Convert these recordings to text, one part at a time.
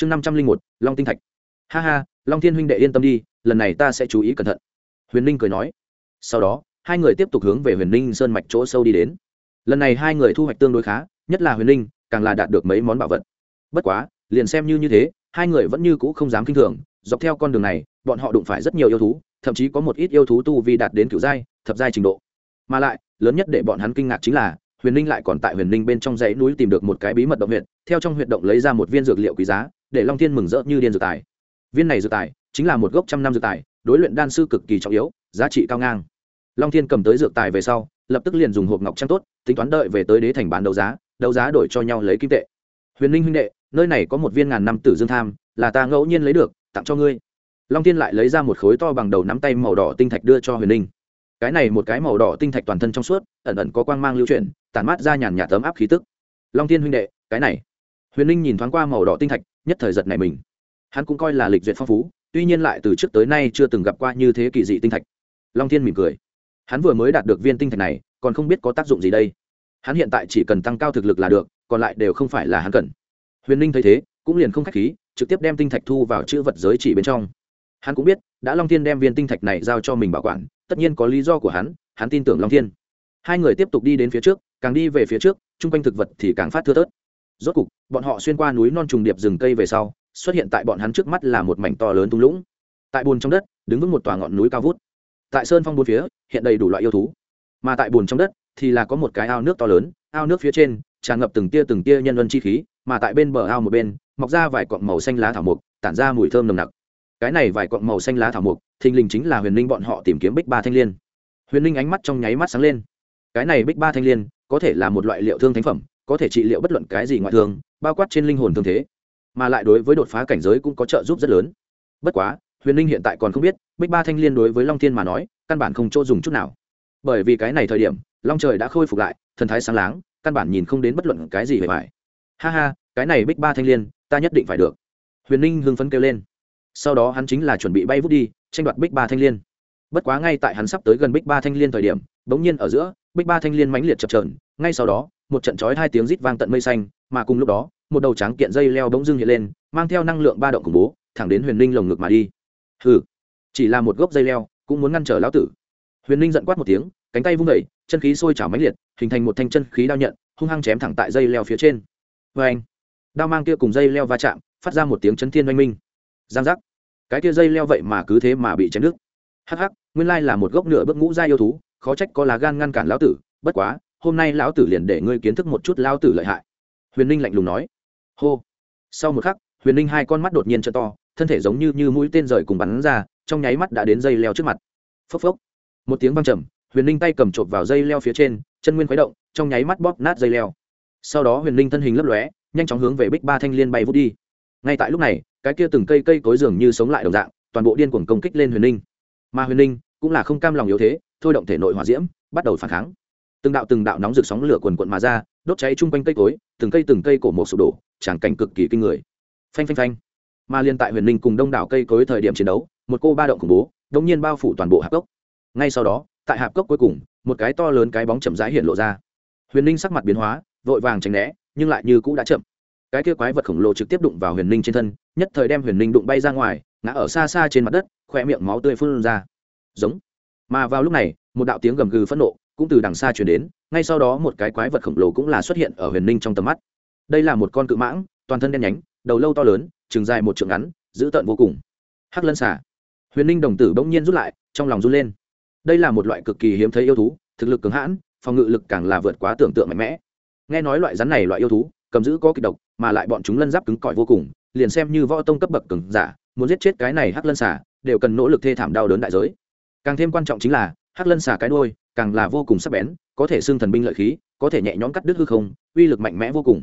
chương năm trăm linh một, long tinh thạch. Ha ha, long thiên huynh đệ yên tâm đi, lần này ta sẽ chú ý cẩn thận. Huyền ninh cười nói. Sau đó, hai người tiếp tục hướng về huyền ninh sơn mạch chỗ sâu đi đến. Lần này hai người thu hoạch tương đối khá, nhất là huyền ninh, càng là đạt được mấy món bảo vật. Bất quá, liền xem như như thế, hai người vẫn như cũ không dám k i n h thường, dọc theo con đường này, bọn họ đụng phải rất nhiều yêu thú, thậm chí có một ít yêu thú tu vi đạt đến kiểu giai, thập giai trình độ. Mà lại, lớn nhất để bọn hắn kinh ngạc chính là, huyền ninh lại còn tại huyền ninh bên trong dãy núi tìm được một cái bí mật động huyện theo trong huyệt động lấy ra một viên dược liệu quý giá để long thiên mừng rỡ như điên dược tài. Viên này dược tài chính là một gốc trăm năm dược tài, đối luyện đan sư cực kỳ trọng yếu, giá trị cao ngang. Long thiên cầm tới dược tài về sau, lập tức liền dùng hộp ngọc trang tốt, tính toán đợi về tới đế thành bán đấu giá đấu giá đổi cho nhau lấy kim tệ. Huyền ninh huynh đệ, nơi này có một viên ngàn năm tử dương tham, là ta ngẫu nhiên lấy được, tặng cho ngươi. Long thiên lại lấy ra một khối to bằng đầu nắm tay màu đỏ tinh thạch đưa cho huyền ninh. Cái này một cái màu đỏ tinh thạch toàn thân trong suốt, ẩn ẩn có quang mang lưu chuyển, tản mát ra nhàn nhạt tấm áp khí tức. Long thiên huynh đệ, cái này. Huyền ninh nhìn thoáng qua màu đỏ tinh thạch nhất thời giật này mình. Hắn cũng coi là lịch duyệt phong phú, tuy nhiên lại từ trước tới nay chưa từng gặp qua như thế kỳ dị tinh thạch. Long thiên mỉm cười. Hắn vừa mới đạt được viên tinh thạch này, còn không biết có tác dụng gì đây. Hắn hiện tại chỉ cần tăng cao thực lực là được, còn lại đều không phải là hắn cần. Huyền ninh thấy thế, cũng liền không k h á c h khí, trực tiếp đem tinh thạch thu vào chữ vật giới chỉ bên trong. Hắn cũng biết, đã long thiên đem viên tinh thạch này giao cho mình bảo quản, tất nhiên có lý do của hắn hắn tin tưởng long thiên. Hai người tiếp tục đi đến phía trước, càng đi về phía trước, chung quanh thực vật thì càng phát thưa tớt rốt cục bọn họ xuyên qua núi non trùng điệp rừng cây về sau, xuất hiện tại bọn hắn trước mắt là một mảnh to lớn thung lũng. Tại bùn trong đất, đứng vững một tòa ngọn núi cao vút. Tại sơn phong bốn phía, hiện đầy đủ loại yêu thú. Mà tại bùn trong đất, thì là có một cái ao nước to lớn, ao nước phía trên, tràn ngập từng tia từng tia nhân luân chi khí, mà tại bên bờ ao một bên, mọc ra vài cọng màu xanh lá thảo mục tản ra mùi thơm nồng nặc. Cái này vài cọng màu xanh lá thảo mục thình lình chính là huyền linh bọn họ tìm kiếm bích ba thanh l i ê n huyền linh ánh mắt trong nháy mắt sáng lên. Cái này bích ba thanh l i ê n có thể là một loại liệu thương thánh phẩm có thể trị liệu bất luận cái gì ngoại thương, bao quát trên linh hồn thương thế, mà lại đối với đột phá cảnh giới cũng có trợ giúp rất lớn. Bất quá, huyền linh hiện tại còn không biết, bích ba thanh Liên đối với long thiên mà nói, căn bản không chỗ dùng chút nào. Bởi vì cái này thời điểm, long trời đã khôi phục lại, thần thái sáng láng, căn bản nhìn không đến bất luận cái gì về phải ha ha, cái này bích ba thanh Liên, ta nhất định phải được. Huyền ninh hưng phấn kêu lên. Sau đó hắn chính là chuẩn bị bay vút đi, tranh đoạt bích ba thanh Liên. bất quá ngay tại hắn sắp tới gần bích ba thanh Liên thời điểm, bỗng nhiên ở giữa, bích ba thanh Liên mãnh liệt chập trờn ngay sau đó một trận chói hai tiếng rít vang tận mây xanh mà cùng lúc đó một đầu trắng kiện dây leo bỗng dưng hiện lên mang theo năng lượng ba động khủng bố thẳng đến huyền ninh lồng ngực mà đi. Hừ chỉ là một gốc dây leo cũng muốn ngăn trở lão tử. Huyền ninh giận quát một tiếng cánh tay vung đẩy, chân khí sôi trào mãnh liệt hình thành một thanh chân khí đao nhận hung hăng chém thẳng tại dây leo phía trên. Vê anh đao mang kia cùng dây leo va chạm phát ra một tiếng chấn thiên oanh minh. Giang giác! Cái kia dây leo vậy mà cứ thế mà bị chém đứt. Hắc hắc nguyên lai là một gốc nửa bước ngũ gia yêu thú khó trách có lá gan ngăn cản lão tử bất quá hôm nay lão tử liền để ngươi kiến thức một chút lão tử lợi hại. Huyền ninh lạnh lùng nói. Hô. Sau một khắc, huyền ninh hai con mắt đột nhiên t to, thân thể giống như như mũi tên rời cùng bắn ra, trong nháy mắt đã đến dây leo trước mặt. Phốc phốc. Một tiếng văng trầm, huyền linh tay cầm chộp vào dây leo phía trên, chân nguyên khuấy động, trong nháy mắt bóp nát dây leo. Sau đó huyền linh thân hình lấp lóe, nhanh chóng hướng về bích ba thanh liên bay vút đi. Ngay tại lúc này, cái kia từng cây cây cối dường như sống lại đồng dạng, toàn bộ điên cuồng công kích lên huyền linh mà huyền linh cũng là không cam lòng yếu thế, thôi động thể nội hỏa diễm, bắt đầu phản kháng từng đạo từng đạo nóng rực sóng lửa quần quận mà ra, đốt cháy chung quanh cây cối, từng cây từng cây cổ một sụp đổ, tràng cảnh cực kỳ kinh người. Phanh phanh phanh. Mà liên tại huyền linh cùng đông đảo cây cối thời điểm chiến đấu, một cô ba động khủng bố đống nhiên bao phủ toàn bộ hạp cốc. Ngay sau đó, tại hạp cốc cuối cùng, một cái to lớn cái bóng chậm rãi hiện lộ ra. Huyền ninh sắc mặt biến hóa, vội vàng tránh né, nhưng lại như cũ đã chậm. Cái kia quái vật khổng lồ trực tiếp đụng vào huyền ninh trên thân, nhất thời đem huyền ninh đụng bay ra ngoài, ngã ở xa xa trên mặt đất khoe miệng máu tươi phun ra. Giống. Mà vào lúc này, một đạo tiếng gầm gừ phẫn nộ cũng từ đằng xa chuyển đến, ngay sau đó một cái quái vật khổng lồ cũng là xuất hiện ở huyền ninh trong tầm mắt. Đây là một con cự mãng, toàn thân đen nhánh, đầu lâu to lớn chừng dài một trượng ngắn, dữ tợn vô cùng. Hắc lân xả huyền ninh đồng tử bỗng nhiên rút lại, trong lòng run lên. Đây là một loại cực kỳ hiếm thấy yêu thú, thực lực cứng hãn, phòng ngự lực càng là vượt quá tưởng tượng mạnh mẽ. Nghe nói loại rắn này loại yêu thú, cầm giữ có kịch độc, mà lại bọn chúng lân giáp cứng cỏi vô cùng, liền xem như võ tông cấp bậc cứng giả, muốn giết chết cái này hắc lân xả đều cần nỗ lực thê thảm đau đớn đại giới. Càng thêm quan trọng chính là, hắc lân xả cái đôi càng là vô cùng sắc bén, có thể xưng thần binh lợi khí, có thể nhẹ nhõm cắt đứt hư không, uy lực mạnh mẽ vô cùng.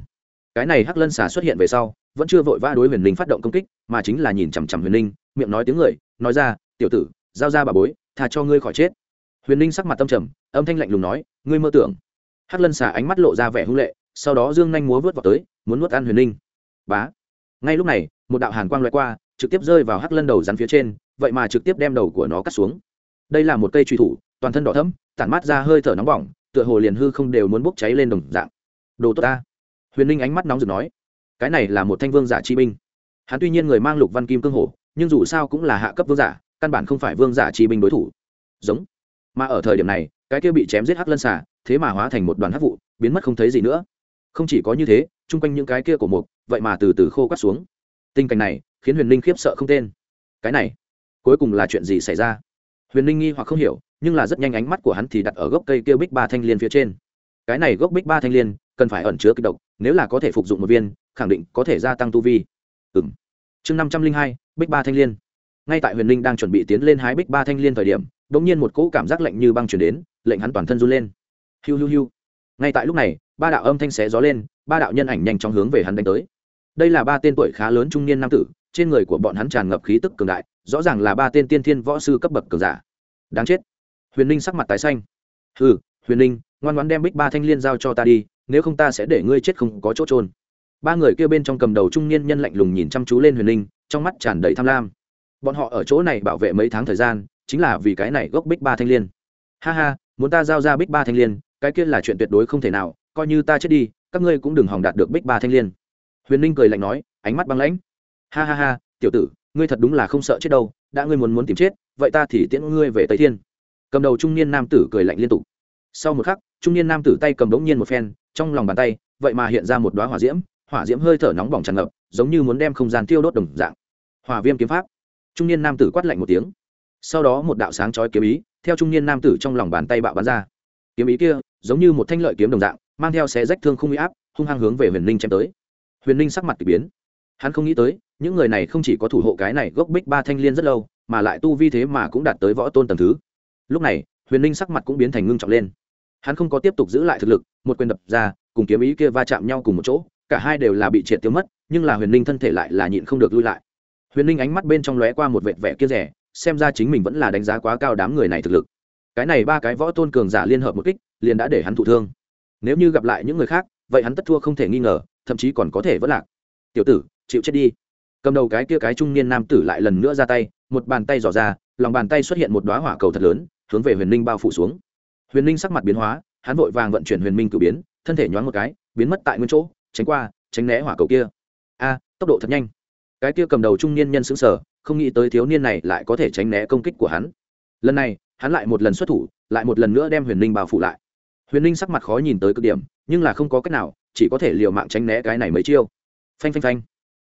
Cái này hắc lân xả xuất hiện về sau, vẫn chưa vội vã đối huyền linh phát động công kích, mà chính là nhìn chằm chằm huyền linh, miệng nói tiếng người, nói ra, tiểu tử, giao ra bà bối thà cho ngươi khỏi chết. Huyền Linh sắc mặt tâm trầm, âm thanh lạnh lùng nói, ngươi mơ tưởng. Hắc lân xà ánh mắt lộ ra vẻ hung lệ, sau đó dương nhanh múa vớt vào tới, muốn nuốt ăn huyền Linh. bá! Ngay lúc này, một đạo hàn quang loại qua, trực tiếp rơi vào hắc lân đầu rắn phía trên, vậy mà trực tiếp đem đầu của nó cắt xuống. Đây là một cây truy thủ toàn thân đỏ thấm tản mát ra hơi thở nóng bỏng, tựa hồ liền hư không đều muốn bốc cháy lên đồng dạng. Đồ tốt ta. Huyền Linh ánh mắt nóng rực nói, cái này là một thanh vương giả chi binh. Hắn tuy nhiên người mang lục văn kim cương hổ, nhưng dù sao cũng là hạ cấp vương giả, căn bản không phải vương giả chi binh đối thủ. Giống. Mà ở thời điểm này, cái kia bị chém giết hắc lân xà, thế mà hóa thành một đoàn hắc vụ, biến mất không thấy gì nữa. Không chỉ có như thế, chung quanh những cái kia của mục, vậy mà từ từ khô quắt xuống. Tình cảnh này, khiến huyền linh khiếp sợ không tên. Cái này, cuối cùng là chuyện gì xảy ra? Huyền linh nghi hoặc không hiểu nhưng là rất nhanh ánh mắt của hắn thì đặt ở gốc cây kia bích ba thanh liên phía trên. Cái này gốc bích ba thanh liên, cần phải ẩn chứa kịch độc, nếu là có thể phục dụng một viên, khẳng định có thể gia tăng tu vi. Ừng chương năm trăm linh hai, bích ba thanh liên. Ngay tại huyền linh đang chuẩn bị tiến lên hái bích ba thanh liên thời điểm đ ỗ n g nhiên một cỗ cảm giác lạnh như băng chuyển đến, lệnh hắn toàn thân run lên. Hiu hiu hiu. Ngay tại lúc này, ba đạo âm thanh xé gió lên, ba đạo nhân ảnh nhanh chóng hướng về hắn đánh tới. Đây là ba tên tuổi khá lớn trung niên nam tử, trên người của bọn hắn tràn ngập khí tức cường đại, rõ ràng là ba tên tiên thiên võ sư cấp bậc cường giả. Đáng chết huyền ninh sắc mặt tái xanh. Ừ huyền ninh, ngoan ngoan đem bích ba thanh liên giao cho ta đi, nếu không ta sẽ để ngươi chết không có chỗ trôn ba người kia bên trong cầm đầu trung niên nhân lạnh lùng nhìn chăm chú lên huyền ninh, trong mắt tràn đầy tham lam. Bọn họ ở chỗ này bảo vệ mấy tháng thời gian, chính là vì cái này gốc bích ba thanh liên. Ha ha, muốn ta giao ra bích ba thanh liên, cái kia là chuyện tuyệt đối không thể nào, coi như ta chết đi, các ngươi cũng đừng hòng đạt được bích ba thanh liên. Huyền ninh cười lạnh nói, ánh mắt băng lãnh. Ha ha ha, tiểu tử, ngươi thật đúng là không sợ chết đâu, đã ngươi muốn muốn tìm chết, vậy ta thì tiễn ngươi về tây thiên cầm đầu trung niên nam tử cười lạnh liên tục. Sau một khắc, trung niên nam tử tay cầm đống nhiên một phen, trong lòng bàn tay, vậy mà hiện ra một đoá hỏa diễm hỏa diễm hơi thở nóng bỏng tràn ngập, giống như muốn đem không gian tiêu đốt đồng dạng. Hỏa viêm kiếm pháp. Trung niên nam tử quát lạnh một tiếng. Sau đó một đạo sáng chói kiếm ý, theo trung niên nam tử trong lòng bàn tay bạo bắn ra. Kiếm ý kia, giống như một thanh lợi kiếm đồng dạng, mang theo xé rách thương không uy áp, hung hăng hướng về huyền ninh chém tới. Huyền ninh sắc mặt k ỳ biến. Hắn không nghĩ tới, những người này không chỉ có thủ hộ cái này gốc bích ba thanh liên rất lâu, mà lại tu vi thế mà cũng đạt tới võ tôn tầm thứ lúc này, huyền ninh sắc mặt cũng biến thành ngưng trọng lên. Hắn không có tiếp tục giữ lại thực lực, một quyền đập ra, cùng kiếm ý kia va chạm nhau cùng một chỗ, cả hai đều là bị triệt tiêu mất, nhưng là huyền ninh thân thể lại là nhịn không được lui lại. Huyền ninh ánh mắt bên trong lóe qua một vệt vẻ kia rẻ, xem ra chính mình vẫn là đánh giá quá cao đám người này thực lực. Cái này ba cái võ tôn cường giả liên hợp một kích, liền đã để hắn thụ thương. Nếu như gặp lại những người khác, vậy hắn tất thua không thể nghi ngờ, thậm chí còn có thể vất lạc. Tiểu tử, chịu chết đi. Cầm đầu cái kia cái trung niên nam tử lại lần nữa ra tay, một bàn tay dò ra lòng bàn tay xuất hiện một đoá hỏa cầu thật lớn, hướng về huyền ninh bao phủ xuống. Huyền ninh sắc mặt biến hóa, hắn vội vàng vận chuyển huyền minh cử biến, thân thể nhoáng một cái, biến mất tại nguyên chỗ, tránh qua, tránh né hỏa cầu kia. A, tốc độ thật nhanh. Cái kia cầm đầu trung niên nhân xứng sở không nghĩ tới thiếu niên này lại có thể tránh né công kích của hắn. Lần này, hắn lại một lần xuất thủ, lại một lần nữa đem huyền ninh bao phủ lại. Huyền ninh sắc mặt khó nhìn tới cực điểm, nhưng là không có cách nào, chỉ có thể liều mạng tránh né cái này mấy chiêu. Phanh phanh phanh.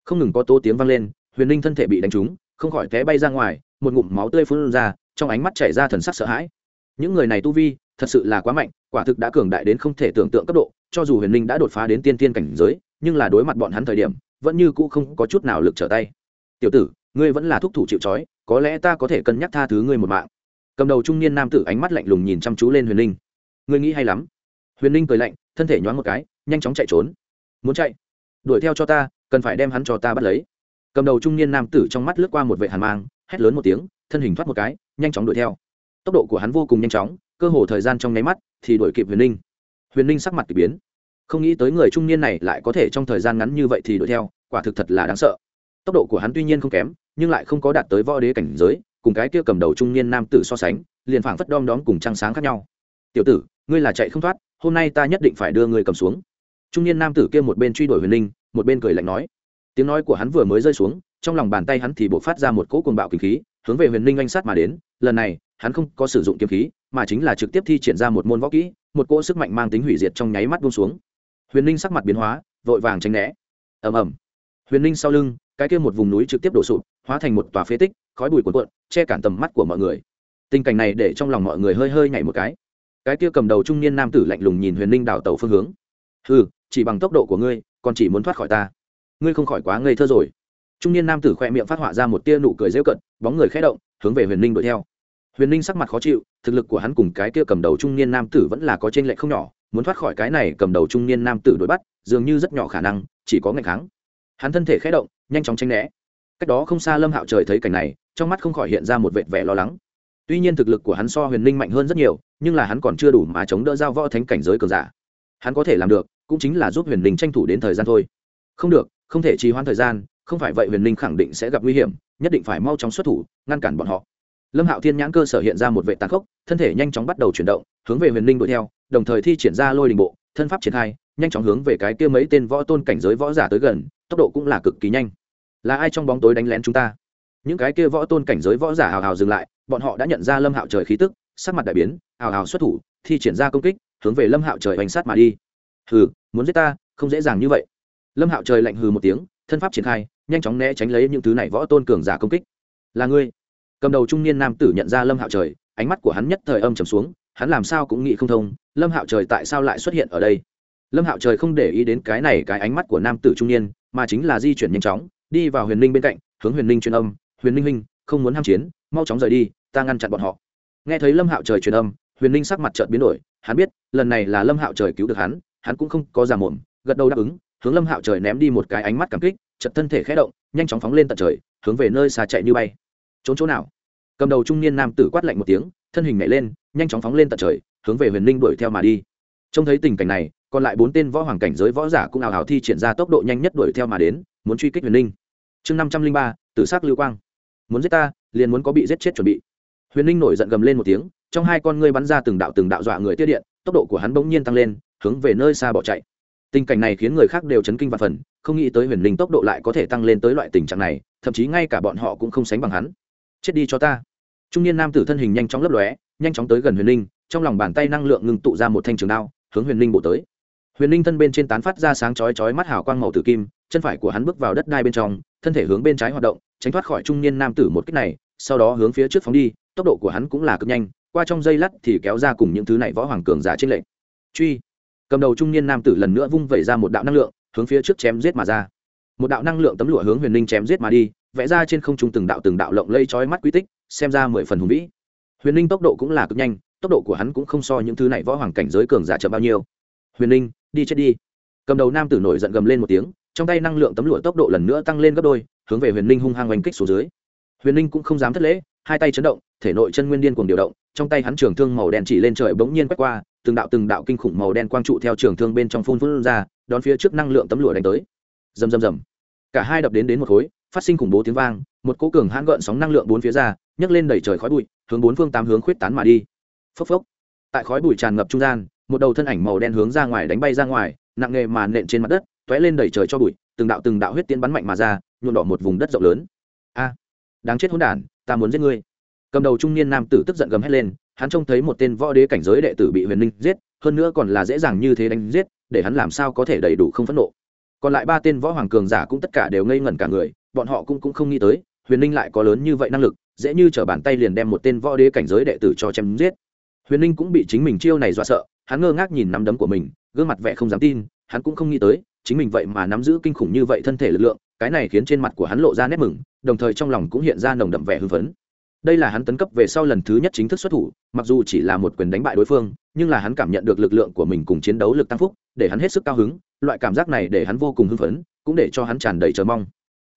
Không ngừng có tố tiếng vang lên, huyền ninh thân thể bị đánh trúng không khỏi té bay ra ngoài một ngụm máu tươi phun ra trong ánh mắt chảy ra thần sắc sợ hãi. Những người này tu vi thật sự là quá mạnh quả thực đã cường đại đến không thể tưởng tượng cấp độ cho dù huyền linh đã đột phá đến tiên tiên cảnh giới nhưng là đối mặt bọn hắn thời điểm vẫn như cũ không có chút nào lực trở tay. Tiểu tử ngươi vẫn là thúc thủ chịu trói có lẽ ta có thể cân nhắc tha thứ ngươi một mạng. Cầm đầu trung niên nam tử ánh mắt lạnh lùng nhìn chăm chú lên huyền linh, ngươi nghĩ hay lắm. Huyền linh cười lạnh thân thể nhoáng một cái nhanh chóng chạy trốn. Muốn chạy? Đuổi theo cho ta cần phải đem hắn cho ta bắt lấy cầm đầu trung niên nam tử trong mắt lướt qua một vệ hàn mang, hét lớn một tiếng, thân hình thoát một cái, nhanh chóng đuổi theo. Tốc độ của hắn vô cùng nhanh chóng, cơ hồ thời gian trong nháy mắt thì đuổi kịp huyền ninh. Huyền ninh sắc mặt k ỳ biến. Không nghĩ tới người trung niên này lại có thể trong thời gian ngắn như vậy thì đuổi theo, quả thực thật là đáng sợ. Tốc độ của hắn tuy nhiên không kém, nhưng lại không có đạt tới võ đế cảnh giới, cùng cái kia cầm đầu trung niên nam tử so sánh, liền phảng phất đom đóm cùng trăng sáng khác nhau. Tiểu tử, ngươi là chạy không thoát, hôm nay ta nhất định phải đưa ngươi cầm xuống. Trung niên nam tử kia một bên truy đuổi huyền ninh, một bên cười lạnh nói tiếng nói của hắn vừa mới rơi xuống, trong lòng bàn tay hắn thì buộc phát ra một cỗ cuồng bạo kinh khí, hướng về huyền ninh anh sát mà đến. Lần này, hắn không có sử dụng kiếm khí, mà chính là trực tiếp thi triển ra một môn võ kỹ, một cỗ sức mạnh mang tính hủy diệt trong nháy mắt buông xuống. Huyền ninh sắc mặt biến hóa, vội vàng tránh né. Ầm ầm. Huyền ninh sau lưng, cái kia một vùng núi trực tiếp đổ sụp, hóa thành một tòa phế tích, khói bụi cuộn cuộn, che cản tầm mắt của mọi người. Tình cảnh này để trong lòng mọi người hơi hơi nhảy một cái. Cái kia cầm đầu trung niên nam tử lạnh lùng nhìn huyền ninh đảo tàu phương hướng. Ừ chỉ bằng tốc độ của ngươi, còn chỉ muốn thoát khỏi ta ngươi không khỏi quá ngây thơ rồi. Trung niên nam tử khoe miệng phát họa ra một tia nụ cười rêu cận bóng người khẽ động, hướng về huyền ninh đuổi theo. Huyền ninh sắc mặt khó chịu, thực lực của hắn cùng cái kia cầm đầu trung niên nam tử vẫn là có t r ê n lệch không nhỏ, muốn thoát khỏi cái này cầm đầu trung niên nam tử đuổi bắt, dường như rất nhỏ khả năng, chỉ có ngày kháng. Hắn thân thể khẽ động, nhanh chóng tranh né. Cách đó không xa lâm hạo trời thấy cảnh này, trong mắt không khỏi hiện ra một vệt vẻ lo lắng. Tuy nhiên thực lực của hắn so huyền ninh mạnh hơn rất nhiều, nhưng là hắn còn chưa đủ mà chống đỡ giao võ thánh cảnh giới cường giả. Hắn có thể làm được, cũng chính là giúp huyền ninh tranh thủ đến thời gian thôi. Không được không thể trì hoãn thời gian, không phải vậy huyền Linh khẳng định sẽ gặp nguy hiểm, nhất định phải mau chóng xuất thủ, ngăn cản bọn họ. Lâm hạo thiên nhãn cơ sở hiện ra một vệ tàn khốc, thân thể nhanh chóng bắt đầu chuyển động, hướng về huyền Linh đuổi theo, đồng thời thi triển ra lôi đình bộ, thân pháp triển khai, nhanh chóng hướng về cái kia mấy tên võ tôn cảnh giới võ giả tới gần, tốc độ cũng là cực kỳ nhanh. Là ai trong bóng tối đánh lén chúng ta? Những cái kia võ tôn cảnh giới võ giả hào hào dừng lại, bọn họ đã nhận ra lâm hạo trời khí tức, sắc mặt đại biến, hào hào xuất thủ, thi triển ra công kích, hướng về lâm hạo trời hoành sát mà đi. Hừ, muốn giết ta, không dễ dàng như vậy lâm hạo trời lạnh hừ một tiếng, thân pháp triển khai, nhanh chóng né tránh lấy những thứ này võ tôn cường giả công kích. Là ngươi? Cầm đầu trung niên nam tử nhận ra lâm hạo trời, ánh mắt của hắn nhất thời âm trầm xuống, hắn làm sao cũng nghĩ không thông, lâm hạo trời tại sao lại xuất hiện ở đây? Lâm hạo trời không để ý đến cái này cái ánh mắt của nam tử trung niên, mà chính là di chuyển nhanh chóng, đi vào huyền ninh bên cạnh, hướng huyền ninh truyền âm, huyền ninh minh không muốn ham chiến, mau chóng rời đi, ta ngăn chặn bọn họ. Nghe thấy lâm hạo trời truyền âm, huyền ninh sắc mặt trợt biến đổi, hắn biết, lần này là lâm hạo trời cứu được hắn hắn cũng không có giả mồm, gật đầu đáp ứng hướng lâm hạo trời ném đi một cái ánh mắt cảm kích chật thân thể khẽ động, nhanh chóng phóng lên tận trời, hướng về nơi xa chạy như bay. Trốn chỗ nào? Cầm đầu trung niên nam tử quát lạnh một tiếng, thân hình nhảy lên, nhanh chóng phóng lên tận trời, hướng về huyền ninh đuổi theo mà đi. Trông thấy tình cảnh này, còn lại bốn tên võ hoàng cảnh giới võ giả cũng ảo hảo thi triển ra tốc độ nhanh nhất đuổi theo mà đến, muốn truy kích huyền ninh chương năm trăm linh ba, Tử xác lưu quang. Muốn giết ta, liền muốn có bị giết chết chuẩn bị. Huyền ninh nổi giận gầm lên một tiếng, trong hai con ngươi bắn ra từng đạo từng đạo dọa người tiết điện, tốc độ của hắn bỗng nhiên tăng lên, hướng về nơi xa bỏ chạy tình cảnh này khiến người khác đều chấn kinh và phần không nghĩ tới huyền Linh tốc độ lại có thể tăng lên tới loại tình trạng này thậm chí ngay cả bọn họ cũng không sánh bằng hắn. Chết đi cho ta. Trung niên nam tử thân hình nhanh chóng lấp lóe nhanh chóng tới gần huyền Linh, trong lòng bàn tay năng lượng ngưng tụ ra một thanh trường đao hướng huyền Linh bổ tới. Huyền Linh thân bên trên tán phát ra sáng chói chói mắt hào quang màu tử kim chân phải của hắn bước vào đất đai bên trong thân thể hướng bên trái hoạt động tránh thoát khỏi trung niên nam tử một cách này sau đó hướng phía trước phóng đi tốc độ của hắn cũng là cực nhanh qua trong dây lắt thì kéo ra cùng những thứ này võ hoàng cường giả trên lệnh. Truy cầm đầu trung niên nam tử lần nữa vung vẩy ra một đạo năng lượng, hướng phía trước chém giết mà ra. Một đạo năng lượng tấm lụa hướng huyền ninh chém giết mà đi, vẽ ra trên không trung từng đạo từng đạo lộng lây chói mắt quy tích, xem ra mười phần hùng vĩ. Huyền ninh tốc độ cũng là cực nhanh, tốc độ của hắn cũng không so những thứ này võ hoàng cảnh giới cường giả chậm bao nhiêu. Huyền ninh, đi chết đi. Cầm đầu nam tử nổi giận gầm lên một tiếng, trong tay năng lượng tấm lụa tốc độ lần nữa tăng lên gấp đôi, hướng về huyền ninh hung hăng oanh kích xuống dưới. Huyền ninh cũng không dám thất lễ, hai tay chấn động, thể nội chân nguyên điên cuồng điều động, trong tay hắn trường thương màu đen chỉ lên trời bỗng nhiên quét qua từng đạo từng đạo kinh khủng màu đen quang trụ theo trường thương bên trong phun phun ra, đón phía trước năng lượng tấm lụa đánh tới. Rầm rầm rầm. Cả hai đập đến đến một khối, phát sinh khủng bố tiếng vang, một cỗ cường hãn gợn sóng năng lượng bốn phía ra, nhấc lên đẩy trời khói bụi, hướng bốn phương tám hướng khuyết tán mà đi. Phốc phốc. Tại khói bụi tràn ngập trung gian, một đầu thân ảnh màu đen hướng ra ngoài đánh bay ra ngoài, nặng nghề mà nện trên mặt đất, tóe lên đẩy trời cho bụi, từng đạo từng đạo huyết tiến bắn mạnh mà ra, nhuộm đỏ một vùng đất rộng lớn. A, đáng chết hỗn đản, ta muốn giết ngươi. Cầm đầu trung niên nam tử tức giận gầm hét lên hắn trông thấy một tên võ đế cảnh giới đệ tử bị huyền ninh giết, hơn nữa còn là dễ dàng như thế đánh giết, để hắn làm sao có thể đầy đủ không phẫn nộ. Còn lại ba tên võ hoàng cường giả cũng tất cả đều ngây ngẩn cả người, bọn họ cũng cũng không nghĩ tới, huyền ninh lại có lớn như vậy năng lực, dễ như t r ở bàn tay liền đem một tên võ đế cảnh giới đệ tử cho chém giết. Huyền ninh cũng bị chính mình chiêu này dọa sợ, hắn ngơ ngác nhìn nắm đấm của mình, gương mặt vẻ không dám tin, hắn cũng không nghĩ tới, chính mình vậy mà nắm giữ kinh khủng như vậy thân thể lực lượng, cái này khiến trên mặt của hắn lộ ra nét mừng, đồng thời trong lòng cũng hiện ra nồng đậm vẻ hưng phấn đây là hắn tấn cấp về sau lần thứ nhất chính thức xuất thủ, mặc dù chỉ là một quyền đánh bại đối phương, nhưng là hắn cảm nhận được lực lượng của mình cùng chiến đấu lực tăng phúc, để hắn hết sức cao hứng, loại cảm giác này để hắn vô cùng hưng phấn, cũng để cho hắn tràn đầy chờ mong.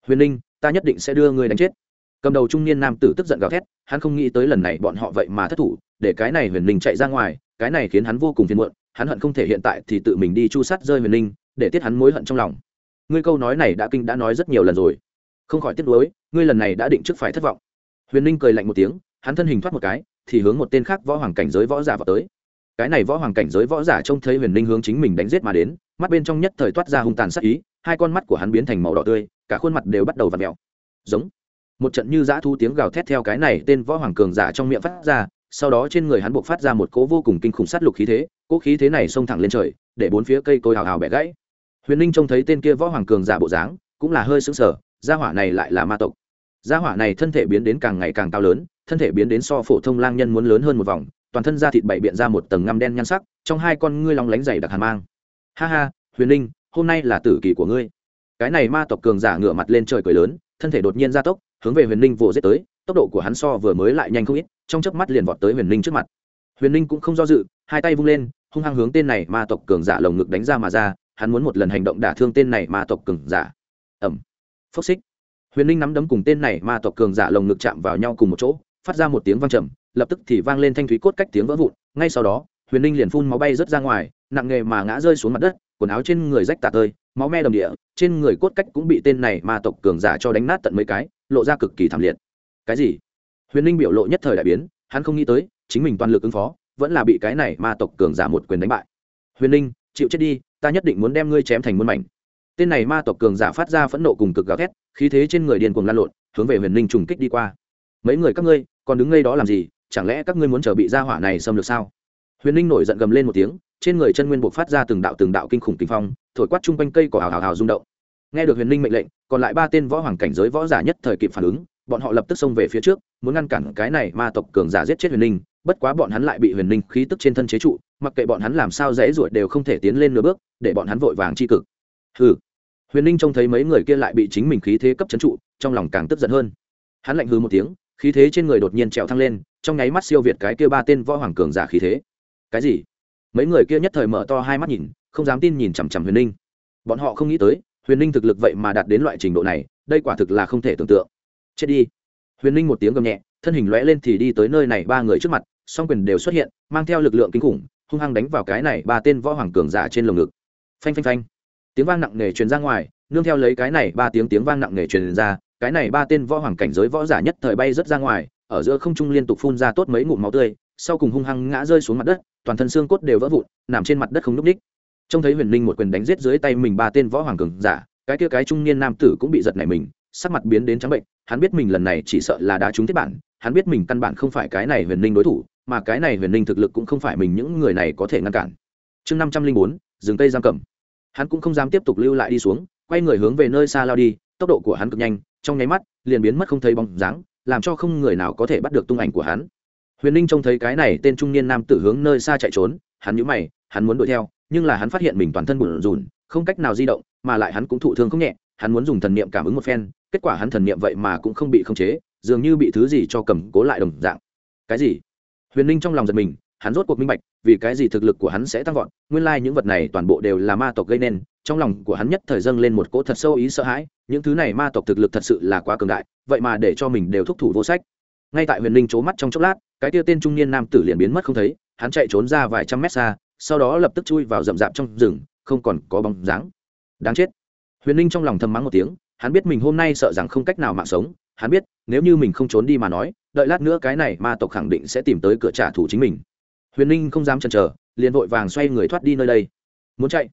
Huyền ninh, ta nhất định sẽ đưa ngươi đánh chết. Cầm đầu trung niên nam tử tức giận gào thét, hắn không nghĩ tới lần này bọn họ vậy mà thất thủ, để cái này huyền ninh chạy ra ngoài, cái này khiến hắn vô cùng phiền muộn, hắn hận không thể hiện tại thì tự mình đi chu sát rơi huyền ninh, để tiết hắn mối hận trong lòng. Ngươi câu nói này đã kinh đã nói rất nhiều lần rồi. Không khỏi tiếc nuối, ngươi lần này đã định trước phải thất vọng huyền ninh cười lạnh một tiếng, hắn thân hình thoát một cái, thì hướng một tên khác võ hoàng cảnh giới võ giả vào tới. Cái này võ hoàng cảnh giới võ giả trông thấy huyền ninh hướng chính mình đánh giết mà đến, mắt bên trong nhất thời toát ra hung tàn sắc ý, hai con mắt của hắn biến thành màu đỏ tươi, cả khuôn mặt đều bắt đầu v ặ mèo. Giống. Một trận như dã thu tiếng gào thét theo cái này tên võ hoàng cường giả trong miệng phát ra, sau đó trên người hắn buộc phát ra một cỗ vô cùng kinh khủng sát lục khí thế, cỗ khí thế này xông thẳng lên trời, để bốn phía cây cối hào hào bẻ gãy. Huyền ninh trông thấy tên kia võ hoàng cường giả bộ dáng, cũng là hơi sững sờ, gia hỏa này lại là ma tộc gia hỏa này thân thể biến đến càng ngày càng cao lớn thân thể biến đến so phổ thông lang nhân muốn lớn hơn một vòng toàn thân da thịt bậy biện ra một tầng ngăm đen nhan sắc trong hai con ngươi lóng lánh dày đặc hàn mang. Ha ha huyền Linh, hôm nay là tử kỳ của ngươi. Cái này ma tộc cường giả ngửa mặt lên trời cười lớn thân thể đột nhiên gia tốc hướng về huyền Linh vồ giết tới tốc độ của hắn so vừa mới lại nhanh không ít trong chớp mắt liền vọt tới huyền Linh trước mặt. Huyền Linh cũng không do dự hai tay vung lên hung hăng hướng tên này ma tộc cường giả lồng ngực đánh ra mà ra hắn muốn một lần hành động đả thương tên này ma tộc cường giả. Ẩm phốc xích huyền ninh nắm đấm cùng tên này ma tộc cường giả lồng ngực chạm vào nhau cùng một chỗ, phát ra một tiếng vang trầm, lập tức thì vang lên thanh thúy cốt cách tiếng vỡ vụn. Ngay sau đó, huyền ninh liền phun máu bay rớt ra ngoài, nặng nghề mà ngã rơi xuống mặt đất, quần áo trên người rách tả tơi, máu me đầm địa, trên người cốt cách cũng bị tên này ma tộc cường giả cho đánh nát tận mấy cái, lộ ra cực kỳ thảm liệt. Cái gì? Huyền ninh biểu lộ nhất thời đại biến, hắn không nghĩ tới, chính mình toàn lực ứng phó, vẫn là bị cái này ma tộc cường giả một quyền đánh bại. Huyền ninh chịu chết đi, ta nhất định muốn đem ngươi chém thành muôn mảnh. Tên này ma tộc cường giả phát ra phẫn nộ cùng cực gào thét khí thế trên người điền cuồng lan lộn, hướng về huyền ninh trùng kích đi qua. Mấy người các ngươi, còn đứng ngay đó làm gì? Chẳng lẽ các ngươi muốn chờ bị gia hỏa này xâm lược sao? Huyền ninh nổi giận gầm lên một tiếng, trên người chân nguyên buộc phát ra từng đạo từng đạo kinh khủng kinh phong, thổi quát chung quanh cây cỏ hào hào hào rung động. Nghe được huyền ninh mệnh lệnh, còn lại ba tên võ hoàng cảnh giới võ giả nhất thời kịp phản ứng, bọn họ lập tức xông về phía trước, muốn ngăn cản cái này ma tộc cường giả giết chết huyền ninh, bất quá bọn hắn lại bị huyền ninh khí tức trên thân chế trụ, mặc kệ bọn hắn làm sao dễ ruột đều không thể tiến lên nửa bước, để bọn hắn vội vàng c cực. Hừ huyền ninh trông thấy mấy người kia lại bị chính mình khí thế cấp c trụ, trong lòng càng tức giận hơn. Hắn lạnh hư một tiếng, khí thế trên người đột nhiên trèo thăng lên, trong nháy mắt siêu việt cái kia ba tên võ hoàng cường giả khí thế. Cái gì? Mấy người kia nhất thời mở to hai mắt nhìn, không dám tin nhìn chằm chằm huyền ninh. Bọn họ không nghĩ tới, huyền ninh thực lực vậy mà đạt đến loại trình độ này, đây quả thực là không thể tưởng tượng. Chết đi. Huyền ninh một tiếng gầm nhẹ, thân hình lõe lên thì đi tới nơi này ba người trước mặt, song quyền đều xuất hiện, mang theo lực lượng kinh khủng, hung hăng đánh vào cái này ba tên võ hoàng cường giả trên lồng ngực. Phanh phanh phanh tiếng vang nặng nề truyền ra ngoài, nương theo lấy cái này ba tiếng tiếng vang nặng nề truyền ra, cái này ba tên võ hoàng cảnh giới võ giả nhất thời bay rất ra ngoài, ở giữa không trung liên tục phun ra tốt mấy ngụm máu tươi, sau cùng hung hăng ngã rơi xuống mặt đất, toàn thân xương cốt đều vỡ vụn, nằm trên mặt đất không n ú c ních trông thấy huyền linh một quyền đánh giết dưới tay mình ba tên võ hoàng cường giả, cái kia cái trung niên nam tử cũng bị giật nảy mình, sắc mặt biến đến trắng bệnh, hắn biết mình lần này chỉ sợ là đá trúng thiết bản, hắn biết mình căn bản không phải cái này huyền linh đối thủ, mà cái này huyền linh thực lực cũng không phải mình những người này có thể ngăn cản. Chương năm trăm linh bốn, rừng cây giam cầm hắn cũng không dám tiếp tục lưu lại đi xuống, quay người hướng về nơi xa lao đi, tốc độ của hắn cực nhanh, trong nháy mắt, liền biến mất không thấy bóng dáng, làm cho không người nào có thể bắt được tung ảnh của hắn. Huyền ninh trông thấy cái này tên trung niên nam tử hướng nơi xa chạy trốn, hắn nhũ mày, hắn muốn đuổi theo, nhưng là hắn phát hiện mình toàn thân bùn rùn, không cách nào di động, mà lại hắn cũng thụ thương không nhẹ, hắn muốn dùng thần niệm cảm ứng một phen, kết quả hắn thần niệm vậy mà cũng không bị khống chế, dường như bị thứ gì cho cầm cố lại đồng dạng. Cái gì? Huyền ninh trong lòng giật mình, hắn rốt cuộc minh bạch vì cái gì thực lực của hắn sẽ tăng vọt, nguyên lai những vật này toàn bộ đều là ma tộc gây nên, trong lòng của hắn nhất thời dâng lên một cỗ thật sâu ý sợ hãi, những thứ này ma tộc thực lực thật sự là quá cường đại, vậy mà để cho mình đều thúc thủ vô sách. Ngay tại huyền linh c mắt trong chốc lát, cái tia tên trung niên nam tử liền biến mất không thấy, hắn chạy trốn ra vài trăm mét xa, sau đó lập tức chui vào rậm rạp trong rừng, không còn có bóng dáng. Đáng chết. Huyền linh trong lòng thầm mắng một tiếng, hắn biết mình hôm nay sợ rằng không cách nào mạng sống, hắn biết, nếu như mình không trốn đi mà nói, đợi lát nữa cái này ma tộc khẳng định sẽ tìm tới cửa trả thù chính mình huyền ninh không dám chần chờ, liền vội vàng xoay người thoát đi nơi đây. Muốn chạy?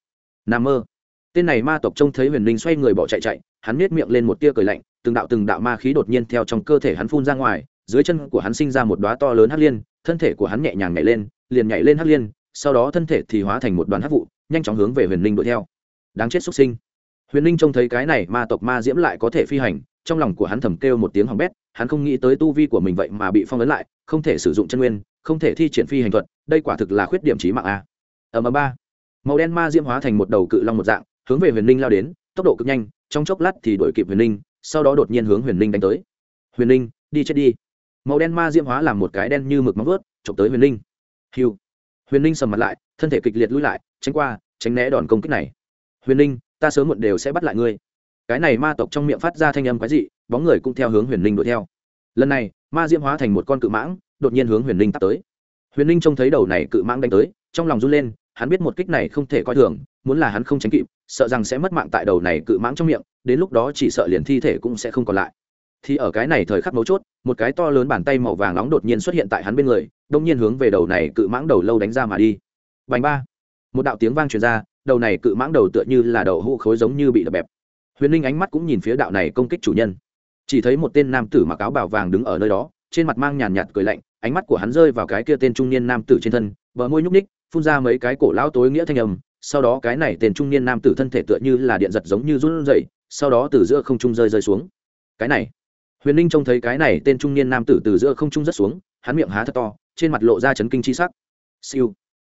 Nằm mơ. Tên này ma tộc trông thấy huyền ninh xoay người bỏ chạy chạy, hắn nết miệng lên một tia cười lạnh, từng đạo từng đạo ma khí đột nhiên theo trong cơ thể hắn phun ra ngoài, dưới chân của hắn sinh ra một đoá to lớn hắc liên, thân thể của hắn nhẹ nhàng nhảy lên, liền nhảy lên hắc liên, sau đó thân thể thì hóa thành một đoàn hắc vụ, nhanh chóng hướng về huyền ninh đuổi theo. Đáng chết xuất sinh. Huyền ninh trông thấy cái này ma tộc ma diễm lại có thể phi hành, trong lòng của hắn thầm kêu một tiếng hỏng bét, hắn không nghĩ tới tu vi của mình vậy mà bị phong ấn lại, không thể sử dụng chân nguyên không thể thi triển phi hành thuật, đây quả thực là khuyết điểm trí mạng a. Ở m ba. Màu đen ma diễm hóa thành một đầu cự long một dạng, hướng về huyền ninh lao đến, tốc độ cực nhanh, trong chốc lát thì đuổi kịp huyền ninh, sau đó đột nhiên hướng huyền ninh đánh tới. Huyền ninh, đi chết đi. Màu đen ma diễm hóa làm một cái đen như mực móng vớt chụp tới huyền ninh. Hiu. Huyền ninh sầm mặt lại, thân thể kịch liệt lùi lại, tránh qua, tránh né đòn công kích này. Huyền ninh, ta sớm muộn đều sẽ bắt lại ngươi. Cái này ma tộc trong miệng phát ra thanh âm quái dị, bóng người cũng theo hướng huyền ninh đuổi theo. Lần này, ma diễm hóa thành một con cự mãng đột nhiên hướng huyền Linh tắt tới. Huyền Linh trông thấy đầu này cự mãng đánh tới, trong lòng run lên, hắn biết một kích này không thể coi thường, muốn là hắn không tránh kịp, sợ rằng sẽ mất mạng tại đầu này cự mãng trong miệng, đến lúc đó chỉ sợ liền thi thể cũng sẽ không còn lại. Thì ở cái này thời khắc mấu chốt, một cái to lớn bàn tay màu vàng nóng đột nhiên xuất hiện tại hắn bên người, đông nhiên hướng về đầu này cự mãng đầu lâu đánh ra mà đi. Bành ba! Một đạo tiếng vang truyền ra, đầu này cự mãng đầu tựa như là đầu hũ khối giống như bị đập bẹp. Huyền Linh ánh mắt cũng nhìn phía đạo này công kích chủ nhân. Chỉ thấy một tên nam tử mặc áo bào vàng đứng ở nơi đó, trên mặt mang nhàn nhạt cười lạnh ánh mắt của hắn rơi vào cái kia tên trung niên nam tử trên thân, bờ môi nhúc ních phun ra mấy cái cổ lão tối nghĩa thanh âm, sau đó cái này tên trung niên nam tử thân thể tựa như là điện giật giống như run rẩy, sau đó từ giữa không trung rơi rơi xuống. Cái này, huyền ninh trông thấy cái này tên trung niên nam tử từ giữa không trung rất xuống, hắn miệng há thật to, trên mặt lộ ra chấn kinh chi sắc. Siêu.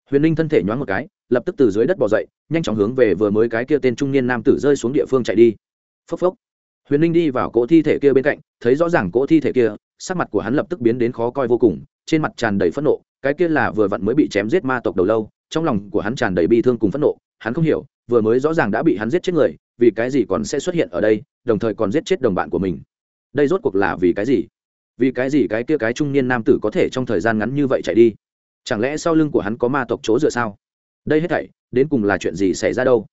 Huyền ninh thân thể nhoáng một cái, lập tức từ dưới đất bỏ dậy, nhanh chóng hướng về vừa mới cái kia tên trung niên nam tử rơi xuống địa phương chạy đi. Phốc phốc huyền ninh đi vào cỗ thi thể kia bên cạnh, thấy rõ ràng cỗ thi thể kia, sắc mặt của hắn lập tức biến đến khó coi vô cùng, trên mặt tràn đầy phẫn nộ, cái kia là vừa vặn mới bị chém giết ma tộc đầu lâu, trong lòng của hắn tràn đầy bi thương cùng phẫn nộ, hắn không hiểu, vừa mới rõ ràng đã bị hắn giết chết người, vì cái gì còn sẽ xuất hiện ở đây, đồng thời còn giết chết đồng bạn của mình. Đây rốt cuộc là vì cái gì? Vì cái gì cái kia cái trung niên nam tử có thể trong thời gian ngắn như vậy chạy đi? Chẳng lẽ sau lưng của hắn có ma tộc chỗ dựa sao? Đây hết thảy, đến cùng là chuyện gì xảy ra đâu?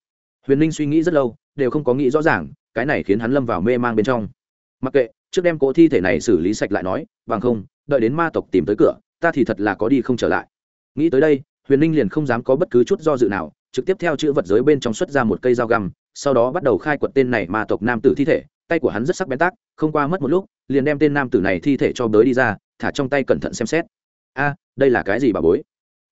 Huyền ninh suy nghĩ rất lâu, đều không có nghĩ rõ ràng cái này khiến hắn lâm vào mê mang bên trong. Mặc kệ, trước đem cỗ thi thể này xử lý sạch lại nói, bằng không, đợi đến ma tộc tìm tới cửa, ta thì thật là có đi không trở lại. Nghĩ tới đây, huyền ninh liền không dám có bất cứ chút do dự nào, trực tiếp theo chữ vật giới bên trong xuất ra một cây dao găm, sau đó bắt đầu khai quật tên này ma tộc nam tử thi thể. Tay của hắn rất sắc bén tác, không qua mất một lúc, liền đem tên nam tử này thi thể cho bới đi ra, thả trong tay cẩn thận xem xét. A, đây là cái gì bà bối?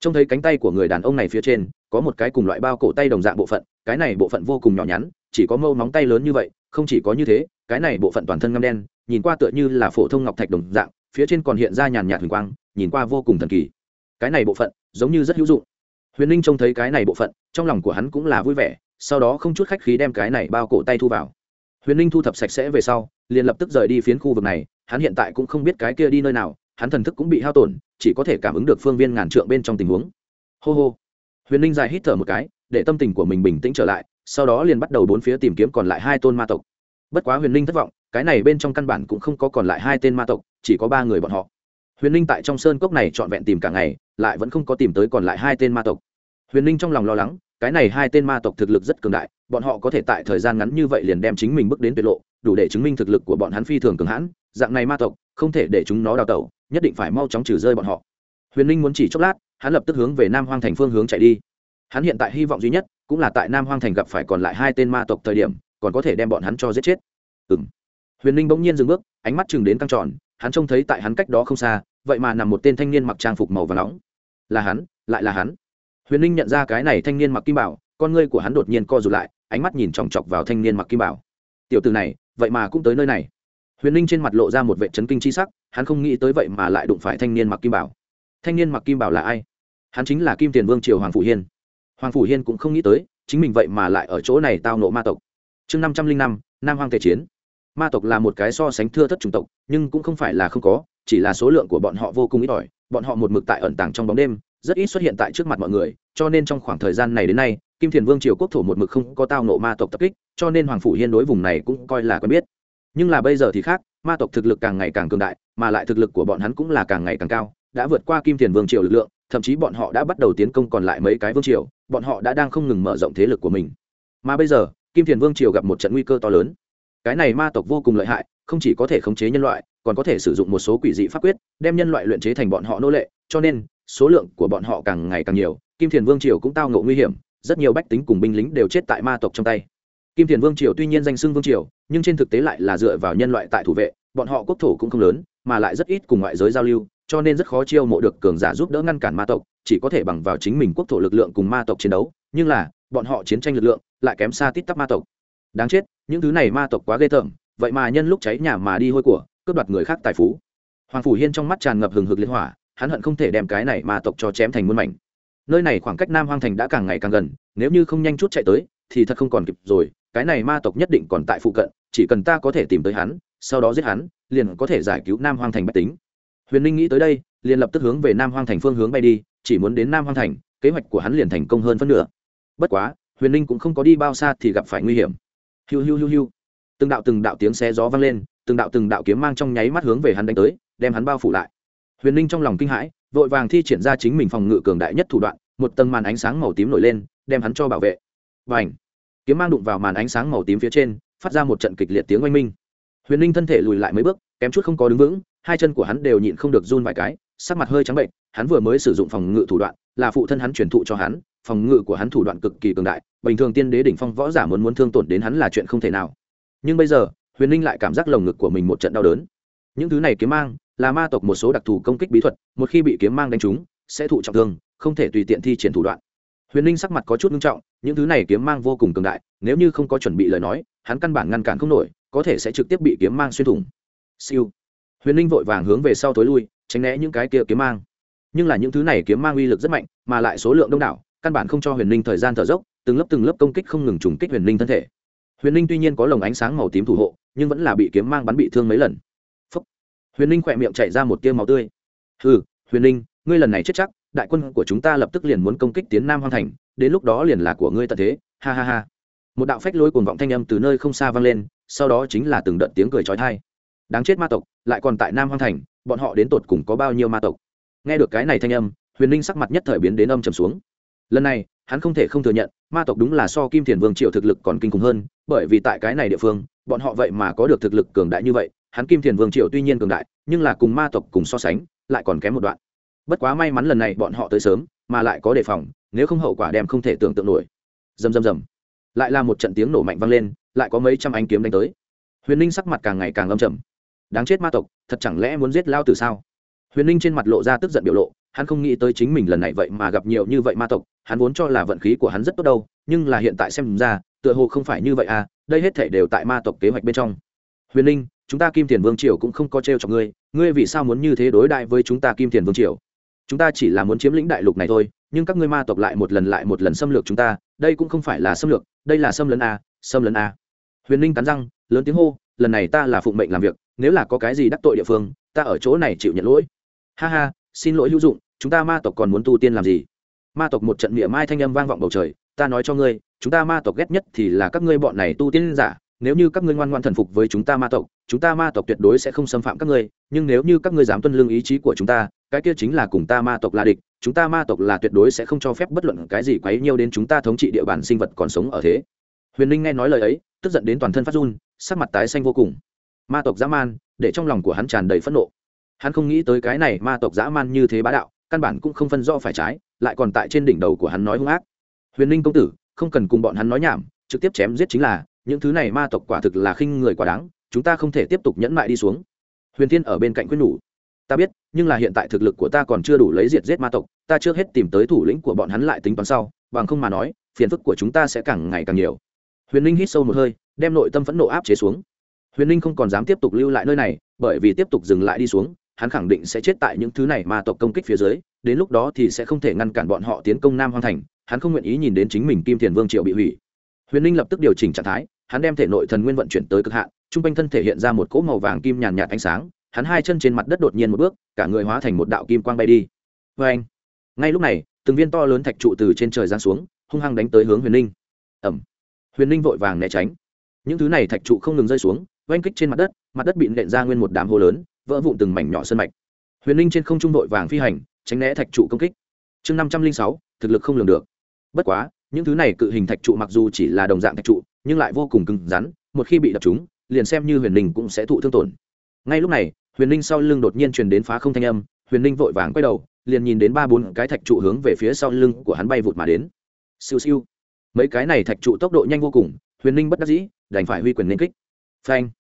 Trông thấy cánh tay của người đàn ông này phía trên, có một cái cùng loại bao cổ tay đồng dạng bộ phận, cái này bộ phận vô cùng nhỏ nhắn chỉ có mâu móng tay lớn như vậy, không chỉ có như thế, cái này bộ phận toàn thân ngâm đen, nhìn qua tựa như là phổ thông ngọc thạch đồng dạng, phía trên còn hiện ra nhàn nhạt huỳnh quang, nhìn qua vô cùng thần kỳ. Cái này bộ phận, giống như rất hữu dụng. Huyền ninh trông thấy cái này bộ phận, trong lòng của hắn cũng là vui vẻ, sau đó không chút khách khí đem cái này bao cổ tay thu vào. Huyền ninh thu thập sạch sẽ về sau, liền lập tức rời đi phiến khu vực này, hắn hiện tại cũng không biết cái kia đi nơi nào, hắn thần thức cũng bị hao tổn, chỉ có thể cảm ứng được phương viên ngàn trượng bên trong tình huống. Hô hô. Huyền ninh dài hít thở một cái, để tâm tình của mình bình tĩnh trở lại sau đó liền bắt đầu bốn phía tìm kiếm còn lại hai tôn ma tộc. Bất quá huyền ninh thất vọng, cái này bên trong căn bản cũng không có còn lại hai tên ma tộc, chỉ có ba người bọn họ. Huyền ninh tại trong sơn cốc này trọn vẹn tìm cả ngày, lại vẫn không có tìm tới còn lại hai tên ma tộc. Huyền ninh trong lòng lo lắng, cái này hai tên ma tộc thực lực rất cường đại, bọn họ có thể tại thời gian ngắn như vậy liền đem chính mình bước đến tuyệt lộ, đủ để chứng minh thực lực của bọn hắn phi thường cường hãn, dạng này ma tộc, không thể để chúng nó đào tẩu, nhất định phải mau chóng trừ rơi bọn họ. Huyền ninh muốn chỉ chốc lát, hắn lập tức hướng về nam hoang thành phương hướng chạy đi hắn hiện tại hy vọng duy nhất cũng là tại nam hoang thành gặp phải còn lại hai tên ma tộc thời điểm, còn có thể đem bọn hắn cho giết chết. Ừ m huyền ninh bỗng nhiên dừng bước, ánh mắt chừng đến căng tròn, hắn trông thấy tại hắn cách đó không xa, vậy mà nằm một tên thanh niên mặc trang phục màu và nóng. Là hắn, lại là hắn. Huyền ninh nhận ra cái này thanh niên mặc kim bảo, con ngươi của hắn đột nhiên co rụt lại, ánh mắt nhìn chòng chọc vào thanh niên mặc kim bảo. Tiểu từ này, vậy mà cũng tới nơi này. Huyền ninh trên mặt lộ ra một vệ trấn kinh c h i sắc, hắn không nghĩ tới vậy mà lại đụng phải thanh niên mặc kim bảo. Thanh niên mặc kim bảo là ai? Hắn chính là kim tiền vương triều hoàng phủ hiên hoàng phủ hiên cũng không nghĩ tới, chính mình vậy mà lại ở chỗ này tao nộ ma tộc. Chương năm trăm linh năm, nam hoàng tề chiến. Ma tộc là một cái so sánh thưa thất chủng tộc, nhưng cũng không phải là không có, chỉ là số lượng của bọn họ vô cùng ít ỏi, bọn họ một mực tại ẩn tàng trong bóng đêm, rất ít xuất hiện tại trước mặt mọi người, cho nên trong khoảng thời gian này đến nay, kim thiền vương triều quốc thổ một mực không có tao nộ ma tộc tập kích, cho nên hoàng phủ hiên đối vùng này cũng coi là quen biết. Nhưng là bây giờ thì khác, ma tộc thực lực càng ngày càng cường đại, mà lại thực lực của bọn hắn cũng là càng ngày càng cao, đã vượt qua kim thiền vương triều lực lượng, thậm chí bọn họ đã bắt đầu tiến công còn lại mấy cái vương triều bọn họ đã đang không ngừng mở rộng thế lực của mình. Mà bây giờ, kim thiền vương triều gặp một trận nguy cơ to lớn. Cái này ma tộc vô cùng lợi hại, không chỉ có thể khống chế nhân loại, còn có thể sử dụng một số quỷ dị pháp quyết, đem nhân loại luyện chế thành bọn họ nô lệ. Cho nên, số lượng của bọn họ càng ngày càng nhiều, kim thiền vương triều cũng tao ngộ nguy hiểm, rất nhiều bách tính cùng binh lính đều chết tại ma tộc trong tay. Kim thiền vương triều tuy nhiên danh xưng vương triều, nhưng trên thực tế lại là dựa vào nhân loại tại thủ vệ, bọn họ quốc thổ cũng không lớn, mà lại rất ít cùng ngoại giới giao lưu cho nên rất khó chiêu mộ được cường giả giúp đỡ ngăn cản ma tộc, chỉ có thể bằng vào chính mình quốc thổ lực lượng cùng ma tộc chiến đấu, nhưng là, bọn họ chiến tranh lực lượng lại kém xa tít tắp ma tộc. Đáng chết, những thứ này ma tộc quá ghê tởm, vậy mà nhân lúc cháy nhà mà đi hôi của, cướp đoạt người khác tài phú. Hoàng phủ hiên trong mắt tràn ngập hừng hực liên hỏa, hắn hận không thể đem cái này ma tộc cho chém thành muôn mảnh. Nơi này khoảng cách nam hoang thành đã càng ngày càng gần, nếu như không nhanh chút chạy tới, thì thật không còn kịp rồi, cái này ma tộc nhất định còn tại phụ cận, chỉ cần ta có thể tìm tới hắn, sau đó giết hắn, liền có thể giải cứu nam hoang thành bách tính huyền ninh nghĩ tới đây, liền lập tức hướng về nam hoang thành phương hướng bay đi, chỉ muốn đến nam hoang thành, kế hoạch của hắn liền thành công hơn phân nửa. Bất quá, huyền ninh cũng không có đi bao xa thì gặp phải nguy hiểm. Hiu hiu hiu hiu. Từng đạo từng đạo tiếng xé gió vang lên, từng đạo từng đạo kiếm mang trong nháy mắt hướng về hắn đánh tới, đem hắn bao phủ lại. Huyền ninh trong lòng kinh hãi, vội vàng thi triển ra chính mình phòng ngự cường đại nhất thủ đoạn, một tầng màn ánh sáng màu tím nổi lên, đem hắn cho bảo vệ. Và ảnh kiếm mang đụng vào màn ánh sáng màu tím phía trên, phát ra một trận kịch liệt tiếng oanh minh. Huyền ninh thân thể lùi lại mấy bước, kém chút không có đứng vững hai chân của hắn đều nhịn không được run vài cái, sắc mặt hơi trắng bệnh, hắn vừa mới sử dụng phòng ngự thủ đoạn, là phụ thân hắn truyền thụ cho hắn, phòng ngự của hắn thủ đoạn cực kỳ cường đại, bình thường tiên đế đỉnh phong võ giả muốn muốn thương tổn đến hắn là chuyện không thể nào. Nhưng bây giờ, huyền ninh lại cảm giác lồng ngực của mình một trận đau đớn. Những thứ này kiếm mang, là ma tộc một số đặc thù công kích bí thuật, một khi bị kiếm mang đánh trúng, sẽ thụ trọng thương, không thể tùy tiện thi triển thủ đoạn. Huyền ninh sắc mặt có chút nghiêm trọng, những thứ này kiếm mang vô cùng cường đại, nếu như không có chuẩn bị lời nói, hắn căn bản ngăn cản không nổi, có thể sẽ trực tiếp bị kiếm mang xuyên thủng. Siêu huyền ninh vội vàng hướng về sau tối lui, tránh né những cái kia kiếm mang. Nhưng là những thứ này kiếm mang uy lực rất mạnh, mà lại số lượng đông đảo, căn bản không cho huyền ninh thời gian thở dốc, từng lớp từng lớp công kích không ngừng trùng kích huyền ninh thân thể. Huyền ninh tuy nhiên có lồng ánh sáng màu tím thủ hộ, nhưng vẫn là bị kiếm mang bắn bị thương mấy lần. Phúc. huyền ninh khỏe miệng chạy ra một tiêu màu tươi. Ừ huyền ninh ngươi lần này chết chắc, đại quân của chúng ta lập tức liền muốn công kích tiến nam hoang thành, đến lúc đó liền là của ngươi tận thế, ha ha ha. Một đạo phách lối cuồng vọng thanh âm từ nơi không xa vang lên, sau đó chính là từng đợt tiếng cười trói thai đáng chết ma tộc, lại còn tại nam hoang thành, bọn họ đến tột cùng có bao nhiêu ma tộc? Nghe được cái này thanh âm, huyền ninh sắc mặt nhất thời biến đến âm trầm xuống. Lần này, hắn không thể không thừa nhận, ma tộc đúng là so kim thiền vương triệu thực lực còn kinh khủng hơn, bởi vì tại cái này địa phương, bọn họ vậy mà có được thực lực cường đại như vậy, hắn kim thiền vương triệu tuy nhiên cường đại, nhưng là cùng ma tộc cùng so sánh, lại còn kém một đoạn. Bất quá may mắn lần này bọn họ tới sớm, mà lại có đề phòng, nếu không hậu quả đem không thể tưởng tượng nổi. Dầm dầm dầm lại là một trận tiếng nổ mạnh vang lên, lại có mấy trăm ánh kiếm đánh tới. Huyền ninh sắc mặt càng ngày càng lâm trầm đáng chết ma tộc, thật chẳng lẽ muốn giết lao từ sao? Huyền ninh trên mặt lộ ra tức giận biểu lộ, hắn không nghĩ tới chính mình lần này vậy mà gặp nhiều như vậy ma tộc, hắn vốn cho là vận khí của hắn rất tốt đâu, nhưng là hiện tại xem ra, tựa hồ không phải như vậy à đây hết thể đều tại ma tộc kế hoạch bên trong. Huyền ninh, chúng ta kim tiền vương triều cũng không có t r e o chọc ngươi ngươi vì sao muốn như thế đối đại với chúng ta kim tiền vương triều? Chúng ta chỉ là muốn chiếm lĩnh đại lục này thôi, nhưng các ngươi ma tộc lại một lần lại một lần xâm lược chúng ta, đây cũng không phải là xâm lược, đây là xâm lấn a xâm lấn a huyền ninh cắn răng, lớn tiếng hô lần này ta là phụng mệnh làm việc, nếu là có cái gì đắc tội địa phương, ta ở chỗ này chịu nhận lỗi. Ha ha, xin lỗi hữu dụng, chúng ta ma tộc còn muốn tu tiên làm gì? Ma tộc một trận miệng mai thanh âm vang vọng bầu trời, ta nói cho ngươi, chúng ta ma tộc ghét nhất thì là các ngươi bọn này tu tiên giả, nếu như các ngươi ngoan ngoan thần phục với chúng ta ma tộc, chúng ta ma tộc tuyệt đối sẽ không xâm phạm các ngươi, nhưng nếu như các ngươi dám tuân lương ý chí của chúng ta, cái kia chính là cùng ta ma tộc là địch, chúng ta ma tộc là tuyệt đối sẽ không cho phép bất luận cái gì quấy nhiêu đến chúng ta thống trị địa bàn sinh vật còn sống ở thế. Huyền linh nghe nói lời ấy, tức giận đến toàn thân phát run sắc mặt tái xanh vô cùng. Ma tộc dã man, để trong lòng của hắn tràn đầy phẫn nộ. Hắn không nghĩ tới cái này ma tộc dã man như thế bá đạo, căn bản cũng không phân rõ phải trái, lại còn tại trên đỉnh đầu của hắn nói hung ác. Huyền ninh công tử, không cần cùng bọn hắn nói nhảm, trực tiếp chém giết chính là, những thứ này ma tộc quả thực là khinh người quá đáng, chúng ta không thể tiếp tục nhẫn mại đi xuống. Huyền thiên ở bên cạnh quyết nhủ, ta biết, nhưng là hiện tại thực lực của ta còn chưa đủ lấy diệt giết ma tộc, ta trước hết tìm tới thủ lĩnh của bọn hắn lại tính toán sau, bằng không mà nói, phiền phức của chúng ta sẽ càng ngày càng nhiều huyền ninh hít sâu một hơi, đem nội tâm phẫn nộ áp chế xuống. Huyền ninh không còn dám tiếp tục lưu lại nơi này, bởi vì tiếp tục dừng lại đi xuống, hắn khẳng định sẽ chết tại những thứ này mà tộc công kích phía dưới, đến lúc đó thì sẽ không thể ngăn cản bọn họ tiến công nam hoang thành, hắn không nguyện ý nhìn đến chính mình kim thiền vương triệu bị hủy. Huyền ninh lập tức điều chỉnh trạng thái, hắn đem thể nội thần nguyên vận chuyển tới cực hạn t r u n g quanh thân thể hiện ra một cỗ màu vàng kim nhàn nhạt ánh sáng, hắn hai chân trên mặt đất đột nhiên một bước, cả người hóa thành một đạo kim quang bay đi. Vê anh, ngay lúc này, từng viên to lớn thạch trụ từ trên trời giáng xuống, hung hăng đánh tới hướng huyền ninh. Ẩm huyền ninh vội vàng né tránh. Những thứ này thạch trụ không ngừng rơi xuống, oanh kích trên mặt đất mặt đất bị nện ra nguyên một đám hô lớn, vỡ vụn từng mảnh nhỏ sân mạch. Huyền ninh trên không trung vội vàng phi hành, tránh né thạch trụ công kích. Chương năm trăm linh sáu, thực lực không lường được. Bất quá, những thứ này cự hình thạch trụ mặc dù chỉ là đồng dạng thạch trụ, nhưng lại vô cùng cứng rắn, một khi bị đập chúng, liền xem như huyền ninh cũng sẽ thụ thương tổn. Ngay lúc này, huyền ninh sau lưng đột nhiên truyền đến phá không thanh âm, huyền ninh vội vàng quay đầu, liền nhìn đến ba bốn cái thạch trụ hướng về phía sau lưng của hắn bay vụt mà đến. Siêu siêu mấy cái này thạch trụ tốc độ nhanh vô cùng, huyền ninh bất đắc dĩ, đành phải huy quyền nên kích. Phanh.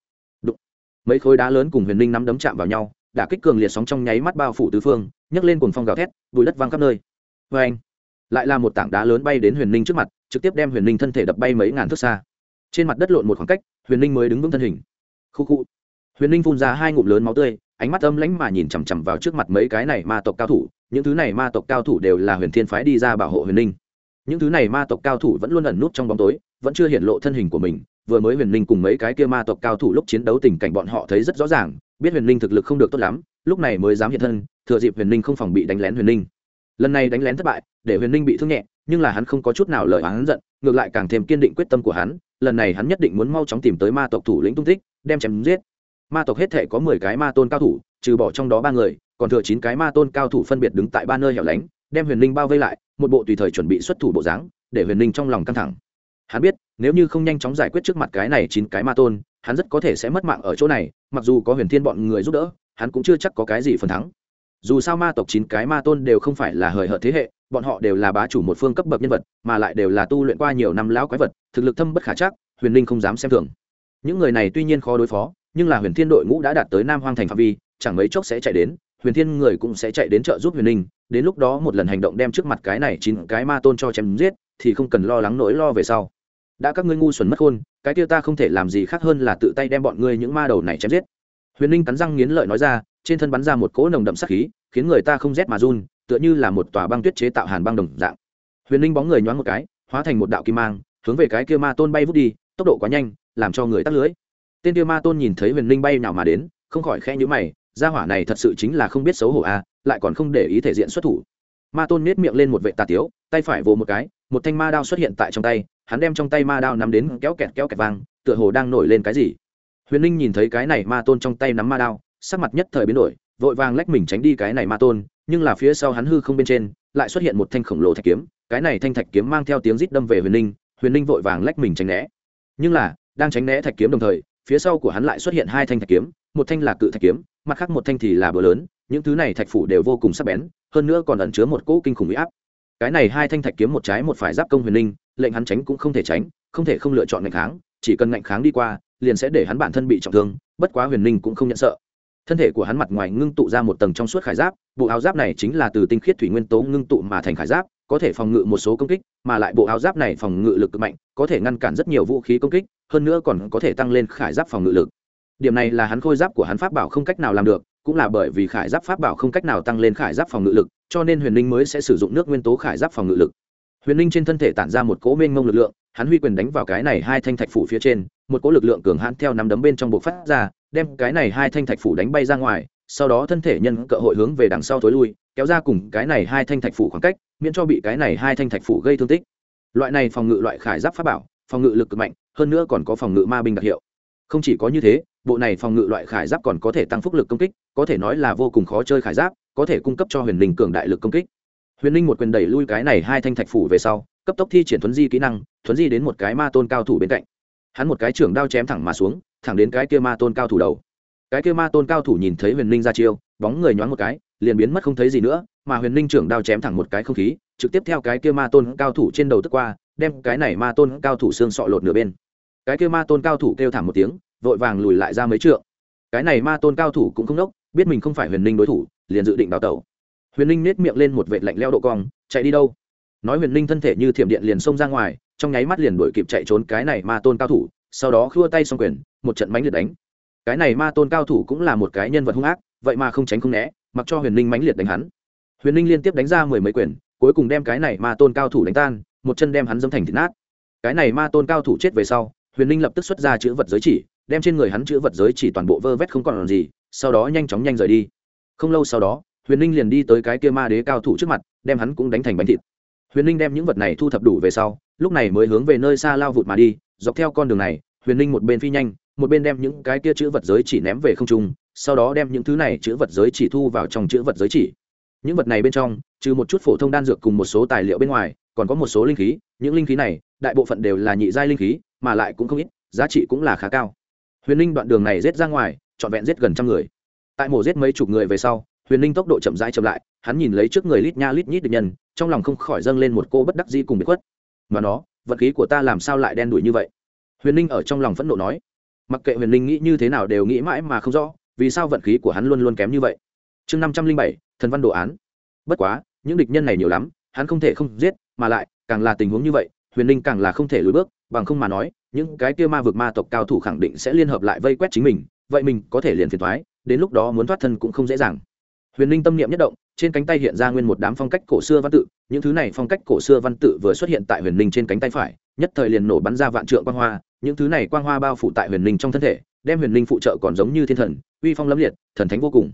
Đụng. Mấy khối đá lớn cùng huyền ninh nắm đấm chạm vào nhau đã kích cường liệt sóng trong nháy mắt bao phủ tứ phương, nhấc lên cuồng phong gào thét, bụi đất văng khắp nơi. Vê anh lại là một tảng đá lớn bay đến huyền ninh trước mặt, trực tiếp đem huyền ninh thân thể đập bay mấy ngàn thước xa. Trên mặt đất lộn một khoảng cách, huyền ninh mới đứng vững thân hình. Khu khu. Huyền ninh phun ra hai ngụm lớn máu tươi, ánh mắt âm lãnh mà nhìn chằm chằm vào trước mặt mấy cái này ma tộc cao thủ, những thứ này ma tộc cao thủ đều là huyền thiên phái đi ra bảo hộ huyền ninh những thứ này ma tộc cao thủ vẫn luôn ẩn nút trong bóng tối vẫn chưa hiện lộ thân hình của mình. Vừa mới huyền Linh cùng mấy cái kia ma tộc cao thủ lúc chiến đấu tình cảnh bọn họ thấy rất rõ ràng biết huyền Linh thực lực không được tốt lắm lúc này mới dám hiện thân thừa dịp huyền Linh không phòng bị đánh lén huyền Linh, lần này đánh lén thất bại để huyền Linh bị thương nhẹ nhưng là hắn không có chút nào lời hắn giận ngược lại càng thêm kiên định quyết tâm của hắn. Lần này hắn nhất định muốn mau chóng tìm tới ma tộc thủ lĩnh tung tích đem chém giết. Ma tộc hết thể có mười cái ma tôn cao thủ trừ bỏ trong đó ba người còn thừa chín cái ma tôn cao thủ phân biệt đứng tại ba nơi hẻo lánh đem huyền Linh bao vây lại một bộ tùy thời chuẩn bị xuất thủ bộ dáng, để huyền ninh trong lòng căng thẳng. Hắn biết, nếu như không nhanh chóng giải quyết trước mặt cái này chín cái ma tôn, hắn rất có thể sẽ mất mạng ở chỗ này, mặc dù có huyền thiên bọn người giúp đỡ, hắn cũng chưa chắc có cái gì phần thắng. Dù sao ma tộc chín cái ma tôn đều không phải là hời hợt thế hệ, bọn họ đều là bá chủ một phương cấp bậc nhân vật, mà lại đều là tu luyện qua nhiều năm lão quái vật, thực lực thâm bất khả chắc, huyền linh không dám xem thường. Những người này tuy nhiên khó đối phó, nhưng là huyền thiên đội ngũ đã đạt tới nam hoang thành phạm vi, chẳng mấy chốc sẽ chạy đến huyền thiên người cũng sẽ chạy đến trợ giúp huyền Ninh. đến lúc đó một lần hành động đem trước mặt cái này chín cái ma tôn cho chém giết, thì không cần lo lắng nỗi lo về sau. Đã các ngươi ngu xuẩn mất khôn cái kia ta không thể làm gì khác hơn là tự tay đem bọn ngươi những ma đầu này chém giết. Huyền ninh cắn răng nghiến lợi nói ra, trên thân bắn ra một cỗ nồng đậm sắc khí, khiến người ta không rét mà run, tựa như là một tòa băng tuyết chế tạo hàn băng đồng dạng. Huyền ninh bóng người nhoáng một cái, hóa thành một đạo kim mang, hướng về cái kia ma tôn bay vút đi, tốc độ quá nhanh, làm cho người tắt lưới. Tên kia ma tôn nhìn thấy huyền ninh bay nào mà đến, không khỏi khe nhữ mày gia hỏa này thật sự chính là không biết xấu hổ a à, lại còn không để ý thể diện xuất thủ. Ma tôn nết miệng lên một vệ tà tiếu tay phải vồ một cái một thanh ma đao xuất hiện tại trong tay hắn đem trong tay ma đao nắm đến kéo kẹt kéo kẹt vang tựa hồ đang nổi lên cái gì. Huyền ninh nhìn thấy cái này ma tôn trong tay nắm ma đao sắc mặt nhất thời biến đổi vội vàng lách mình tránh đi cái này ma tôn nhưng là phía sau hắn hư không bên trên lại xuất hiện một thanh khổng lồ thạch kiếm cái này thanh thạch kiếm mang theo tiếng rít đâm về huyền ninh huyền ninh vội vàng lách mình tránh né. Nhưng là đang tránh né thạch kiếm đồng thời phía sau của hắn lại xuất hiện hai thanh thạch kiếm một thanh là cự thạch kiếm mặt khác một thanh thì là bờ lớn, những thứ này thạch phủ đều vô cùng sắc bén, hơn nữa còn ẩn chứa một cỗ kinh khủng huy áp. Cái này hai thanh thạch kiếm một trái một phải giáp công huyền ninh lệnh hắn tránh cũng không thể tránh, không thể không lựa chọn ngạnh kháng, chỉ cần ngạnh kháng đi qua, liền sẽ để hắn bản thân bị trọng thương, bất quá huyền ninh cũng không nhận sợ. Thân thể của hắn mặt ngoài ngưng tụ ra một tầng trong suốt khải giáp, bộ áo giáp này chính là từ tinh khiết thủy nguyên tố ngưng tụ mà thành khải giáp, có thể phòng ngự một số công kích, mà lại bộ áo giáp này phòng ngự lực cực mạnh, có thể ngăn cản rất nhiều vũ khí công kích, hơn nữa còn có thể tăng lên khải giáp phòng ngự lực điểm này là hắn khôi giáp của hắn pháp bảo không cách nào làm được, cũng là bởi vì khải giáp pháp bảo không cách nào tăng lên khải giáp phòng ngự lực, cho nên huyền linh mới sẽ sử dụng nước nguyên tố khải giáp phòng ngự lực. Huyền linh trên thân thể tản ra một cỗ mênh mông lực lượng, hắn huy quyền đánh vào cái này hai thanh thạch phủ phía trên, một cỗ lực lượng cường hãn theo nắm đấm bên trong buộc phát ra, đem cái này hai thanh thạch phủ đánh bay ra ngoài, sau đó thân thể nhân cơ hội hướng về đằng sau thối lui, kéo ra cùng cái này hai thanh thạch phủ khoảng cách, miễn cho bị cái này hai thanh thạch phủ gây thương tích. Loại này phòng ngự loại khải giáp pháp bảo, phòng ngự lực cực mạnh, hơn nữa còn có phòng ngự ma binh đặc hiệu. Không chỉ có như thế bộ này phòng ngự loại khải giáp còn có thể tăng phúc lực công kích, có thể nói là vô cùng khó chơi khải giáp, có thể cung cấp cho huyền linh cường đại lực công kích. Huyền linh một quyền đẩy lui cái này hai thanh thạch phủ về sau, cấp tốc thi triển thuấn di kỹ năng, thuấn di đến một cái ma tôn cao thủ bên cạnh. Hắn một cái trưởng đao chém thẳng mà xuống, thẳng đến cái kia ma tôn cao thủ đầu. Cái kia ma tôn cao thủ nhìn thấy huyền linh ra chiêu, bóng người nhoáng một cái, liền biến mất không thấy gì nữa, mà huyền linh trưởng đao chém thẳng một cái không khí, trực tiếp theo cái kia ma tôn cao thủ trên đầu tức qua, đem cái này ma tôn cao thủ xương sọ lột nửa bên. Cái kia ma tôn cao thủ kêu thảm một tiếng vội vàng lùi lại ra mấy trượng. Cái này ma tôn cao thủ cũng không đốc biết mình không phải huyền ninh đối thủ, liền dự định đào tẩu. Huyền ninh nết miệng lên một vệt lạnh leo độ cong, chạy đi đâu? Nói huyền ninh thân thể như thiểm điện liền xông ra ngoài, trong nháy mắt liền đuổi kịp chạy trốn cái này ma tôn cao thủ, sau đó khua tay xong quyền, một trận mánh liệt đánh. Cái này ma tôn cao thủ cũng là một cái nhân vật hung ác, vậy mà không tránh không né, mặc cho huyền ninh mánh liệt đánh hắn. Huyền ninh liên tiếp đánh ra mười mấy quyền, cuối cùng đem cái này ma tôn cao thủ đánh tan, một chân đem hắn dâm thành thịt nát. Cái này ma tôn cao thủ chết về sau, huyền ninh lập tức xuất ra chữ vật giới chỉ đem trên người hắn chữ vật giới chỉ toàn bộ vơ vét không còn làm gì, sau đó nhanh chóng nhanh rời đi. Không lâu sau đó, huyền ninh liền đi tới cái kia ma đế cao thủ trước mặt, đem hắn cũng đánh thành bánh thịt. Huyền ninh đem những vật này thu thập đủ về sau, lúc này mới hướng về nơi xa lao vụt mà đi, dọc theo con đường này, huyền ninh một bên phi nhanh, một bên đem những cái kia chữ vật giới chỉ ném về không trung, sau đó đem những thứ này chữ vật giới chỉ thu vào trong chữ vật giới chỉ. Những vật này bên trong, trừ một chút phổ thông đan dược cùng một số tài liệu bên ngoài, còn có một số linh khí. Những linh khí này, đại bộ phận đều là nhị giai linh khí, mà lại cũng không ít, giá trị cũng là khá cao huyền ninh đoạn đường này rết ra ngoài, trọn vẹn rết gần trăm người. Tại mổ rết mấy chục người về sau, huyền ninh tốc độ chậm rãi chậm lại, hắn nhìn lấy trước người lít nha lít nhít được nhân, trong lòng không khỏi dâng lên một cô bất đắc di cùng bị khuất. Mà nó, vật khí của ta làm sao lại đen đủi như vậy? Huyền ninh ở trong lòng phẫn nộ nói. Mặc kệ huyền ninh nghĩ như thế nào đều nghĩ mãi mà không rõ, vì sao vận khí của hắn luôn luôn kém như vậy? Chương năm trăm linh bảy, thần văn đồ án. Bất quá, những địch nhân này nhiều lắm, hắn không thể không giết, mà lại, càng là tình huống như vậy huyền ninh càng là không thể lùi bước, bằng không mà nói, những cái kia ma vực ma tộc cao thủ khẳng định sẽ liên hợp lại vây quét chính mình, vậy mình có thể liền phiền thoái đến lúc đó muốn thoát thân cũng không dễ dàng. Huyền ninh tâm niệm nhất động, trên cánh tay hiện ra nguyên một đám phong cách cổ xưa văn tự, những thứ này phong cách cổ xưa văn tự vừa xuất hiện tại huyền ninh trên cánh tay phải, nhất thời liền nổ bắn ra vạn trượng quang hoa, những thứ này quang hoa bao phủ tại huyền ninh trong thân thể, đem huyền ninh phụ trợ còn giống như thiên thần, uy phong lâm liệt, thần thánh vô cùng.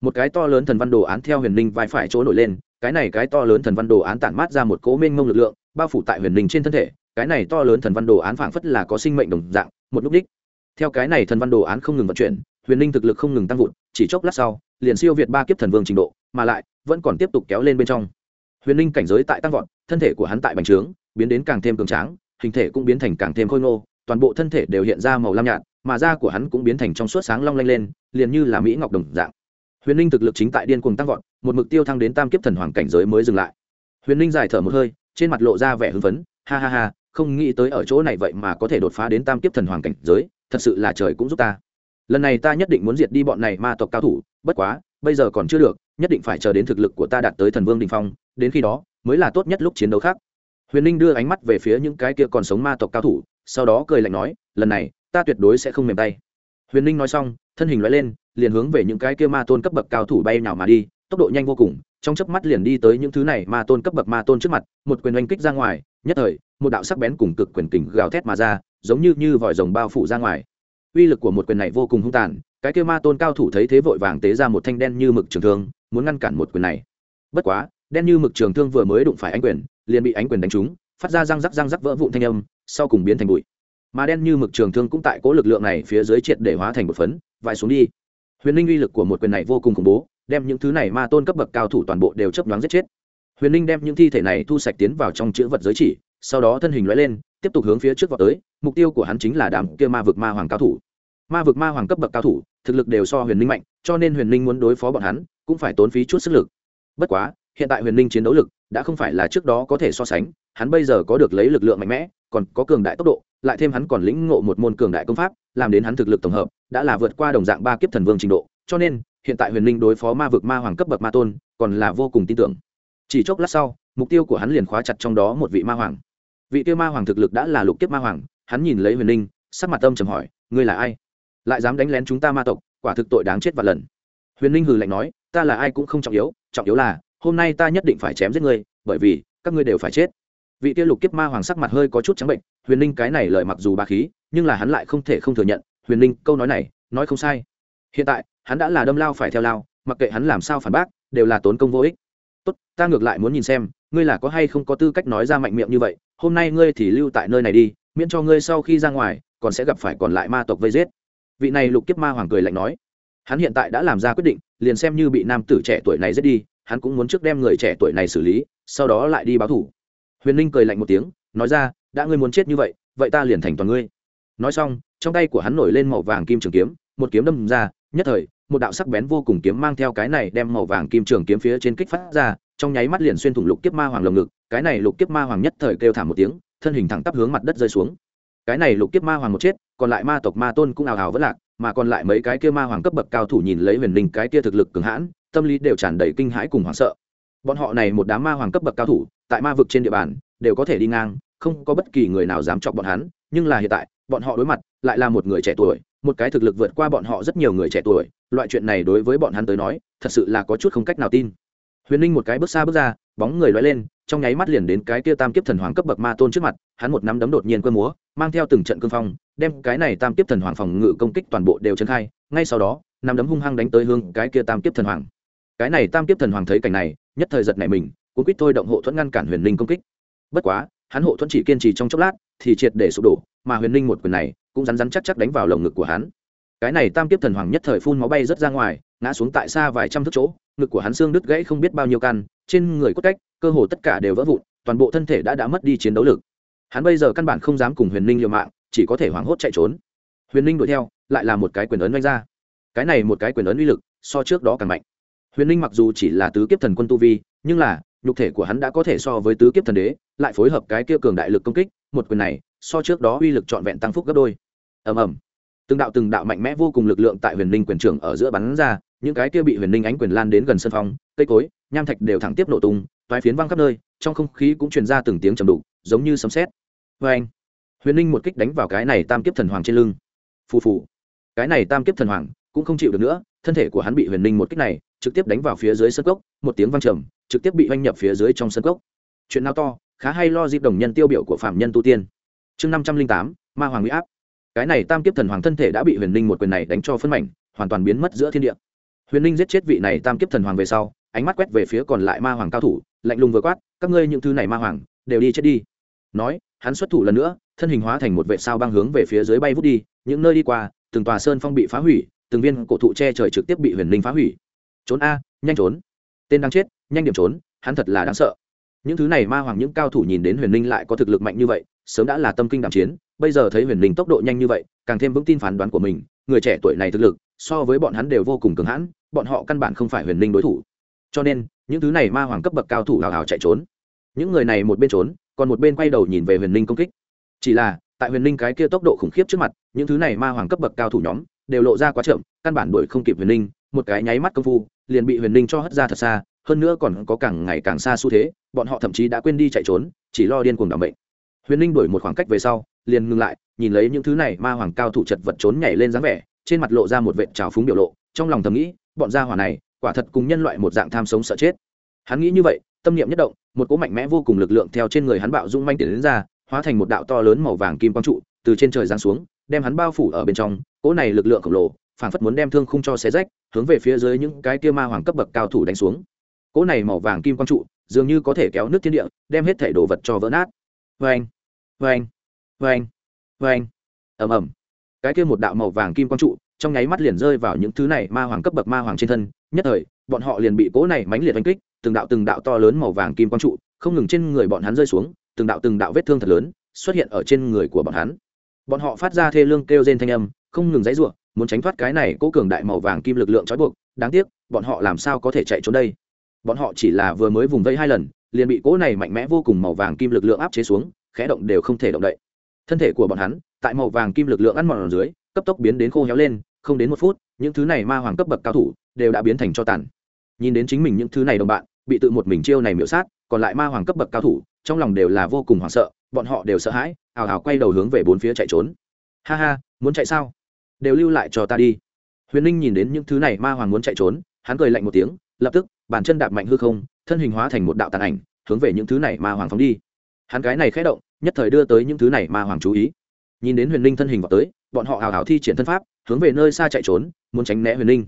Một cái to lớn thần văn đồ án theo huyền ninh vai phải chỗ nổi lên, cái này cái to lớn thần văn đồ án tản mát ra một cố mênh mông lực lượng bao phủ tại huyền linh trên thân thể, cái này to lớn thần văn đồ án phảng phất là có sinh mệnh đồng dạng, một lúc đích. Theo cái này thần văn đồ án không ngừng vận chuyển, huyền linh thực lực không ngừng tăng vụt, chỉ chốc lát sau, liền siêu việt ba kiếp thần vương trình độ, mà lại, vẫn còn tiếp tục kéo lên bên trong. Huyền linh cảnh giới tại tăng vọt, thân thể của hắn tại bành trướng, biến đến càng thêm cường tráng, hình thể cũng biến thành càng thêm khôi ngô, toàn bộ thân thể đều hiện ra màu lam nhạt, mà da của hắn cũng biến thành trong suốt sáng long lanh lên, liền như là mỹ ngọc đồng dạng. Huyền linh thực lực chính tại điên cuồng tăng vọt, một mục tiêu thăng đến tam kiếp thần hoàng cảnh giới mới dừng lại. Huyền linh dài thở một hơi trên mặt lộ ra vẻ hưng phấn, ha ha ha, không nghĩ tới ở chỗ này vậy mà có thể đột phá đến tam kiếp thần hoàng cảnh giới, thật sự là trời cũng giúp ta. Lần này ta nhất định muốn diệt đi bọn này ma tộc cao thủ, bất quá, bây giờ còn chưa được, nhất định phải chờ đến thực lực của ta đạt tới thần vương đình phong, đến khi đó, mới là tốt nhất lúc chiến đấu khác. Huyền ninh đưa ánh mắt về phía những cái kia còn sống ma tộc cao thủ, sau đó cười lạnh nói, lần này, ta tuyệt đối sẽ không mềm tay. Huyền ninh nói xong, thân hình loại lên, liền hướng về những cái kia ma tôn cấp bậc cao thủ bay nào mà đi tốc độ nhanh vô cùng, trong chớp mắt liền đi tới những thứ này ma tôn cấp bậc ma tôn trước mặt, một quyền oanh kích ra ngoài, nhất thời, một đạo sắc bén cùng cực quyền kình gào thét mà ra, giống như như vòi rồng bao phủ ra ngoài. Uy lực của một quyền này vô cùng hung tàn, cái kia ma tôn cao thủ thấy thế vội vàng tế ra một thanh đen như mực trường thương, muốn ngăn cản một quyền này. Bất quá, đen như mực trường thương vừa mới đụng phải ánh quyền, liền bị ánh quyền đánh trúng, phát ra răng rắc răng rắc vỡ vụn thanh âm, sau cùng biến thành bụi. Mà đen như mực trường thương cũng tại cố lực lượng này phía dưới triệt để hóa thành một phấn vải xuống đi. Huyền linh uy lực của một quyền này vô cùng khủng bố đem những thứ này ma tôn cấp bậc cao thủ toàn bộ đều chấp nhoáng giết chết. Huyền ninh đem những thi thể này thu sạch tiến vào trong chữ vật giới chỉ, sau đó thân hình loại lên, tiếp tục hướng phía trước vào tới, mục tiêu của hắn chính là đám kia ma vực ma hoàng cao thủ. Ma vực ma hoàng cấp bậc cao thủ, thực lực đều so huyền ninh mạnh, cho nên huyền ninh muốn đối phó bọn hắn, cũng phải tốn phí chút sức lực. Bất quá, hiện tại huyền ninh chiến đấu lực đã không phải là trước đó có thể so sánh, hắn bây giờ có được lấy lực lượng mạnh mẽ, còn có cường đại tốc độ, lại thêm hắn còn lĩnh ngộ một môn cường đại công pháp, làm đến hắn thực lực tổng hợp, đã là vượt qua đồng dạng ba kiếp thần vương trình độ, cho nên hiện tại huyền ninh đối phó ma vực ma hoàng cấp bậc ma tôn còn là vô cùng tin tưởng. Chỉ chốc lát sau, mục tiêu của hắn liền khóa chặt trong đó một vị ma hoàng. Vị tiêu ma hoàng thực lực đã là lục kiếp ma hoàng, hắn nhìn lấy huyền ninh sắc mặt tâm trầm hỏi, ngươi là ai? Lại dám đánh lén chúng ta ma tộc, quả thực tội đáng chết và lần. Huyền ninh hừ lạnh nói, ta là ai cũng không trọng yếu trọng yếu là, hôm nay ta nhất định phải chém giết ngươi, bởi vì, các ngươi đều phải chết. Vị tiêu lục kiếp ma hoàng sắc mặt hơi có chút trắng bệnh, huyền ninh cái này lời mặc dù ba khí, nhưng là hắn lại không thể không thừa nhận, huyền ninh câu nói này, nói không sai hiện tại, hắn đã là đâm lao phải theo lao, mặc kệ hắn làm sao phản bác, đều là tốn công vô ích. Tốt, ta ngược lại muốn nhìn xem, ngươi là có hay không có tư cách nói ra mạnh miệng như vậy, hôm nay ngươi thì lưu tại nơi này đi, miễn cho ngươi sau khi ra ngoài, còn sẽ gặp phải còn lại ma tộc vây giết. Vị này lục kiếp ma hoàng cười lạnh nói. Hắn hiện tại đã làm ra quyết định, liền xem như bị nam tử trẻ tuổi này giết đi, hắn cũng muốn trước đem người trẻ tuổi này xử lý, sau đó lại đi báo thủ. Huyền ninh cười lạnh một tiếng, nói ra, đã ngươi muốn chết như vậy vậy ta liền thành toàn ngươi. Nói xong, trong tay của hắn nổi lên màu vàng kim trường kiếm, một kiếm đâm ra nhất thời, một đạo sắc bén vô cùng kiếm mang theo cái này đem màu vàng kim trường kiếm phía trên kích phát ra, trong nháy mắt liền xuyên thủng lục kiếp ma hoàng lồng ngực, cái này lục kiếp ma hoàng nhất thời kêu thảm một tiếng, thân hình thẳng tắp hướng mặt đất rơi xuống. Cái này lục kiếp ma hoàng một chết, còn lại ma tộc ma tôn cũng ào ào vất lạc, mà còn lại mấy cái kia ma hoàng cấp bậc cao thủ nhìn lấy huyền linh cái kia thực lực cường hãn, tâm lý đều tràn đầy kinh hãi cùng hoảng sợ. Bọn họ này một đám ma hoàng cấp bậc cao thủ, tại ma vực trên địa bàn, đều có thể đi ngang, không có bất kỳ người nào dám chọc bọn hắn, nhưng là hiện tại, bọn họ đối mặt lại là một người trẻ tuổi, một cái thực lực vượt qua bọn họ rất nhiều người trẻ tuổi. Loại chuyện này đối với bọn hắn tới nói, thật sự là có chút không cách nào tin. Huyền ninh một cái bước xa bước ra, bóng người loay lên, trong nháy mắt liền đến cái kia tam kiếp thần hoàng cấp bậc ma tôn trước mặt, hắn một nắm đấm đột nhiên cơ múa, mang theo từng trận cương phong, đem cái này tam kiếp thần hoàng phòng ngự công kích toàn bộ đều trấn khai, ngay sau đó, nắm đấm hung hăng đánh tới hương cái kia tam kiếp thần hoàng. Cái này tam kiếp thần hoàng thấy cảnh này, nhất thời giật này mình cũng quýt thôi động hộ thuẫn ngăn cản huyền ninh công kích. Bất quá, hắn hộ thuẫn chỉ kiên trì trong chốc lát, thì triệt để sụp đổ, mà huyền ninh một quyền này cũng rắn rắn chắc chắc đánh vào lồng ngực của hắn. Cái này tam kiếp thần hoàng nhất thời phun máu bay rất ra ngoài, ngã xuống tại xa vài trăm thước chỗ, ngực của hắn xương đứt gãy không biết bao nhiêu căn, trên người cốt cách, cơ hồ tất cả đều vỡ vụn, toàn bộ thân thể đã đã mất đi chiến đấu lực. Hắn bây giờ căn bản không dám cùng huyền ninh liều mạng, chỉ có thể hoảng hốt chạy trốn. Huyền ninh đuổi theo, lại là một cái quyền ấn đánh ra. Cái này một cái quyền ấn uy lực, so trước đó càng mạnh. Huyền ninh mặc dù chỉ là tứ kiếp thần quân tu vi, nhưng là, nhục thể của hắn đã có thể so với tứ kiếp thần đế, lại phối hợp cái kia cường đại lực công kích, một quyền này, so trước đó uy lực trọn vẹn tăng phúc gấp đôi ầm ầm. Từng đạo từng đạo mạnh mẽ vô cùng lực lượng tại huyền ninh quyền trưởng ở giữa bắn ra, những cái kia bị huyền ninh ánh quyền lan đến gần sân phong, cây cối, nham thạch đều thẳng tiếp nổ tung, toái phiến văng khắp nơi, trong không khí cũng truyền ra từng tiếng trầm đục, giống như sấm sét. Vê anh, huyền ninh một kích đánh vào cái này tam kiếp thần hoàng trên lưng. Phù phù. Cái này tam kiếp thần hoàng cũng không chịu được nữa, thân thể của hắn bị huyền ninh một kích này trực tiếp đánh vào phía dưới sân cốc, một tiếng văng trầm, trực tiếp bị oanh nhập phía dưới trong sân cốc. Chuyện nào to, khá hay lo dịp đồng nhân tiêu biểu của phạm nhân tu tiên. Chương năm trăm linh tám, ma hoàng huy áp cái này tam kiếp thần hoàng thân thể đã bị huyền ninh một quyền này đánh cho phân mảnh, hoàn toàn biến mất giữa thiên địa. Huyền ninh giết chết vị này tam kiếp thần hoàng về sau, ánh mắt quét về phía còn lại ma hoàng cao thủ, lạnh lùng vừa quát, các ngươi những thứ này ma hoàng, đều đi chết đi. Nói, hắn xuất thủ lần nữa, thân hình hóa thành một vệ sao băng hướng về phía dưới bay vút đi, những nơi đi qua, từng tòa sơn phong bị phá hủy, từng viên cổ thụ che trời trực tiếp bị huyền ninh phá hủy. Trốn a, nhanh trốn. Tên đang chết, nhanh điểm trốn, hắn thật là đáng sợ. Những thứ này ma hoàng những cao thủ nhìn đến huyền ninh lại có thực lực mạnh như vậy, sớm đã là tâm kinh đạm chiến bây giờ thấy huyền linh tốc độ nhanh như vậy, càng thêm vững tin phán đoán của mình, người trẻ tuổi này thực lực, so với bọn hắn đều vô cùng cứng hãn, bọn họ căn bản không phải huyền linh đối thủ. Cho nên, những thứ này ma hoàng cấp bậc cao thủ hào hào chạy trốn. Những người này một bên trốn, còn một bên quay đầu nhìn về huyền linh công kích. Chỉ là, tại huyền linh cái kia tốc độ khủng khiếp trước mặt, những thứ này ma hoàng cấp bậc cao thủ nhóm, đều lộ ra quá chậm, căn bản đuổi không kịp huyền linh. một cái nháy mắt công phu, liền bị huyền linh cho hất ra thật xa, hơn nữa còn có càng ngày càng xa xu thế, bọn họ thậm chí đã quên đi chạy trốn, chỉ lo điên cuồng đảm bệnh huyền linh đuổi một khoảng cách về sau liền ngừng lại, nhìn lấy những thứ này ma hoàng cao thủ chật vật trốn nhảy lên dáng vẻ, trên mặt lộ ra một vệ trào phúng biểu lộ, trong lòng thầm nghĩ, bọn gia hỏa này, quả thật cùng nhân loại một dạng tham sống sợ chết. Hắn nghĩ như vậy, tâm niệm nhất động, một cỗ mạnh mẽ vô cùng lực lượng theo trên người hắn bạo dung manh tiến đến ra, hóa thành một đạo to lớn màu vàng kim quang trụ, từ trên trời giáng xuống, đem hắn bao phủ ở bên trong, cỗ này lực lượng khổng lồ, phảng phất muốn đem thương khung cho xé rách, hướng về phía dưới những cái kia ma hoàng cấp bậc cao thủ đánh xuống. Cỗ này màu vàng kim quang trụ, dường như có thể kéo nước thiên địa, đem hết thể đồ vật cho vỡ nát. Vê anh vê anh vê anh vê anh ầm ầm. Cái kia một đạo màu vàng kim quang trụ, trong nháy mắt liền rơi vào những thứ này ma hoàng cấp bậc ma hoàng trên thân. Nhất thời, bọn họ liền bị cỗ này mãnh liệt đánh kích, từng đạo từng đạo to lớn màu vàng kim quang trụ, không ngừng trên người bọn hắn rơi xuống, từng đạo từng đạo vết thương thật lớn xuất hiện ở trên người của bọn hắn. Bọn họ phát ra thê lương kêu rên thanh âm, không ngừng dãy ruộng muốn tránh thoát cái này cố cường đại màu vàng kim lực lượng trói buộc. Đáng tiếc, bọn họ làm sao có thể chạy trốn đây? Bọn họ chỉ là vừa mới vùng vây hai lần, liền bị cố này mạnh mẽ vô cùng màu vàng kim lực lượng áp chế xuống, khẽ động đều không thể động đậy thân thể của bọn hắn, tại màu vàng kim lực lượng ăn mòn ở dưới, cấp tốc biến đến khô héo lên, không đến một phút, những thứ này ma hoàng cấp bậc cao thủ đều đã biến thành cho tàn. Nhìn đến chính mình những thứ này đồng bạn, bị tự một mình chiêu này miễu sát, còn lại ma hoàng cấp bậc cao thủ, trong lòng đều là vô cùng hoảng sợ, bọn họ đều sợ hãi, ào ào quay đầu hướng về bốn phía chạy trốn. Ha ha, muốn chạy sao? Đều lưu lại cho ta đi. Huyền ninh nhìn đến những thứ này, ma hoàng muốn chạy trốn, hắn cười lạnh một tiếng, lập tức, bàn chân đạp mạnh hư không, thân hình hóa thành một đạo tàn ảnh, hướng về những thứ này ma hoàng phóng đi. Hắn cái này khé động nhất thời đưa tới những thứ này ma hoàng chú ý. Nhìn đến huyền Linh thân hình vào tới, bọn họ hào hào thi triển thân pháp, hướng về nơi xa chạy trốn, muốn tránh né huyền Linh.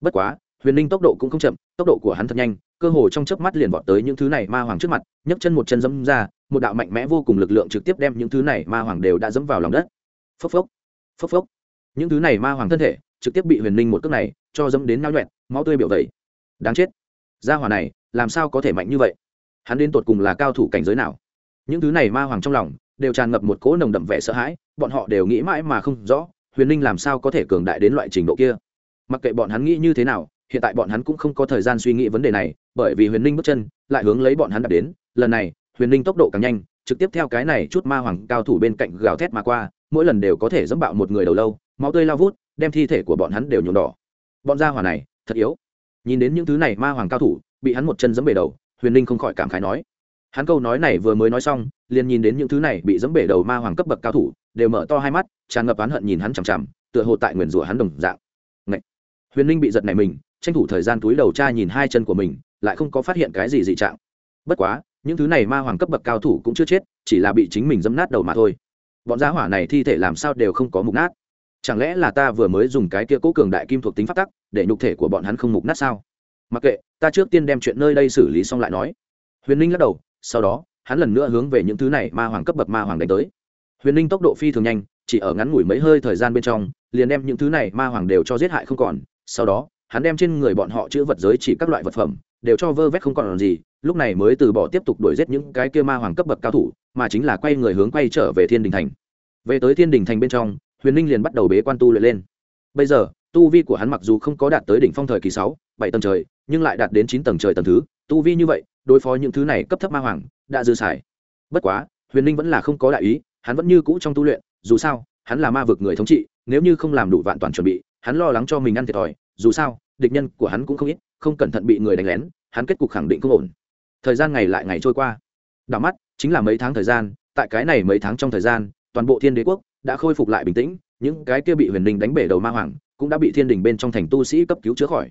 bất quá, huyền Linh tốc độ cũng không chậm, tốc độ của hắn thật nhanh, cơ hồ trong chớp mắt liền vọt tới những thứ này ma hoàng trước mặt, nhấc chân một chân dẫm ra, một đạo mạnh mẽ vô cùng lực lượng trực tiếp đem những thứ này ma hoàng đều đã dẫm vào lòng đất. Phốc phốc phốc phốc. Những thứ này ma hoàng thân thể trực tiếp bị huyền Linh một cước này cho dẫm đến nao nhuẹn, máu tươi biểu vẩy. Đáng chết. Gia hỏa này, làm sao có thể mạnh như vậy? Hắn đến tột cùng là cao thủ cảnh giới nào? Những thứ này ma hoàng trong lòng đều tràn ngập một cỗ nồng đậm vẻ sợ hãi, bọn họ đều nghĩ mãi mà không rõ, huyền ninh làm sao có thể cường đại đến loại trình độ kia. Mặc kệ bọn hắn nghĩ như thế nào, hiện tại bọn hắn cũng không có thời gian suy nghĩ vấn đề này, bởi vì huyền ninh bước chân lại hướng lấy bọn hắn đạp đến. Lần này, huyền ninh tốc độ càng nhanh, trực tiếp theo cái này chút ma hoàng cao thủ bên cạnh gào thét mà qua, mỗi lần đều có thể dẫm bạo một người đầu lâu, máu tươi lao vút, đem thi thể của bọn hắn đều nhuộm đỏ. Bọn gia hỏa này, thật yếu. Nhìn đến những thứ này ma hoàng cao thủ, bị hắn một chân dẫm bể đầu, huyền ninh không khỏi cảm khái nói hắn câu nói này vừa mới nói xong, liền nhìn đến những thứ này bị dẫm bể đầu ma hoàng cấp bậc cao thủ, đều mở to hai mắt, tràn ngập oán hận nhìn hắn chằm chằm, tựa hồ tại nguyền rủa hắn đồng dạng. Ngậy! huyền ninh bị giật này mình, tranh thủ thời gian túi đầu tra nhìn hai chân của mình, lại không có phát hiện cái gì dị trạng. Bất quá, những thứ này ma hoàng cấp bậc cao thủ cũng chưa chết, chỉ là bị chính mình dẫm nát đầu mà thôi. Bọn gia hỏa này thi thể làm sao đều không có mục nát. Chẳng lẽ là ta vừa mới dùng cái kia cố cường đại kim thuộc tính phát tắc, để nhục thể của bọn hắn không mục nát sao? Mặc kệ, ta trước tiên đem chuyện nơi đây xử lý xong lại nói. Huyền ninh lắc đầu sau đó, hắn lần nữa hướng về những thứ này ma hoàng cấp bậc ma hoàng đánh tới. Huyền ninh tốc độ phi thường nhanh, chỉ ở ngắn ngủi mấy hơi thời gian bên trong, liền đem những thứ này ma hoàng đều cho giết hại không còn. Sau đó, hắn đem trên người bọn họ chữ vật giới chỉ các loại vật phẩm, đều cho vơ vét không còn gì, lúc này mới từ bỏ tiếp tục đuổi giết những cái kia ma hoàng cấp bậc cao thủ, mà chính là quay người hướng quay trở về thiên đình thành. Về tới thiên đình thành bên trong, huyền ninh liền bắt đầu bế quan tu luyện lên. Bây giờ, tu vi của hắn mặc dù không có đạt tới đỉnh phong thời kỳ sáu, bảy tầng trời, nhưng lại đạt đến chín tầng trời tầng thứ tu vi như vậy, đối phó những thứ này cấp thấp ma hoàng, đã dư xài. Bất quá, huyền ninh vẫn là không có đại ý, hắn vẫn như cũ trong tu luyện, dù sao, hắn là ma vực người thống trị, nếu như không làm đủ vạn toàn chuẩn bị, hắn lo lắng cho mình ăn thiệt thòi, dù sao, địch nhân của hắn cũng không ít, không cẩn thận bị người đánh lén, hắn kết cục khẳng định không ổn. Thời gian ngày lại ngày trôi qua. Đảo mắt, chính là mấy tháng thời gian, tại cái này mấy tháng trong thời gian, toàn bộ thiên đế quốc đã khôi phục lại bình tĩnh, những cái kia bị huyền đình đánh bể đầu ma hoàng cũng đã bị thiên đình bên trong thành tu sĩ cấp cứu chữa khỏi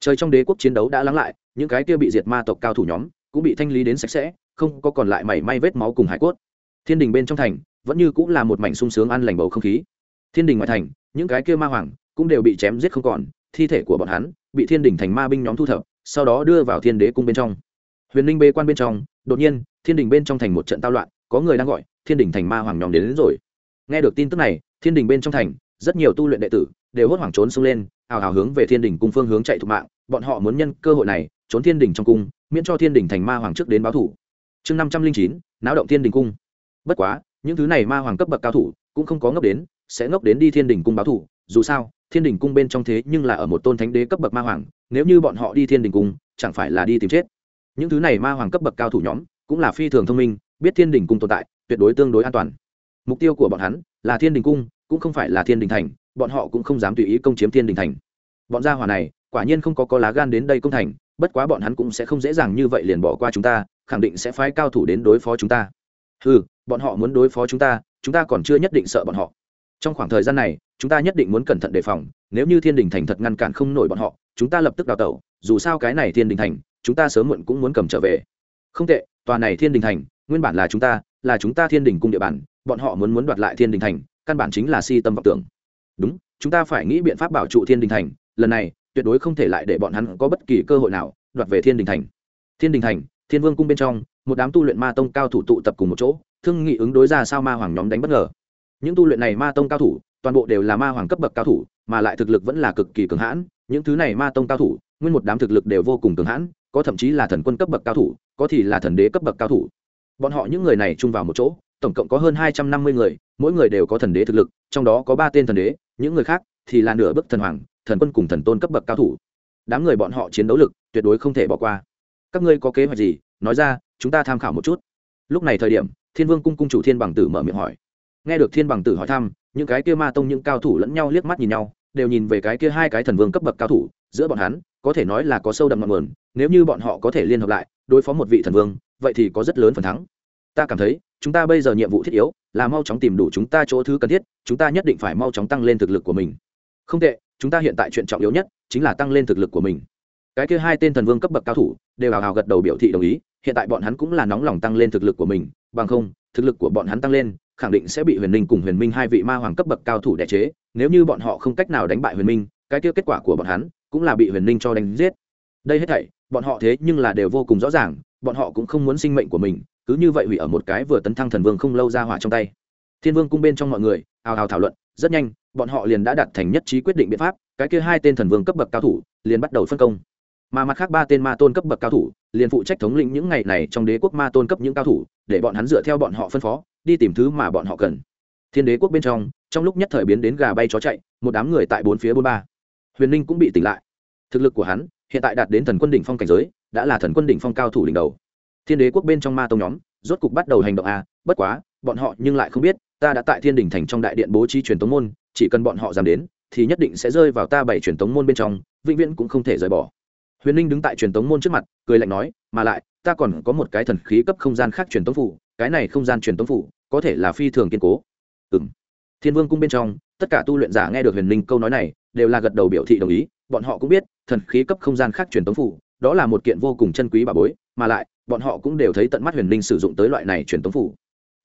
trời trong đế quốc chiến đấu đã lắng lại những cái kia bị diệt ma tộc cao thủ nhóm cũng bị thanh lý đến sạch sẽ không có còn lại mảy may vết máu cùng hải cốt. Thiên đình bên trong thành vẫn như cũng là một mảnh sung sướng ăn lành bầu không khí. Thiên đình ngoại thành những cái kia ma hoàng cũng đều bị chém giết không còn thi thể của bọn hắn bị thiên đình thành ma binh nhóm thu thập sau đó đưa vào thiên đế cung bên trong. Huyền ninh bê quan bên trong đột nhiên thiên đình bên trong thành một trận tao loạn có người đang gọi thiên đình thành ma hoàng nhóm đến, đến rồi. Nghe được tin tức này thiên đình bên trong thành rất nhiều tu luyện đệ tử đều hốt hoảng trốn xông lên hào hào hướng về thiên đình cung phương hướng chạy thục mạng bọn họ muốn nhân cơ hội này trốn thiên đình trong cung miễn cho thiên đình thành ma hoàng trước đến báo thủ chương năm trăm linh chín náo động thiên đình cung bất quá những thứ này ma hoàng cấp bậc cao thủ cũng không có ngốc đến sẽ ngốc đến đi thiên đình cung báo thủ dù sao thiên đình cung bên trong thế nhưng là ở một tôn thánh đế cấp bậc ma hoàng nếu như bọn họ đi thiên đình cung chẳng phải là đi tìm chết những thứ này ma hoàng cấp bậc cao thủ nhóm cũng là phi thường thông minh biết thiên đình cung tồn tại tuyệt đối tương đối an toàn mục tiêu của bọn hắn là thiên đình cung cũng không phải là thiên đình thành bọn họ cũng không dám tùy ý công chiếm thiên đình thành. Bọn gia hỏa này, quả nhiên không có có lá gan đến đây công thành, bất quá bọn hắn cũng sẽ không dễ dàng như vậy liền bỏ qua chúng ta, khẳng định sẽ phái cao thủ đến đối phó chúng ta. Ừ bọn họ muốn đối phó chúng ta chúng ta còn chưa nhất định sợ bọn họ. Trong khoảng thời gian này, chúng ta nhất định muốn cẩn thận đề phòng, nếu như thiên đình thành thật ngăn cản không nổi bọn họ, chúng ta lập tức đào tẩu, dù sao cái này thiên đình thành, chúng ta sớm muộn cũng muốn cầm trở về. Không tệ, tòa này thiên đình thành, nguyên bản là chúng ta, là chúng ta thiên đình cung địa bàn, bọn họ muốn muốn đoạt lại thiên đình thành, căn bản chính là si tâm vọng tưởng đúng, chúng ta phải nghĩ biện pháp bảo trụ thiên đình thành, lần này, tuyệt đối không thể lại để bọn hắn có bất kỳ cơ hội nào, đoạt về thiên đình thành. Thiên đình thành, thiên vương cung bên trong, một đám tu luyện ma tông cao thủ tụ tập cùng một chỗ, thương nghị ứng đối ra sao ma hoàng nhóm đánh bất ngờ. Những tu luyện này ma tông cao thủ, toàn bộ đều là ma hoàng cấp bậc cao thủ, mà lại thực lực vẫn là cực kỳ cường hãn. Những thứ này ma tông cao thủ, nguyên một đám thực lực đều vô cùng cường hãn, có thậm chí là thần quân cấp bậc cao thủ, có thì là thần đế cấp bậc cao thủ. Bọn họ những người này chung vào một chỗ, tổng cộng có hơn hai trăm năm mươi người, mỗi người đều có thần đế thực lực, trong đó có ba tên thần đế những người khác thì là nửa bức thần hoàng, thần quân cùng thần tôn cấp bậc cao thủ. Đám người bọn họ chiến đấu lực tuyệt đối không thể bỏ qua. Các ngươi có kế hoạch gì? Nói ra, chúng ta tham khảo một chút. Lúc này thời điểm, thiên vương cung cung chủ thiên bằng tử mở miệng hỏi. Nghe được thiên bằng tử hỏi thăm, những cái kia ma tông những cao thủ lẫn nhau liếc mắt nhìn nhau, đều nhìn về cái kia hai cái thần vương cấp bậc cao thủ, giữa bọn hắn, có thể nói là có sâu đậm ngọn nguồn, nếu như bọn họ có thể liên hợp lại, đối phó một vị thần vương, vậy thì có rất lớn phần thắng ta cảm thấy, chúng ta bây giờ nhiệm vụ thiết yếu là mau chóng tìm đủ chúng ta chỗ thứ cần thiết, chúng ta nhất định phải mau chóng tăng lên thực lực của mình. Không tệ, chúng ta hiện tại chuyện trọng yếu nhất chính là tăng lên thực lực của mình. Cái kia hai tên thần vương cấp bậc cao thủ đều hào hào gật đầu biểu thị đồng ý, hiện tại bọn hắn cũng là nóng lòng tăng lên thực lực của mình, bằng không, thực lực của bọn hắn tăng lên, khẳng định sẽ bị huyền ninh cùng huyền minh hai vị ma hoàng cấp bậc cao thủ đẻ chế, nếu như bọn họ không cách nào đánh bại huyền minh, cái kia kết quả của bọn hắn cũng là bị huyền ninh cho đánh giết. Đây hết thảy, bọn họ thế nhưng là đều vô cùng rõ ràng, bọn họ cũng không muốn sinh mệnh của mình cứ như vậy hủy ở một cái vừa tấn thăng thần vương không lâu ra hỏa trong tay. Thiên vương cung bên trong mọi người, ào ào thảo luận, rất nhanh, bọn họ liền đã đặt thành nhất trí quyết định biện pháp, cái kia hai tên thần vương cấp bậc cao thủ, liền bắt đầu phân công. Mà mặt khác ba tên ma tôn cấp bậc cao thủ, liền phụ trách thống lĩnh những ngày này trong đế quốc ma tôn cấp những cao thủ, để bọn hắn dựa theo bọn họ phân phó, đi tìm thứ mà bọn họ cần. Thiên đế quốc bên trong trong lúc nhất thời biến đến gà bay chó chạy, một đám người tại bốn phía bốn ba. Huyền ninh cũng bị tỉnh lại. Thực lực của hắn, hiện tại đạt đến thần quân đỉnh phong cảnh giới, đã là thần quân đỉnh phong cao thủ đỉnh đầu thiên đế quốc bên trong ma tông nhóm, rốt cục bắt đầu hành động a bất quá, bọn họ nhưng lại không biết, ta đã tại thiên Đình thành trong đại điện bố trí truyền tống môn, chỉ cần bọn họ dám đến, thì nhất định sẽ rơi vào ta bảy truyền tống môn bên trong, vĩnh viễn cũng không thể rời bỏ. Huyền ninh đứng tại truyền tống môn trước mặt, cười lạnh nói, mà lại, ta còn có một cái thần khí cấp không gian khác truyền tống phủ, cái này không gian truyền tống phủ, có thể là phi thường kiên cố. Ừ m thiên vương cung bên trong, tất cả tu luyện giả nghe được huyền ninh câu nói này, đều là gật đầu biểu thị đồng ý, bọn họ cũng biết, thần khí cấp không gian khác truyền tống phủ, đó là một kiện vô cùng chân quý bà bối, mà lại bọn họ cũng đều thấy tận mắt huyền ninh sử dụng tới loại này truyền tống phủ.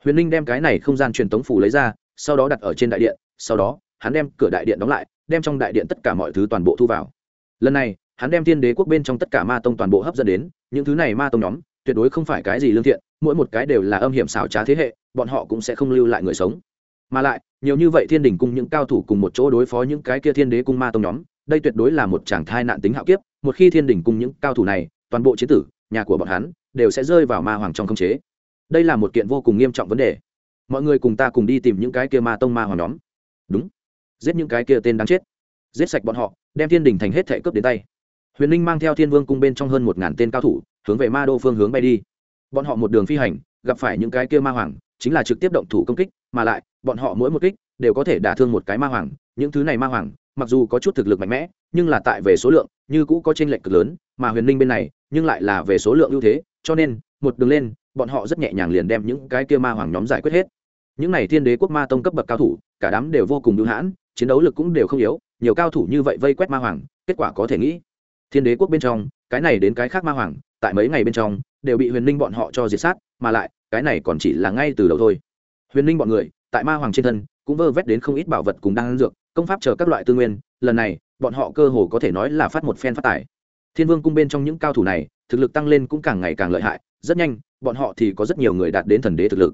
Huyền ninh đem cái này không gian truyền tống phủ lấy ra, sau đó đặt ở trên đại điện, sau đó, hắn đem cửa đại điện đóng lại, đem trong đại điện tất cả mọi thứ toàn bộ thu vào. Lần này, hắn đem thiên đế quốc bên trong tất cả ma tông toàn bộ hấp dẫn đến, những thứ này ma tông nhóm, tuyệt đối không phải cái gì lương thiện, mỗi một cái đều là âm hiểm xảo trá thế hệ, bọn họ cũng sẽ không lưu lại người sống. Mà lại, nhiều như vậy thiên đình cung những cao thủ cùng một chỗ đối phó những cái kia thiên đế cung ma tông nhóm, đây tuyệt đối là một chàng thai nạn tính hạo kiếp, một khi thiên đình cung những cao thủ này, toàn bộ chế tử, nhà của bọn hắn đều sẽ rơi vào ma hoàng trong khống chế. Đây là một kiện vô cùng nghiêm trọng vấn đề. Mọi người cùng ta cùng đi tìm những cái kia ma tông ma hoàng nhóm. Đúng. Giết những cái kia tên đáng chết. Giết sạch bọn họ, đem thiên đình thành hết thể cướp đến tay. Huyền Linh mang theo thiên vương cung bên trong hơn một ngàn tên cao thủ, hướng về ma đô phương hướng bay đi. Bọn họ một đường phi hành, gặp phải những cái kia ma hoàng, chính là trực tiếp động thủ công kích, mà lại, bọn họ mỗi một kích, đều có thể đả thương một cái ma hoàng. Những thứ này ma hoàng, mặc dù có chút thực lực mạnh mẽ, nhưng là tại về số lượng, như cũ có t r ê n lệch cực lớn, mà huyền Linh bên này nhưng lại là về số lượng ưu thế, cho nên, một đường lên, bọn họ rất nhẹ nhàng liền đem những cái kia ma hoàng nhóm giải quyết hết. Những n à y thiên đế quốc ma tông cấp bậc cao thủ, cả đám đều vô cùng hữu hãn, chiến đấu lực cũng đều không yếu, nhiều cao thủ như vậy vây quét ma hoàng, kết quả có thể nghĩ, thiên đế quốc bên trong, cái này đến cái khác ma hoàng, tại mấy ngày bên trong, đều bị huyền ninh bọn họ cho diệt sát, mà lại, cái này còn chỉ là ngay từ đầu thôi. Huyền ninh bọn người, tại ma hoàng trên thân, cũng vơ vét đến không ít bảo vật cùng đan dược, công pháp chờ các loại tư nguyên, lần này, bọn họ cơ hồ có thể nói là phát một phen phát tài thiên vương cung bên trong những cao thủ này, thực lực tăng lên cũng càng ngày càng lợi hại, rất nhanh, bọn họ thì có rất nhiều người đạt đến thần đế thực lực.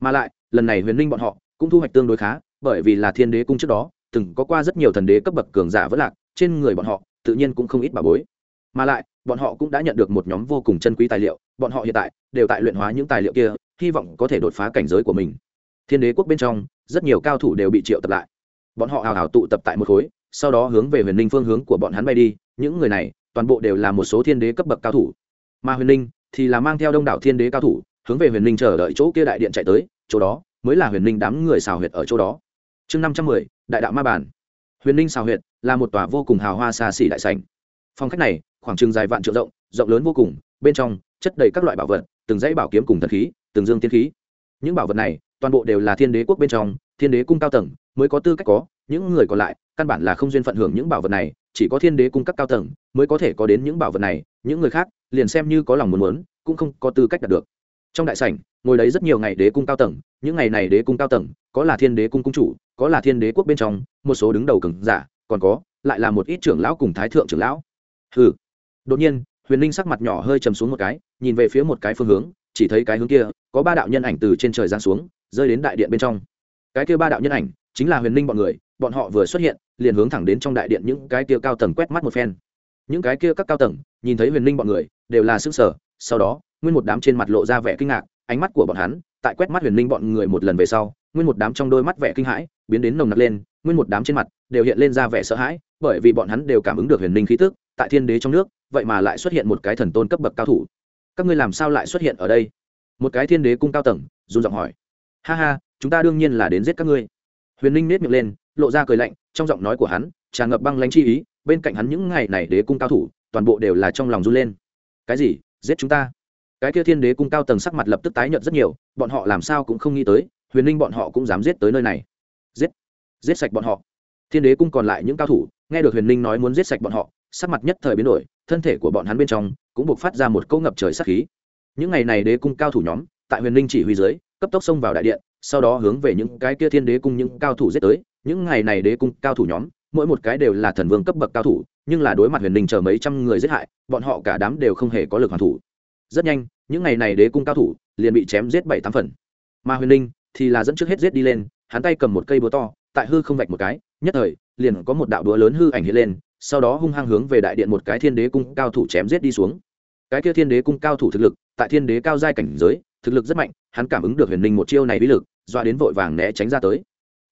Mà lại, lần này huyền linh bọn họ cũng thu hoạch tương đối khá, bởi vì là thiên đế cung trước đó, từng có qua rất nhiều thần đế cấp bậc cường giả vất lạc, trên người bọn họ, tự nhiên cũng không ít bà bối. Mà lại, bọn họ cũng đã nhận được một nhóm vô cùng chân quý tài liệu, bọn họ hiện tại đều tại luyện hóa những tài liệu kia, hy vọng có thể đột phá cảnh giới của mình. Thiên đế quốc bên trong, rất nhiều cao thủ đều bị triệu tập lại. Bọn họ hào hào tụ tập tại một khối, sau đó hướng về huyền ninh phương hướng của bọn hắn bay đi, những người này toàn bộ đều là một số thiên đế cấp bậc cao thủ. Mà huyền ninh thì là mang theo đông đảo thiên đế cao thủ, hướng về huyền ninh chờ đợi chỗ kia đại điện chạy tới, chỗ đó mới là huyền ninh đám người xào huyệt ở chỗ đó. Chương năm trăm mười, đại đạo ma bản huyền ninh xào huyệt là một tòa vô cùng hào hoa xa xỉ đại sành Phong khách này, khoảng chừng dài vạn triệu rộng rộng lớn vô cùng, bên trong chất đầy các loại bảo vật, từng dãy bảo kiếm cùng thần khí, từng dương tiên khí. Những bảo vật này, toàn bộ đều là thiên đế quốc bên trong, thiên đế cung cao tầng, mới có tư cách có, những người còn lại căn bản là không duyên phận hưởng những bảo vật này chỉ có thiên đế cung cấp cao tầng mới có thể có đến những bảo vật này, những người khác liền xem như có lòng muốn muốn, cũng không có tư cách đạt được. Trong đại sảnh, ngồi đấy rất nhiều ngày đế cung cao tầng, những ngày này đế cung cao tầng, có là thiên đế cung cung chủ, có là thiên đế quốc bên trong, một số đứng đầu cường giả, còn có, lại là một ít trưởng lão cùng thái thượng trưởng lão. Hừ. Đột nhiên, huyền linh sắc mặt nhỏ hơi chầm xuống một cái, nhìn về phía một cái phương hướng, chỉ thấy cái hướng kia, có ba đạo nhân ảnh từ trên trời giáng xuống, rơi đến đại điện bên trong. Cái kia ba đạo nhân ảnh chính là huyền linh bọn người bọn họ vừa xuất hiện, liền hướng thẳng đến trong đại điện những cái kia cao tầng quét mắt một phen. Những cái kia các cao tầng, nhìn thấy huyền ninh bọn người, đều là xứng sở sau đó, nguyên một đám trên mặt lộ ra vẻ kinh ngạc, ánh mắt của bọn hắn, tại quét mắt huyền ninh bọn người một lần về sau, nguyên một đám trong đôi mắt vẻ kinh hãi, biến đến nồng nặc lên, nguyên một đám trên mặt đều hiện lên ra vẻ sợ hãi, bởi vì bọn hắn đều cảm ứng được huyền ninh khí tức, tại thiên đế trong nước, vậy mà lại xuất hiện một cái thần tôn cấp bậc cao thủ. Các ngươi làm sao lại xuất hiện ở đây? Một cái thiên đế cung cao tầng, run giọng hỏi. Ha ha, chúng ta đương nhiên là đến giết các ngươi huyền ninh nết miệng lên, lộ ra cười lạnh, trong giọng nói của hắn tràn ngập băng lãnh chi ý, bên cạnh hắn những ngày này đế cung cao thủ, toàn bộ đều là trong lòng run lên. Cái gì? Giết chúng ta? Cái kia thiên đế cung cao tầng sắc mặt lập tức tái nhợt rất nhiều, bọn họ làm sao cũng không nghĩ tới, huyền ninh bọn họ cũng dám giết tới nơi này. Giết! Giết sạch bọn họ. Thiên đế cung còn lại những cao thủ, nghe được huyền ninh nói muốn giết sạch bọn họ, sắc mặt nhất thời biến đổi, thân thể của bọn hắn bên trong cũng buộc phát ra một câu ngập trời sắc khí. Những ngày này đế cung cao thủ nhóm, tại huyền ninh chỉ huy dưới, cấp tốc xông vào đại điện sau đó hướng về những cái kia thiên đế cung những cao thủ giết tới. Những ngày này đế cung cao thủ nhóm, mỗi một cái đều là thần vương cấp bậc cao thủ, nhưng là đối mặt huyền đình chờ mấy trăm người giết hại, bọn họ cả đám đều không hề có lực hoàn thủ. Rất nhanh, những ngày này đế cung cao thủ liền bị chém giết bảy tám phần. Mà huyền đình thì là dẫn trước hết giết đi lên, hắn tay cầm một cây búa to, tại hư không vạch một cái, nhất thời liền có một đạo búa lớn hư ảnh hiện lên, sau đó hung hăng hướng về đại điện một cái thiên đế cung cao thủ chém giết đi xuống. Cái kia thiên đế cung cao thủ thực lực, tại thiên đế cao giai cảnh giới, thực lực rất mạnh, hắn cảm ứng được huyền đình một chiêu này bí lực doa đến vội vàng né tránh ra tới.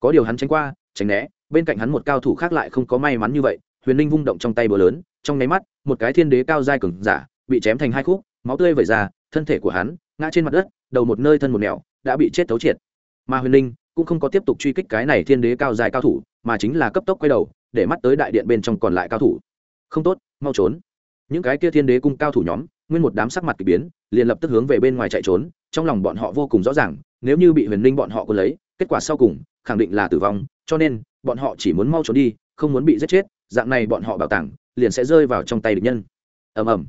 Có điều hắn tránh qua, tránh né, bên cạnh hắn một cao thủ khác lại không có may mắn như vậy, huyền ninh vung động trong tay búa lớn, trong nháy mắt, một cái thiên đế cao giai cường giả, bị chém thành hai khúc, máu tươi vẩy ra, thân thể của hắn, ngã trên mặt đất, đầu một nơi thân một nẻo, đã bị chết thấu triệt. Mà huyền ninh cũng không có tiếp tục truy kích cái này thiên đế cao dài cao thủ, mà chính là cấp tốc quay đầu, để mắt tới đại điện bên trong còn lại cao thủ. Không tốt, mau trốn. Những cái kia thiên đế cung cao thủ nhóm nguyên một đám sắc mặt k ỳ biến, liền lập tức hướng về bên ngoài chạy trốn, trong lòng bọn họ vô cùng rõ ràng, nếu như bị huyền ninh bọn họ quân lấy, kết quả sau cùng, khẳng định là tử vong, cho nên, bọn họ chỉ muốn mau trốn đi, không muốn bị giết chết, dạng này bọn họ bảo tàng, liền sẽ rơi vào trong tay địch nhân. Ầm ầm.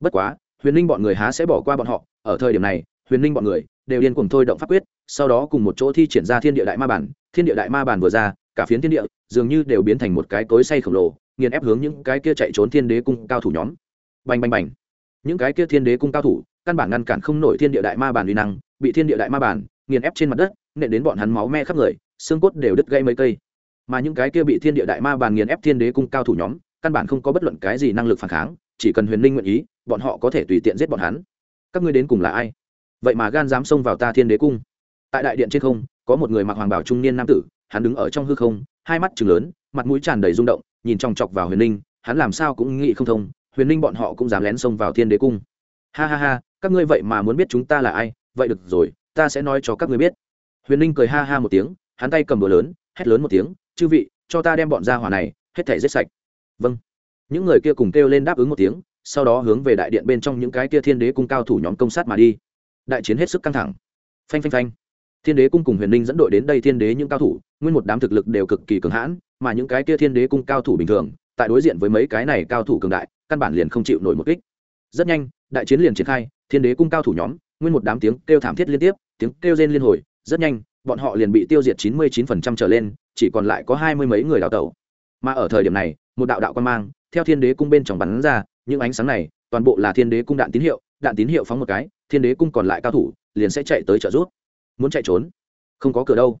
Bất quá, huyền ninh bọn người há sẽ bỏ qua bọn họ, ở thời điểm này, huyền ninh bọn người, đều điên cùng thôi động pháp quyết, sau đó cùng một chỗ thi triển ra thiên địa đại ma bản, thiên địa đại ma bản vừa ra, cả phiến thiên địa, dường như đều biến thành một cái cối say khổng lồ, nghiền ép hướng những cái kia chạy trốn thiên đế cung cao thủ nhóm. Bành bành bành những cái kia thiên đế cung cao thủ, căn bản ngăn cản không nổi thiên địa đại ma bản uy năng, bị thiên địa đại ma bản nghiền ép trên mặt đất, nện đến bọn hắn máu me khắp người, xương cốt đều đứt gây mấy cây. Mà những cái kia bị thiên địa đại ma bản nghiền ép thiên đế cung cao thủ nhóm, căn bản không có bất luận cái gì năng lực phản kháng, chỉ cần huyền linh nguyện ý, bọn họ có thể tùy tiện giết bọn hắn. Các ngươi đến cùng là ai? Vậy mà gan dám xông vào ta thiên đế cung. Tại đại điện trên không, có một người mặc hoàng bảo trung niên nam tử, hắn đứng ở trong hư không, hai mắt chừng lớn, mặt mũi tràn đầy rung động, nhìn trong chọc vào huyền ninh hắn làm sao cũng nghĩ không thông huyền ninh bọn họ cũng dám lén xông vào thiên đế cung. Ha ha ha, các ngươi vậy mà muốn biết chúng ta là ai? Vậy được rồi, ta sẽ nói cho các ngươi biết. Huyền ninh cười ha ha một tiếng, hắn tay cầm bờ lớn, hét lớn một tiếng, chư vị, cho ta đem bọn ra hỏa này, hết thể giết sạch. Vâng. Những người kia cùng kêu lên đáp ứng một tiếng, sau đó hướng về đại điện bên trong những cái kia thiên đế cung cao thủ nhóm công sát mà đi. Đại chiến hết sức căng thẳng. Phanh phanh phanh. Thiên đế cung cùng huyền ninh dẫn đội đến đây thiên đế những cao thủ, nguyên một đám thực lực đều cực kỳ cường hãn, mà những cái kia thiên đế cung cao thủ bình thường, tại đối diện với mấy cái này cao thủ cường đại căn bản liền không chịu nổi một kích. Rất nhanh, đại chiến liền triển khai, thiên đế cung cao thủ nhóm, nguyên một đám tiếng kêu thảm thiết liên tiếp, tiếng kêu rên liên hồi, rất nhanh, bọn họ liền bị tiêu diệt chín mươi chín phần trăm trở lên, chỉ còn lại có hai mươi mấy người đào tẩu. Mà ở thời điểm này, một đạo đạo quan mang, theo thiên đế cung bên trong bắn ra, những ánh sáng này, toàn bộ là thiên đế cung đạn tín hiệu, đạn tín hiệu phóng một cái, thiên đế cung còn lại cao thủ, liền sẽ chạy tới trợ rút muốn chạy trốn? Không có cửa đâu.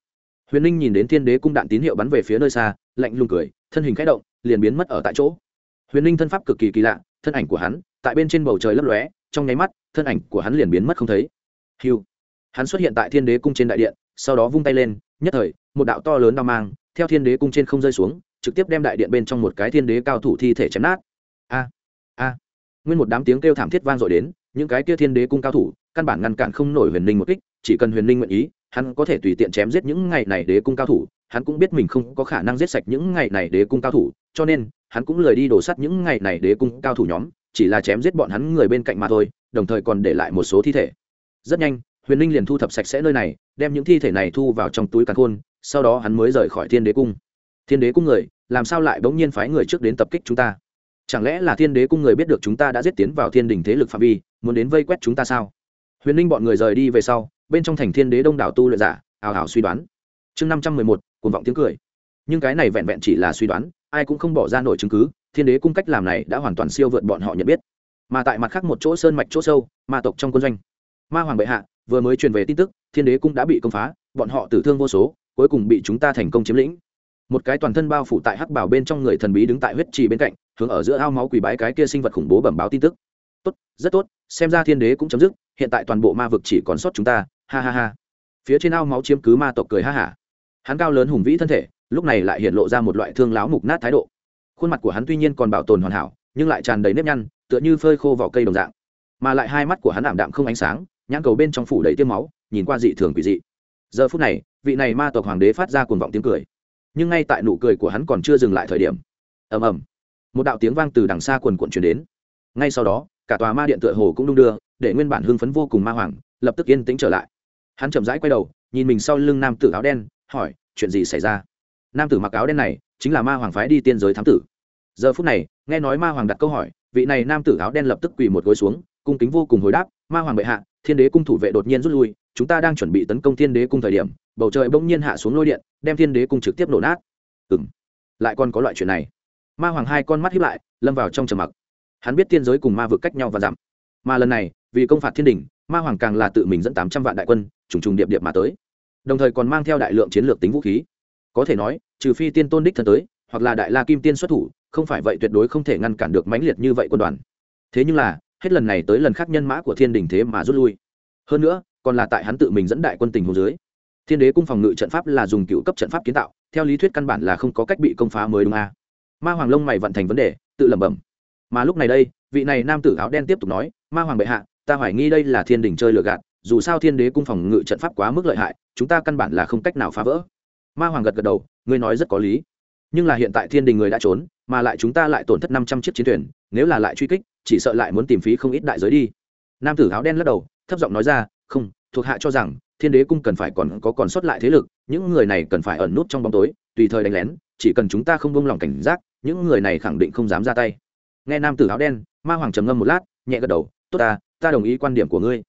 Huyền ninh nhìn đến thiên đế cung đạn tín hiệu bắn về phía nơi xa, lạnh lùng cười, thân hình k h ẽ động, liền biến mất ở tại chỗ huyền Linh thân pháp cực kỳ kỳ lạ, thân ảnh của hắn, tại bên trên bầu trời lấp lóe, trong nháy mắt, thân ảnh của hắn liền biến mất không thấy. Hiu hắn xuất hiện tại thiên đế cung trên đại điện, sau đó vung tay lên, nhất thời, một đạo to lớn đao mang, theo thiên đế cung trên không rơi xuống, trực tiếp đem đại điện bên trong một cái thiên đế cao thủ thi thể chém nát. A a. Nguyên một đám tiếng kêu thảm thiết vang dội đến, những cái kia thiên đế cung cao thủ, căn bản ngăn cản không nổi huyền linh một kích, chỉ cần huyền linh nguyện ý, hắn có thể tùy tiện chém giết những ngày này đế cung cao thủ hắn cũng biết mình không có khả năng giết sạch những ngày này đế cung cao thủ, cho nên, hắn cũng lười đi đổ sắt những ngày này đế cung cao thủ nhóm, chỉ là chém giết bọn hắn người bên cạnh mà thôi, đồng thời còn để lại một số thi thể. Rất nhanh, huyền linh liền thu thập sạch sẽ nơi này, đem những thi thể này thu vào trong túi càn khôn, sau đó hắn mới rời khỏi thiên đế cung. Thiên đế cung người, làm sao lại bỗng nhiên phái người trước đến tập kích chúng ta? Chẳng lẽ là thiên đế cung người biết được chúng ta đã giết tiến vào thiên đình thế lực phạm vi, muốn đến vây quét chúng ta sao? Huyền ninh bọn người rời đi về sau, bên trong thành thiên đế đông đảo tu luyện giả ảo ảo suy đoán. Chương năm trăm mười một cuồng vọng tiếng cười. Nhưng cái này vẹn vẹn chỉ là suy đoán, ai cũng không bỏ ra nổi chứng cứ, thiên đế cung cách làm này đã hoàn toàn siêu vượt bọn họ nhận biết. Mà tại mặt khác một chỗ sơn mạch chỗ sâu, ma tộc trong quân doanh. Ma hoàng bệ hạ, vừa mới truyền về tin tức, thiên đế cung đã bị công phá, bọn họ tử thương vô số, cuối cùng bị chúng ta thành công chiếm lĩnh. Một cái toàn thân bao phủ tại hắc bảo bên trong người thần bí đứng tại huyết trì bên cạnh, hướng ở giữa ao máu quỳ bái cái kia sinh vật khủng bố bẩm báo tin tức. Tốt, rất tốt, xem ra thiên đế cũng chấm dứt, hiện tại toàn bộ ma vực chỉ còn sót chúng ta, ha ha ha. Phía trên ao máu chiếm cứ ma tộc cười ha hả hắn cao lớn hùng vĩ thân thể, lúc này lại hiện lộ ra một loại thương láo mục nát thái độ. Khuôn mặt của hắn tuy nhiên còn bảo tồn hoàn hảo, nhưng lại tràn đầy nếp nhăn, tựa như phơi khô vỏ cây đồng dạng. Mà lại hai mắt của hắn ảm đạm không ánh sáng, nhãn cầu bên trong phủ đầy tiêm máu, nhìn qua dị thường quỷ dị. Giờ phút này, vị này ma tộc hoàng đế phát ra cuồng vọng tiếng cười. Nhưng ngay tại nụ cười của hắn còn chưa dừng lại thời điểm, ầm ầm, một đạo tiếng vang từ đằng xa quần quận chuyển đến. Ngay sau đó, cả tòa ma điện tựa hồ cũng đung đưa, để nguyên bản hưng phấn vô cùng ma hoàng lập tức yên tĩnh trở lại. Hắn chậm rãi quay đầu, nhìn mình sau lưng nam tử áo đen hỏi, chuyện gì xảy ra? Nam tử mặc áo đen này chính là ma hoàng phái đi tiên giới thám tử. Giờ phút này, nghe nói ma hoàng đặt câu hỏi, vị này nam tử áo đen lập tức quỳ một gối xuống, cung kính vô cùng hồi đáp, ma hoàng bệ hạ, thiên đế cung thủ vệ đột nhiên rút lui, chúng ta đang chuẩn bị tấn công thiên đế cung thời điểm, bầu trời bỗng nhiên hạ xuống lôi điện, đem thiên đế cung trực tiếp nổ nát. Ừ m lại còn có loại chuyện này. Ma hoàng hai con mắt hiếp lại, lâm vào trong trầm mặc. Hắn biết tiên giới cùng ma vực cách nhau và giảm. Mà lần này, vì công phạt thiên đình ma hoàng càng là tự mình dẫn tám trăm vạn đại quân, trùng trùng điệp điệp mà tới đồng thời còn mang theo đại lượng chiến lược tính vũ khí. Có thể nói, trừ phi tiên tôn đích thân tới, hoặc là đại la kim tiên xuất thủ, không phải vậy tuyệt đối không thể ngăn cản được mãnh liệt như vậy quân đoàn. Thế nhưng là, hết lần này tới lần khác nhân mã của thiên đình thế mà rút lui. Hơn nữa, còn là tại hắn tự mình dẫn đại quân tình hồ dưới. Thiên đế cung phòng ngự trận pháp là dùng cựu cấp trận pháp kiến tạo, theo lý thuyết căn bản là không có cách bị công phá mới đúng a. À. ma hoàng lông mày vận thành vấn đề, tự lẩm bẩm. Mà lúc này đây, vị này nam tử áo đen tiếp tục nói, ma hoàng bệ hạ, ta hoài nghi đây là thiên đình chơi lừa gạt dù sao thiên đế cung phòng ngự trận pháp quá mức lợi hại, chúng ta căn bản là không cách nào phá vỡ. Ma hoàng gật gật đầu, ngươi nói rất có lý. Nhưng là hiện tại thiên đình người đã trốn, mà lại chúng ta lại tổn thất năm trăm chiếc chiến thuyền, nếu là lại truy kích, chỉ sợ lại muốn tìm phí không ít đại giới đi. Nam tử áo đen lắc đầu, thấp giọng nói ra, không, thuộc hạ cho rằng, thiên đế cung cần phải còn có còn sót lại thế lực, những người này cần phải ẩn nút trong bóng tối, tùy thời đánh lén, chỉ cần chúng ta không buông lòng cảnh giác, những người này khẳng định không dám ra tay. Nghe nam tử áo đen, ma hoàng trầm ngâm một lát, nhẹ gật đầu, tốt ta ta đồng ý quan điểm của ngươi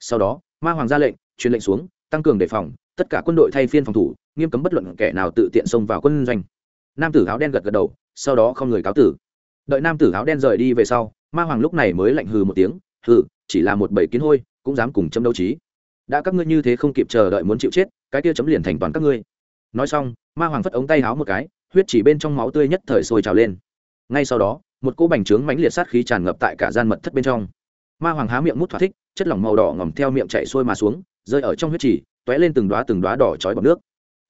sau đó, ma hoàng ra lệnh, truyền lệnh xuống, tăng cường đề phòng, tất cả quân đội thay phiên phòng thủ, nghiêm cấm bất luận kẻ nào tự tiện xông vào quân doanh. Nam tử áo đen gật gật đầu, sau đó không người cáo tử. Đợi nam tử áo đen rời đi về sau, ma hoàng lúc này mới lạnh hừ một tiếng, hừ, chỉ là một bầy kiến hôi, cũng dám cùng chấm đấu trí. Đã các ngươi như thế không kịp chờ đợi muốn chịu chết, cái kia chấm liền thành toàn các ngươi. Nói xong, ma hoàng phất ống tay háo một cái, huyết chỉ bên trong máu tươi nhất thời sôi trào lên. Ngay sau đó, một cỗ bành trướng mãnh liệt sát khí tràn ngập tại cả gian mật thất bên trong ma hoàng há miệng mút thỏa thích, chất lỏng màu đỏ ngòm theo miệng chạy xuôi mà xuống, rơi ở trong huyết chỉ t ó é lên từng đoá từng đoá đỏ trói bọc nước.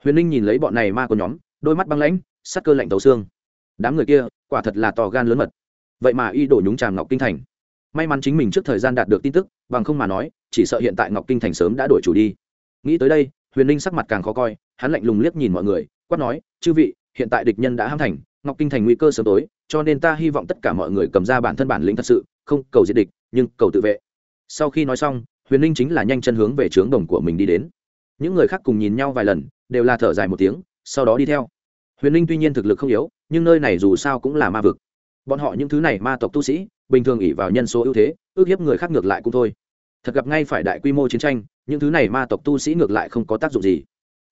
Huyền ninh nhìn lấy bọn này ma của nhóm, đôi mắt băng lãnh, sắc cơ lạnh tấu xương. Đám người kia, quả thật là to gan lớn mật. Vậy mà y đổ nhúng tràm ngọc kinh thành. May mắn chính mình trước thời gian đạt được tin tức, bằng không mà nói, chỉ sợ hiện tại ngọc kinh thành sớm đã đổi chủ đi. Nghĩ tới đây, huyền ninh sắc mặt càng khó coi, hắn lạnh lùng liếc nhìn mọi người, quát nói, chư vị, hiện tại địch nhân đã ham thành, ngọc kinh thành nguy cơ sớm tối, cho nên ta hy vọng tất cả mọi người cầm ra bản thân bản lĩnh thật sự, không cầu diệt địch nhưng cầu tự vệ. Sau khi nói xong, huyền ninh chính là nhanh chân hướng về trướng đồng của mình đi đến. Những người khác cùng nhìn nhau vài lần, đều là thở dài một tiếng, sau đó đi theo. Huyền ninh tuy nhiên thực lực không yếu, nhưng nơi này dù sao cũng là ma vực. Bọn họ những thứ này ma tộc tu sĩ, bình thường ỉ vào nhân số ưu thế, ước hiếp người khác ngược lại cũng thôi. Thật gặp ngay phải đại quy mô chiến tranh, những thứ này ma tộc tu sĩ ngược lại không có tác dụng gì.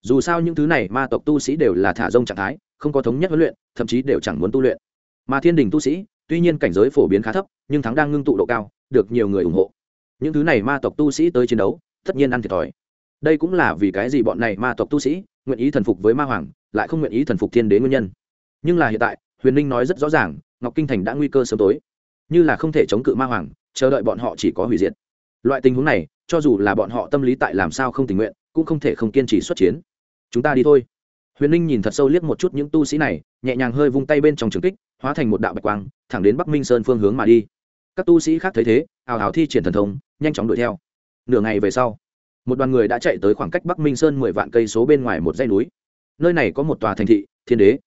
Dù sao những thứ này ma tộc tu sĩ đều là thả rông trạng thái, không có thống nhất huấn luyện, thậm chí đều chẳng muốn tu luyện. Mà thiên đình tu sĩ, tuy nhiên cảnh giới phổ biến khá thấp, nhưng thắng đang ngưng tụ độ cao được nhiều người ủng hộ. Những thứ này ma tộc tu sĩ tới chiến đấu, tất nhiên ăn thiệt thòi. Đây cũng là vì cái gì bọn này ma tộc tu sĩ nguyện ý thần phục với ma hoàng, lại không nguyện ý thần phục thiên đế nguyên nhân. Nhưng là hiện tại, huyền ninh nói rất rõ ràng, ngọc kinh thành đã nguy cơ sớm tối. Như là không thể chống cự ma hoàng, chờ đợi bọn họ chỉ có hủy diệt. Loại tình huống này, cho dù là bọn họ tâm lý tại làm sao không tình nguyện, cũng không thể không kiên trì xuất chiến. Chúng ta đi thôi. Huyền ninh nhìn thật sâu liếc một chút những tu sĩ này, nhẹ nhàng hơi vung tay bên trong trường kích, hóa thành một đạo bạch quang, thẳng đến bắc minh sơn phương hướng mà đi các tu sĩ khác thấy thế ào ào thi triển thần thông, nhanh chóng đuổi theo. Nửa ngày về sau, một đoàn người đã chạy tới khoảng cách bắc minh sơn mười vạn cây số bên ngoài một dãy núi. Nơi này có một tòa thành thị, thiên đế.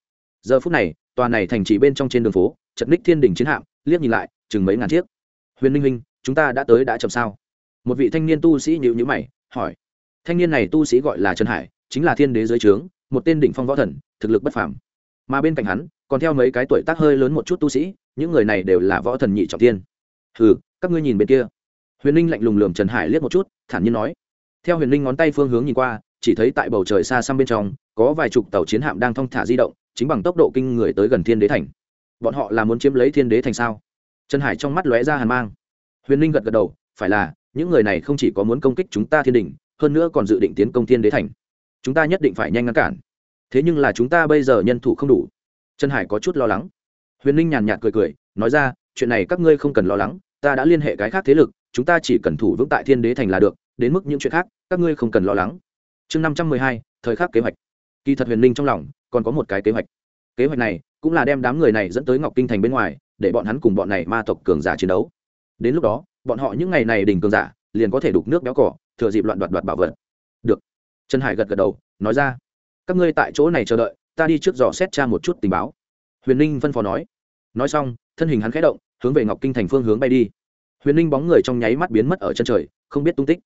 Giờ phút này, tòa này thành chỉ bên trong trên đường phố chật ních thiên đình chiến hạm, liếc nhìn lại, chừng mấy ngàn chiếc. Huyền ninh huynh, chúng ta đã tới đã chậm sao? Một vị thanh niên tu sĩ nhịu nhữ mày, hỏi. Thanh niên này tu sĩ gọi là trần hải, chính là thiên đế dưới trướng, một tên đỉnh phong võ thần, thực lực bất phàm. Mà bên cạnh hắn, còn theo mấy cái tuổi tác hơi lớn một chút tu sĩ, những người này đều là võ thần nhị trọng tiên hừ các ngươi nhìn bên kia. Huyền ninh lạnh lùng lườm trần hải liếc một chút, thản nhiên nói. Theo huyền ninh ngón tay phương hướng nhìn qua, chỉ thấy tại bầu trời xa xăm bên trong, có vài chục tàu chiến hạm đang thong thả di động, chính bằng tốc độ kinh người tới gần thiên đế thành. Bọn họ là muốn chiếm lấy thiên đế thành sao? Trần hải trong mắt lóe ra hàn mang. Huyền ninh gật gật đầu, phải là, những người này không chỉ có muốn công kích chúng ta thiên đình hơn nữa còn dự định tiến công thiên đế thành. Chúng ta nhất định phải nhanh ngăn cản. Thế nhưng là chúng ta bây giờ nhân thủ không đủ. Trần hải có chút lo lắng. Huyền ninh nhàn nhạt cười cười, nói ra, chuyện này các ngươi không cần lo lắng ta đã liên hệ cái khác thế lực, chúng ta chỉ cần thủ vững tại thiên đế thành là được, đến mức những chuyện khác, các ngươi không cần lo lắng. Chương năm trăm mười hai, thời khắc kế hoạch. Kỳ thật huyền ninh trong lòng còn có một cái kế hoạch. Kế hoạch này cũng là đem đám người này dẫn tới ngọc kinh thành bên ngoài, để bọn hắn cùng bọn này ma tộc cường giả chiến đấu. Đến lúc đó, bọn họ những ngày này đỉnh cường giả liền có thể đục nước béo cỏ, thừa dịp loạn đoạt đoạt bảo vật. Được. Trần hải gật gật đầu, nói ra. Các ngươi tại chỗ này chờ đợi, ta đi trước dò xét tra một chút tình báo. Huyền ninh phân phó nói. Nói xong, thân hình hắn khẽ động hướng về ngọc kinh thành phương hướng bay đi. Huyền ninh bóng người trong nháy mắt biến mất ở chân trời, không biết tung tích.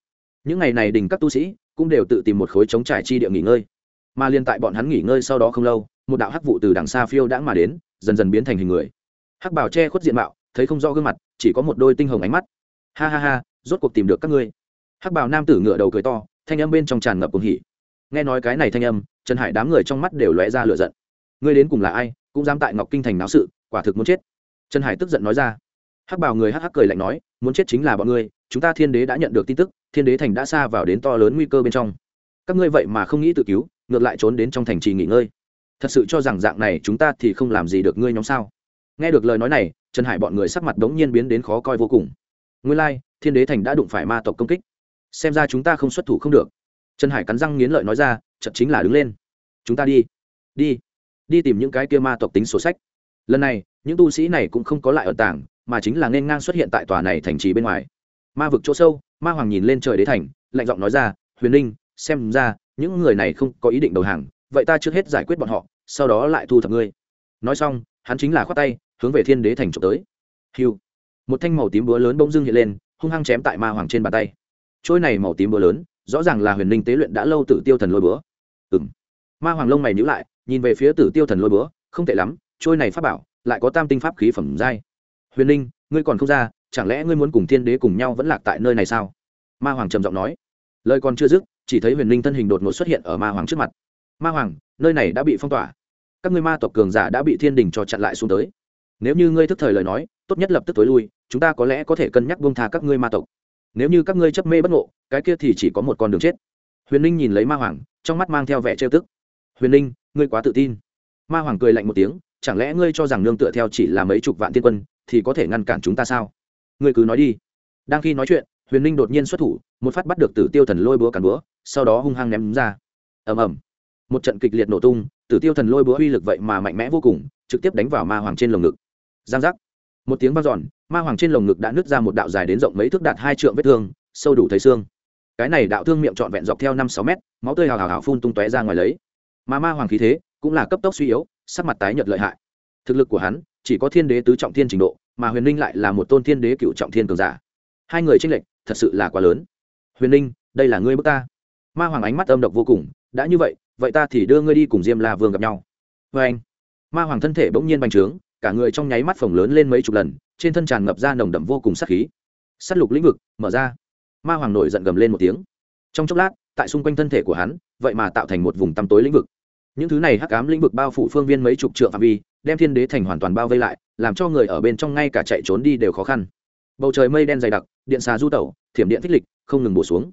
Những ngày này đình các tu sĩ cũng đều tự tìm một khối chống trải chi địa nghỉ ngơi. Mà liên tại bọn hắn nghỉ ngơi sau đó không lâu, một đạo hắc vụ từ đằng xa phiêu đãng mà đến, dần dần biến thành hình người. Hắc bảo che khuất diện mạo, thấy không rõ gương mặt, chỉ có một đôi tinh hồng ánh mắt. Ha ha ha, rốt cuộc tìm được các ngươi. Hắc bảo nam tử ngựa đầu cười to, thanh âm bên trong tràn ngập cuồng hỉ. Nghe nói cái này thanh âm, trần hải đám người trong mắt đều lóe ra lửa giận. Ngươi đến cùng là ai, cũng dám tại ngọc kinh thành náo sự, quả thực muốn chết trần hải tức giận nói ra. Hắc bảo người hắc hắc cười lạnh nói, muốn chết chính là bọn ngươi, chúng ta thiên đế đã nhận được tin tức, thiên đế thành đã xa vào đến to lớn nguy cơ bên trong. Các ngươi vậy mà không nghĩ tự cứu, ngược lại trốn đến trong thành trì nghỉ ngơi. Thật sự cho rằng dạng này chúng ta thì không làm gì được ngươi nhóm sao? Nghe được lời nói này, trần hải bọn người sắc mặt đống nhiên biến đến khó coi vô cùng. Nguyên lai, thiên đế thành đã đụng phải ma tộc công kích. Xem ra chúng ta không xuất thủ không được. Trần hải cắn răng nghiến lợi nói ra chật chính là đứng lên. Chúng ta đi. Đi. Đi tìm những cái kia ma tộc tính sổ sách lần này, những tu sĩ này cũng không có lại ở tảng mà chính là nên ngang xuất hiện tại tòa này thành trì bên ngoài. Ma vực chỗ sâu, ma hoàng nhìn lên trời đế thành, lạnh giọng nói ra, huyền ninh xem ra, những người này không có ý định đầu hàng, vậy ta trước hết giải quyết bọn họ, sau đó lại thu thập ngươi. Nói xong, hắn chính là khoát tay, hướng về thiên đế thành trộm tới. Hiu! Một thanh màu tím búa lớn bỗng dưng hiện lên, hung hăng chém tại ma hoàng trên bàn tay. Trôi này màu tím búa lớn, rõ ràng là huyền ninh tế luyện đã lâu tử tiêu thần lôi búa. Ừng ma hoàng lông mày nhữ lại, nhìn về phía tử tiêu thần lôi búa, không tệ lắm trôi này pháp bảo, lại có tam tinh pháp khí phẩm giai. Huyền ninh ngươi còn không ra, chẳng lẽ ngươi muốn cùng thiên đế cùng nhau vẫn lạc tại nơi này sao? Ma hoàng trầm giọng nói. Lời còn chưa dứt, chỉ thấy huyền ninh thân hình đột ngột xuất hiện ở ma hoàng trước mặt. Ma hoàng, nơi này đã bị phong tỏa. Các ngươi ma tộc cường giả đã bị thiên đình cho chặn lại xuống tới. Nếu như ngươi thức thời lời nói, tốt nhất lập tức tối lui, chúng ta có lẽ có thể cân nhắc buông tha các ngươi ma tộc. Nếu như các ngươi chấp mê bất ngộ, cái kia thì chỉ có một con đường chết. Huyền ninh nhìn lấy ma hoàng, trong mắt mang theo vẻ trêu tức. Huyền ninh ngươi quá tự tin. Ma hoàng cười lạnh một tiếng chẳng lẽ ngươi cho rằng nương tựa theo chỉ là mấy chục vạn tiên quân thì có thể ngăn cản chúng ta sao? Ngươi cứ nói đi. Đang khi nói chuyện huyền ninh đột nhiên xuất thủ một phát bắt được tử tiêu thần lôi búa càn búa sau đó hung hăng ném ra. Ầm ầm. Một trận kịch liệt nổ tung tử tiêu thần lôi búa uy lực vậy mà mạnh mẽ vô cùng trực tiếp đánh vào ma hoàng trên lồng ngực. Giang giác. Một tiếng vang giòn, ma hoàng trên lồng ngực đã nứt ra một đạo dài đến rộng mấy thước đạt hai trượng vết thương sâu đủ thấy xương. Cái này đạo thương miệng trọn vẹn dọc theo năm sáu mét máu tươi hào hào hào phun tung tóe ra ngoài lấy. Mà ma hoàng khí thế cũng là cấp tốc suy yếu sắc mặt tái nhợt lợi hại. Thực lực của hắn chỉ có thiên đế tứ trọng thiên trình độ, mà huyền ninh lại là một tôn thiên đế cựu trọng thiên cường giả. Hai người tranh lệch thật sự là quá lớn. Huyền ninh, đây là ngươi bước ta. Ma hoàng ánh mắt âm độc vô cùng, đã như vậy vậy ta thì đưa ngươi đi cùng diêm la vương gặp nhau. Vê anh, ma hoàng thân thể bỗng nhiên bành trướng, cả người trong nháy mắt phồng lớn lên mấy chục lần, trên thân tràn ngập ra nồng đậm vô cùng sát khí. S á t lục lĩnh vực, mở ra. Ma hoàng nổi giận gầm lên một tiếng. Trong chốc lát, tại xung quanh thân thể của hắn, vậy mà tạo thành một vùng tăm tối lĩnh vực những thứ này hắc ám lĩnh vực bao phủ phương viên mấy chục trượng phạm vi, đem thiên đế thành hoàn toàn bao vây lại, làm cho người ở bên trong ngay cả chạy trốn đi đều khó khăn. Bầu trời mây đen dày đặc, điện xà du tẩu, thiểm điện thích lịch, không ngừng bổ xuống.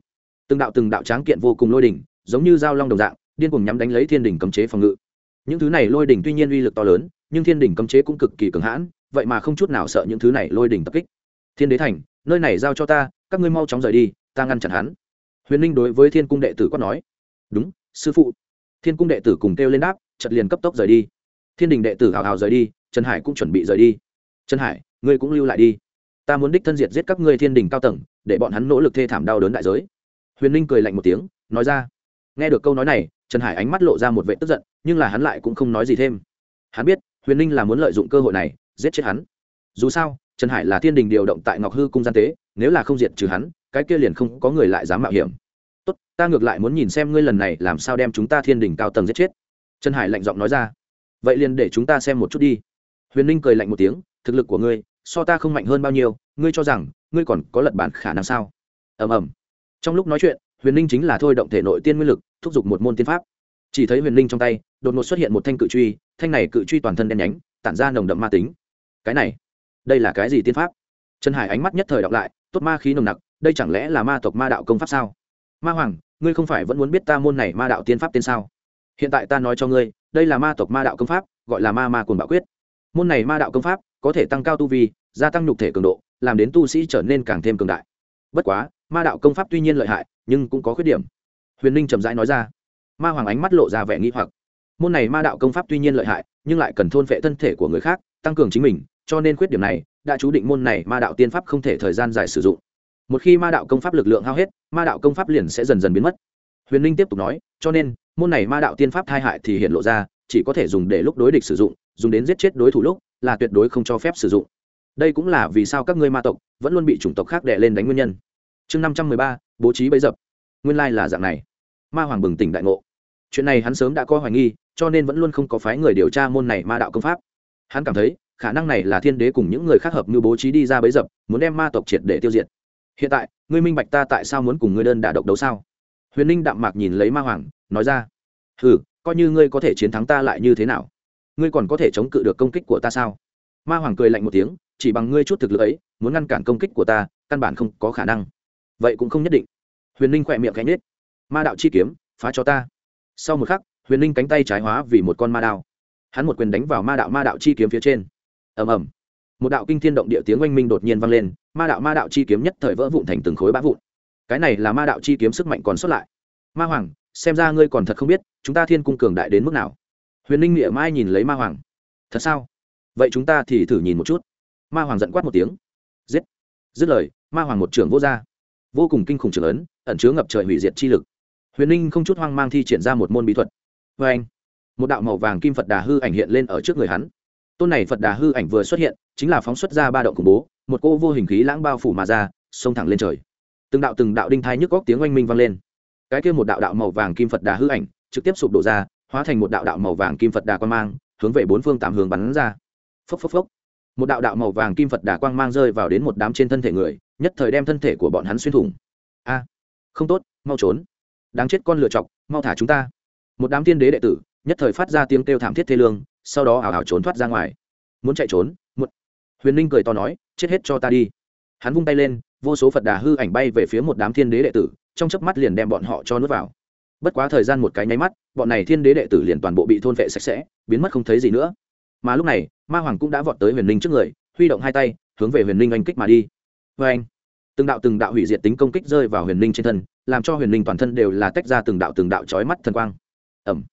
Từng đạo từng đạo tráng kiện vô cùng lôi đỉnh, giống như dao long đồng dạng, điên cùng nhắm đánh lấy thiên đỉnh cấm chế phòng ngự. Những thứ này lôi đỉnh tuy nhiên uy lực to lớn, nhưng thiên đỉnh cấm chế cũng cực kỳ cường hãn, vậy mà không chút nào sợ những thứ này lôi đỉnh tập kích. Thiên đế thành, nơi này giao cho ta, các ngươi mau chóng rời đi, ta ngăn chặn hắn. Huyền ninh đối với thiên cung đệ tử quát nói, đúng, sư phụ thiên cung đệ tử cùng kêu lên đáp chật liền cấp tốc rời đi. Thiên đình đệ tử hào hào rời đi, trần hải cũng chuẩn bị rời đi. Trần hải, ngươi cũng lưu lại đi. Ta muốn đích thân diệt giết các ngươi thiên đình cao tầng, để bọn hắn nỗ lực thê thảm đau đớn đại giới. Huyền ninh cười lạnh một tiếng, nói ra. Nghe được câu nói này, trần hải ánh mắt lộ ra một vệ tức giận, nhưng là hắn lại cũng không nói gì thêm. Hắn biết, huyền ninh là muốn lợi dụng cơ hội này, giết chết hắn. Dù sao, trần hải là thiên đình điều động tại ngọc hư cung gian tế, nếu là không diệt trừ hắn, cái kia liền không có người lại dám mạo hiểm tốt, ta ngược lại muốn nhìn xem ngươi lần này làm sao đem chúng ta thiên đình cao tầng giết chết. Trần hải lạnh giọng nói ra. Vậy liền để chúng ta xem một chút đi. Huyền ninh cười lạnh một tiếng, thực lực của ngươi, so ta không mạnh hơn bao nhiêu, ngươi cho rằng, ngươi còn có lật bản khả năng sao? Ầm ầm. Trong lúc nói chuyện, huyền ninh chính là thôi động thể nội tiên nguyên lực, thúc giục một môn tiên pháp. Chỉ thấy huyền ninh trong tay, đột ngột xuất hiện một thanh cự truy, thanh này cự truy toàn thân đen nhánh, tản ra nồng đậm ma tính. Cái này, đây là cái gì tiên pháp? Trần hải ánh mắt nhất thời đọc lại, tốt ma khí nồng nặc, đây chẳng lẽ là ma tộc ma đạo công pháp sao? Ma hoàng, ngươi không phải vẫn muốn biết ta môn này ma đạo tiên pháp tên sao? Hiện tại ta nói cho ngươi, đây là ma tộc ma đạo công pháp, gọi là ma ma cồn bạo quyết. Môn này ma đạo công pháp có thể tăng cao tu vi, gia tăng nhục thể cường độ, làm đến tu sĩ trở nên càng thêm cường đại. Bất quá, ma đạo công pháp tuy nhiên lợi hại, nhưng cũng có khuyết điểm. Huyền ninh trầm rãi nói ra. Ma hoàng ánh mắt lộ ra vẻ nghĩ hoặc. Môn này ma đạo công pháp tuy nhiên lợi hại, nhưng lại cần thôn phệ thân thể của người khác, tăng cường chính mình, cho nên khuyết điểm này đã chú định môn này ma đạo tiên pháp không thể thời gian dài sử dụng một khi ma đạo công pháp lực lượng hao hết, ma đạo công pháp liền sẽ dần dần biến mất. Huyền ninh tiếp tục nói, cho nên, môn này ma đạo tiên pháp thai hại thì hiện lộ ra, chỉ có thể dùng để lúc đối địch sử dụng, dùng đến giết chết đối thủ lúc, là tuyệt đối không cho phép sử dụng. Đây cũng là vì sao các ngươi ma tộc vẫn luôn bị chủng tộc khác đè lên đánh nguyên nhân. Chương năm trăm mười ba, bố trí bấy dập. Nguyên lai là dạng này. Ma hoàng bừng tỉnh đại ngộ. Chuyện này hắn sớm đã có hoài nghi, cho nên vẫn luôn không có phái người điều tra môn này ma đạo công pháp. Hắn cảm thấy, khả năng này là thiên đế cùng những người khác hợp như bố trí đi ra bấy dập, muốn đem ma tộc triệt để tiêu diệt hiện tại, ngươi minh bạch ta tại sao muốn cùng ngươi đơn đả độc đấu sao? Huyền ninh đạm mạc nhìn lấy ma hoàng, nói ra. Ừ coi như ngươi có thể chiến thắng ta lại như thế nào? Ngươi còn có thể chống cự được công kích của ta sao? Ma hoàng cười lạnh một tiếng, chỉ bằng ngươi chút thực lực ấy, muốn ngăn cản công kích của ta, căn bản không có khả năng. Vậy cũng không nhất định. Huyền ninh khỏe miệng cánh nết ma đạo chi kiếm, phá cho ta. Sau một khắc, huyền ninh cánh tay trái hóa vì một con ma đao. Hắn một quyền đánh vào ma đạo ma đạo chi kiếm phía trên. Ầm ầm một đạo kinh thiên động địa tiếng oanh minh đột nhiên vang lên, ma đạo ma đạo chi kiếm nhất thời vỡ vụn thành từng khối bã vụn. Cái này là ma đạo chi kiếm sức mạnh còn xuất lại. Ma hoàng, xem ra ngươi còn thật không biết, chúng ta thiên cung cường đại đến mức nào. Huyền ninh nghĩa mai nhìn lấy ma hoàng. Thật sao? Vậy chúng ta thì thử nhìn một chút. Ma hoàng giận quát một tiếng. Giết. Dứt lời, ma hoàng một trưởng vô r vô cùng kinh khủng trưởng ấn, ẩn chứa ngập trời hủy diệt chi lực. Huyền ninh không chút hoang mang thi triển ra một môn bí thuật. Vê anh một đạo màu vàng kim phật đà hư ảnh hiện lên ở trước người hắn tôn này phật đà hư ảnh vừa xuất hiện, chính là phóng xuất ra ba động khủng bố, một cô vô hình khí lãng bao phủ mà ra, xông thẳng lên trời. Từng đạo từng đạo đinh thai nhức góc tiếng oanh minh vang lên. Cái kia một đạo đạo màu vàng kim phật đà hư ảnh trực tiếp sụp đổ ra, hóa thành một đạo đạo màu vàng kim phật đà quan mang, hướng về bốn phương tám hướng bắn ra. Phốc phốc phốc. Một đạo đạo màu vàng kim phật đà quang mang rơi vào đến một đám trên thân thể người, nhất thời đem thân thể của bọn hắn xuyên thủng. A, không tốt, mau trốn. Đáng chết con lựa chọc, mau thả chúng ta. Một đám tiên đế đệ tử, nhất thời phát ra tiếng kêu thảm thiết thê lương sau đó ảo ảo trốn thoát ra ngoài. Muốn chạy trốn một huyền ninh cười to nói, chết hết cho ta đi. Hắn vung tay lên, vô số phật đà hư ảnh bay về phía một đám thiên đế đệ tử, trong chớp mắt liền đem bọn họ cho nuốt vào. Bất quá thời gian một cái nháy mắt, bọn này thiên đế đệ tử liền toàn bộ bị thôn vệ sạch sẽ, biến mất không thấy gì nữa. Mà lúc này, ma hoàng cũng đã vọt tới huyền ninh trước người, huy động hai tay, hướng về huyền ninh oanh kích mà đi. Vê anh từng đạo từng đạo hủy diệt tính công kích rơi vào huyền ninh trên thân, làm cho huyền ninh toàn thân đều là tách ra từng đạo từng đạo trói mắt thần quang. Ẩm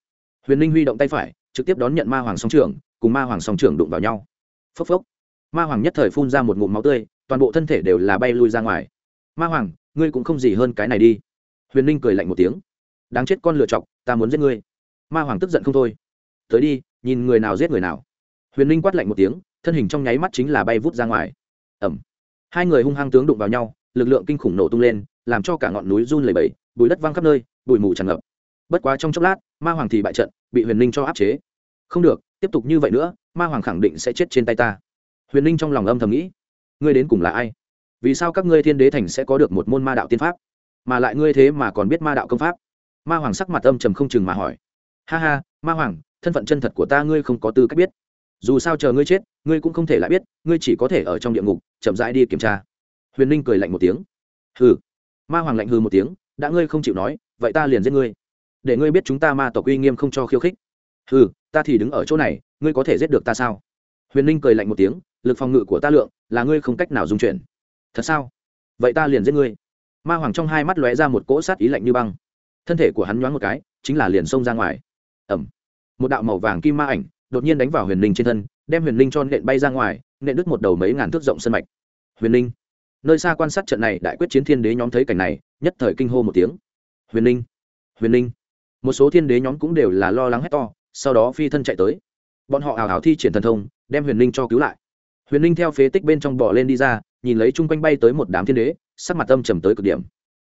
huyền ninh huy động tay phải trực tiếp đón nhận ma hoàng song trưởng, cùng ma hoàng song trưởng đụng vào nhau. Phốc phốc. Ma hoàng nhất thời phun ra một ngụm máu tươi, toàn bộ thân thể đều là bay lui ra ngoài. Ma hoàng, ngươi cũng không gì hơn cái này đi. Huyền ninh cười lạnh một tiếng. Đáng chết con lựa chọc, ta muốn giết ngươi. Ma hoàng tức giận không thôi. Tới đi, nhìn người nào giết người nào. Huyền ninh quát lạnh một tiếng, thân hình trong nháy mắt chính là bay vút ra ngoài. Ẩm hai người hung hăng tướng đụng vào nhau, lực lượng kinh khủng nổ tung lên, làm cho cả ngọn núi run lẩy bẩy bụi đất văng khắp nơi, bụi mù tràn ngập. Bất quá trong chốc lát, ma hoàng thì bại trận, bị huyền ninh cho áp chế không được, tiếp tục như vậy nữa, ma hoàng khẳng định sẽ chết trên tay ta. Huyền ninh trong lòng âm thầm nghĩ, ngươi đến cùng là ai? Vì sao các ngươi thiên đế thành sẽ có được một môn ma đạo tiên pháp, mà lại ngươi thế mà còn biết ma đạo công pháp? Ma hoàng sắc mặt âm trầm không chừng mà hỏi. Ha ha, ma hoàng, thân phận chân thật của ta ngươi không có tư cách biết. Dù sao chờ ngươi chết, ngươi cũng không thể lại biết, ngươi chỉ có thể ở trong địa ngục, chậm rãi đi kiểm tra. Huyền ninh cười lạnh một tiếng. Hừ. Ma hoàng lạnh hừ một tiếng, đã ngươi không chịu nói, vậy ta liền giết ngươi. Để ngươi biết chúng ta ma tộc uy nghiêm không cho khiêu khích hừ, ta thì đứng ở chỗ này, ngươi có thể giết được ta sao? Huyền ninh cười lạnh một tiếng, lực phòng ngự của ta lượng, là ngươi không cách nào dung chuyển. Thật sao? Vậy ta liền giết ngươi. Ma hoàng trong hai mắt lóe ra một cỗ sát ý lạnh như băng. Thân thể của hắn nhoáng một cái, chính là liền xông ra ngoài. Ẩm một đạo màu vàng kim ma ảnh đột nhiên đánh vào huyền linh trên thân, đem huyền linh cho nện bay ra ngoài, nện đứt một đầu mấy ngàn thước rộng sân mạch. Huyền linh. Nơi xa quan sát trận này, đại quyết chiến thiên đế nhóm thấy cảnh này, nhất thời kinh hô một tiếng. Huyền linh. Huyền linh. Một số thiên đế nhóm cũng đều là lo lắng hét to sau đó phi thân chạy tới. Bọn họ ảo ảo thi triển thần thông, đem huyền linh cho cứu lại. Huyền linh theo phế tích bên trong bỏ lên đi ra, nhìn lấy chung quanh bay tới một đám thiên đế, sắc mặt âm trầm tới cực điểm.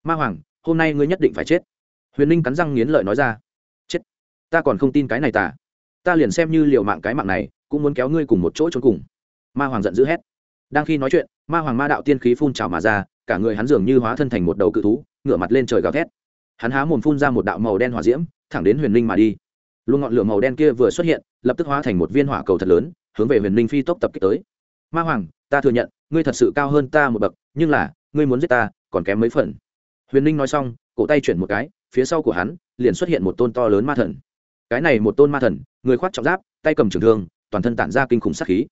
Ma hoàng, hôm nay ngươi nhất định phải chết. Huyền linh cắn răng nghiến lợi nói ra. Chết? Ta còn không tin cái này tả ta liền xem như liều mạng cái mạng này, cũng muốn kéo ngươi cùng một chỗ trốn cùng. Ma hoàng giận dữ hét. Đang khi nói chuyện, ma hoàng ma đạo tiên khí phun trào mà ra, cả người hắn dường như hóa thân thành một đầu cự thú, ngửa mặt lên trời gào thét. Hắn há mồm phun ra một đạo màu đen hỏa diễm, thẳng đến huyền linh mà đi luôn ngọn lửa màu đen kia vừa xuất hiện, lập tức hóa thành một viên hỏa cầu thật lớn, hướng về huyền linh phi tốc tập kích tới. Ma hoàng, ta thừa nhận, ngươi thật sự cao hơn ta một bậc, nhưng là, ngươi muốn giết ta, còn kém mấy phần. Huyền linh nói xong, cổ tay chuyển một cái, phía sau của hắn, liền xuất hiện một tôn to lớn ma thần. Cái này một tôn ma thần, người khoác trọng giáp, tay cầm trường thương, toàn thân tản ra kinh khủng sát khí.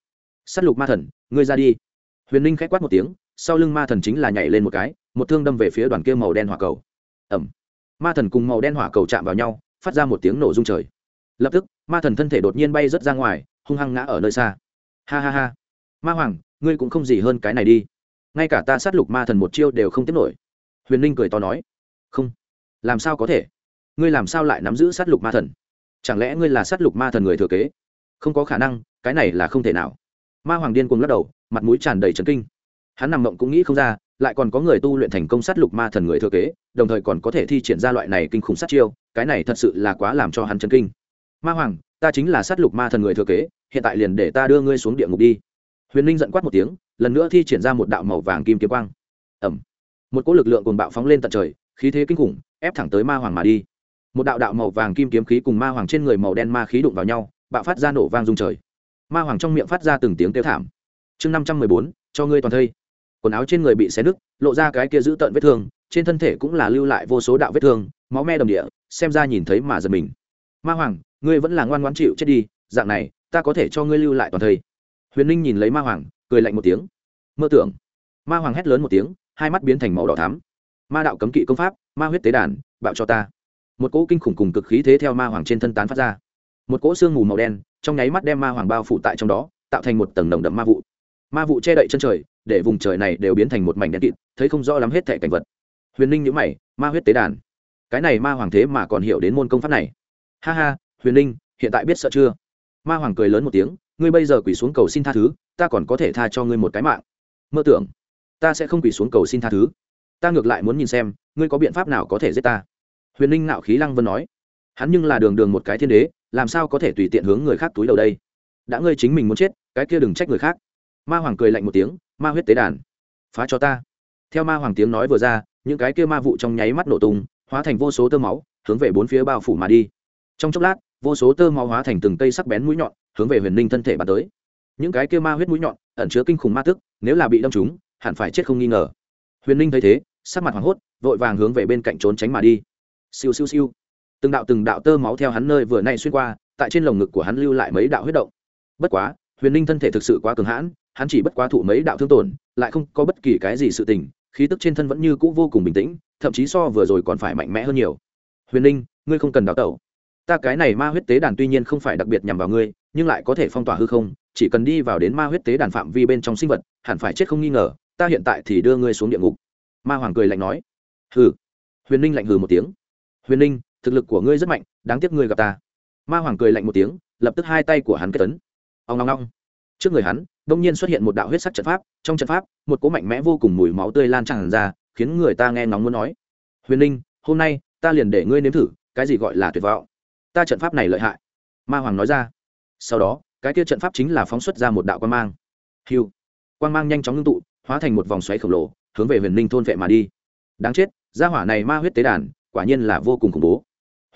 S á t lục ma thần, ngươi ra đi. Huyền ninh k h á c quát một tiếng, sau lưng ma thần chính là nhảy lên một cái, một thương đâm về phía đoàn kia màu đen hỏa cầu. Ẩm ma thần cùng màu đen hỏa cầu chạm vào nhau, phát ra một tiếng nổ rung trời lập tức, ma thần thân thể đột nhiên bay rớt ra ngoài, hung hăng ngã ở nơi xa. Ha ha ha. Ma hoàng, ngươi cũng không gì hơn cái này đi. Ngay cả ta sát lục ma thần một chiêu đều không tiếp nổi. Huyền ninh cười to nói. Không. Làm sao có thể? Ngươi làm sao lại nắm giữ sát lục ma thần? Chẳng lẽ ngươi là sát lục ma thần người thừa kế? Không có khả năng, cái này là không thể nào. Ma hoàng điên cuồng lắc đầu, mặt mũi tràn đầy trấn kinh. Hắn nằm mộng cũng nghĩ không ra, lại còn có người tu luyện thành công sát lục ma thần người thừa kế, đồng thời còn có thể thi triển ra loại này kinh khủng sát chiêu, cái này thật sự là quá làm cho hắn chấn kinh ma hoàng, ta chính là sát lục ma thần người thừa kế, hiện tại liền để ta đưa ngươi xuống địa ngục đi. Huyền ninh giận quát một tiếng, lần nữa thi triển ra một đạo màu vàng kim kiếm quang. Ẩm một cỗ lực lượng cùng bạo phóng lên tận trời, khí thế kinh khủng, ép thẳng tới ma hoàng mà đi. Một đạo đạo màu vàng kim kiếm khí cùng ma hoàng trên người màu đen ma khí đụng vào nhau, bạo phát ra nổ vang rung trời. Ma hoàng trong miệng phát ra từng tiếng kêu thảm. Chương năm trăm mười bốn, cho ngươi toàn thây. Quần áo trên người bị xé nứt, lộ ra cái kia giữ tợn vết thương, trên thân thể cũng là lưu lại vô số đạo vết thương, máu me đồng địa, xem ra nhìn thấy mà giật mình. Ma hoàng ngươi vẫn là ngoan ngoãn chịu chết đi, dạng này, ta có thể cho ngươi lưu lại toàn thây. Huyền ninh nhìn lấy ma hoàng, cười lạnh một tiếng. Mơ tưởng. Ma hoàng hét lớn một tiếng, hai mắt biến thành màu đỏ thắm. Ma đạo cấm kỵ công pháp, ma huyết tế đàn, bạo cho ta. Một cỗ kinh khủng cùng cực khí thế theo ma hoàng trên thân tán phát ra. Một cỗ xương mù màu đen, trong nháy mắt đem ma hoàng bao phủ tại trong đó, tạo thành một tầng nồng đậm ma vụ. Ma vụ che đậy chân trời, để vùng trời này đều biến thành một mảnh đen kịt, thấy không rõ lắm hết thẻ cảnh vật. Huyền ninh nhữ mày, ma huyết tế đàn. Cái này ma hoàng thế mà còn hiểu đến môn công pháp này. Ha ha huyền ninh hiện tại biết sợ chưa? Ma hoàng cười lớn một tiếng, ngươi bây giờ quỳ xuống cầu xin tha thứ, ta còn có thể tha cho ngươi một cái mạng. Mơ tưởng, ta sẽ không quỳ xuống cầu xin tha thứ. Ta ngược lại muốn nhìn xem, ngươi có biện pháp nào có thể giết ta? Huyền ninh nạo khí lăng vân nói, hắn nhưng là đường đường một cái thiên đế, làm sao có thể tùy tiện hướng người khác túi đầu đây? Đã ngươi chính mình muốn chết, cái kia đừng trách người khác. Ma hoàng cười lạnh một tiếng, ma huyết tế đàn, phá cho ta. Theo ma hoàng tiếng nói vừa ra, những cái kia ma vụ trong nháy mắt nổ tung, hóa thành vô số tơ máu, hướng về bốn phía bao phủ mà đi. Trong chốc lát vô số tơ máu hóa thành từng cây sắc bén mũi nhọn, hướng về huyền ninh thân thể bắn tới. Những cái kia ma huyết mũi nhọn ẩn chứa kinh khủng ma tức, nếu là bị đâm trúng, hẳn phải chết không nghi ngờ. Huyền ninh thấy thế, sắc mặt hoảng hốt, vội vàng hướng về bên cạnh trốn tránh mà đi. Siêu siêu siêu. Từng đạo từng đạo tơ máu theo hắn nơi vừa nay xuyên qua, tại trên lồng ngực của hắn lưu lại mấy đạo huyết động. Bất quá, huyền ninh thân thể thực sự quá cường hãn, hắn chỉ bất quá thụ mấy đạo thương tổn, lại không có bất kỳ cái gì sự tình, khí tức trên thân vẫn như cũ vô cùng bình tĩnh, thậm chí so vừa rồi còn phải mạnh mẽ hơn nhiều. Huyền ninh, ngươi không cần đào tẩu ta cái này ma huyết tế đàn tuy nhiên không phải đặc biệt nhằm vào ngươi, nhưng lại có thể phong tỏa hư không, chỉ cần đi vào đến ma huyết tế đàn phạm vi bên trong sinh vật, hẳn phải chết không nghi ngờ, ta hiện tại thì đưa ngươi xuống địa ngục. Ma hoàng cười lạnh nói. Hừ. Huyền ninh lạnh hừ một tiếng. Huyền ninh, thực lực của ngươi rất mạnh, đáng tiếc ngươi gặp ta. Ma hoàng cười lạnh một tiếng, lập tức hai tay của hắn kết tấn. Ông ngong ngong trước người hắn, đông nhiên xuất hiện một đạo huyết sắc trận pháp, trong trận pháp, một cỗ mạnh mẽ vô cùng mùi máu tươi lan tràn ra, khiến người ta nghe ngóng muốn nói. Huyền ninh, hôm nay ta liền để ngươi nếm thử, cái gì gọi là tuyệt vọng? Ta trận pháp này lợi hại. Ma hoàng nói ra. Sau đó, cái kia trận pháp chính là phóng xuất ra một đạo quan mang. Hiu. Quan mang nhanh chóng ngưng tụ, hóa thành một vòng xoáy khổng lồ, hướng về huyền ninh thôn vệ mà đi. Đáng chết, gia hỏa này ma huyết tế đàn, quả nhiên là vô cùng khủng bố.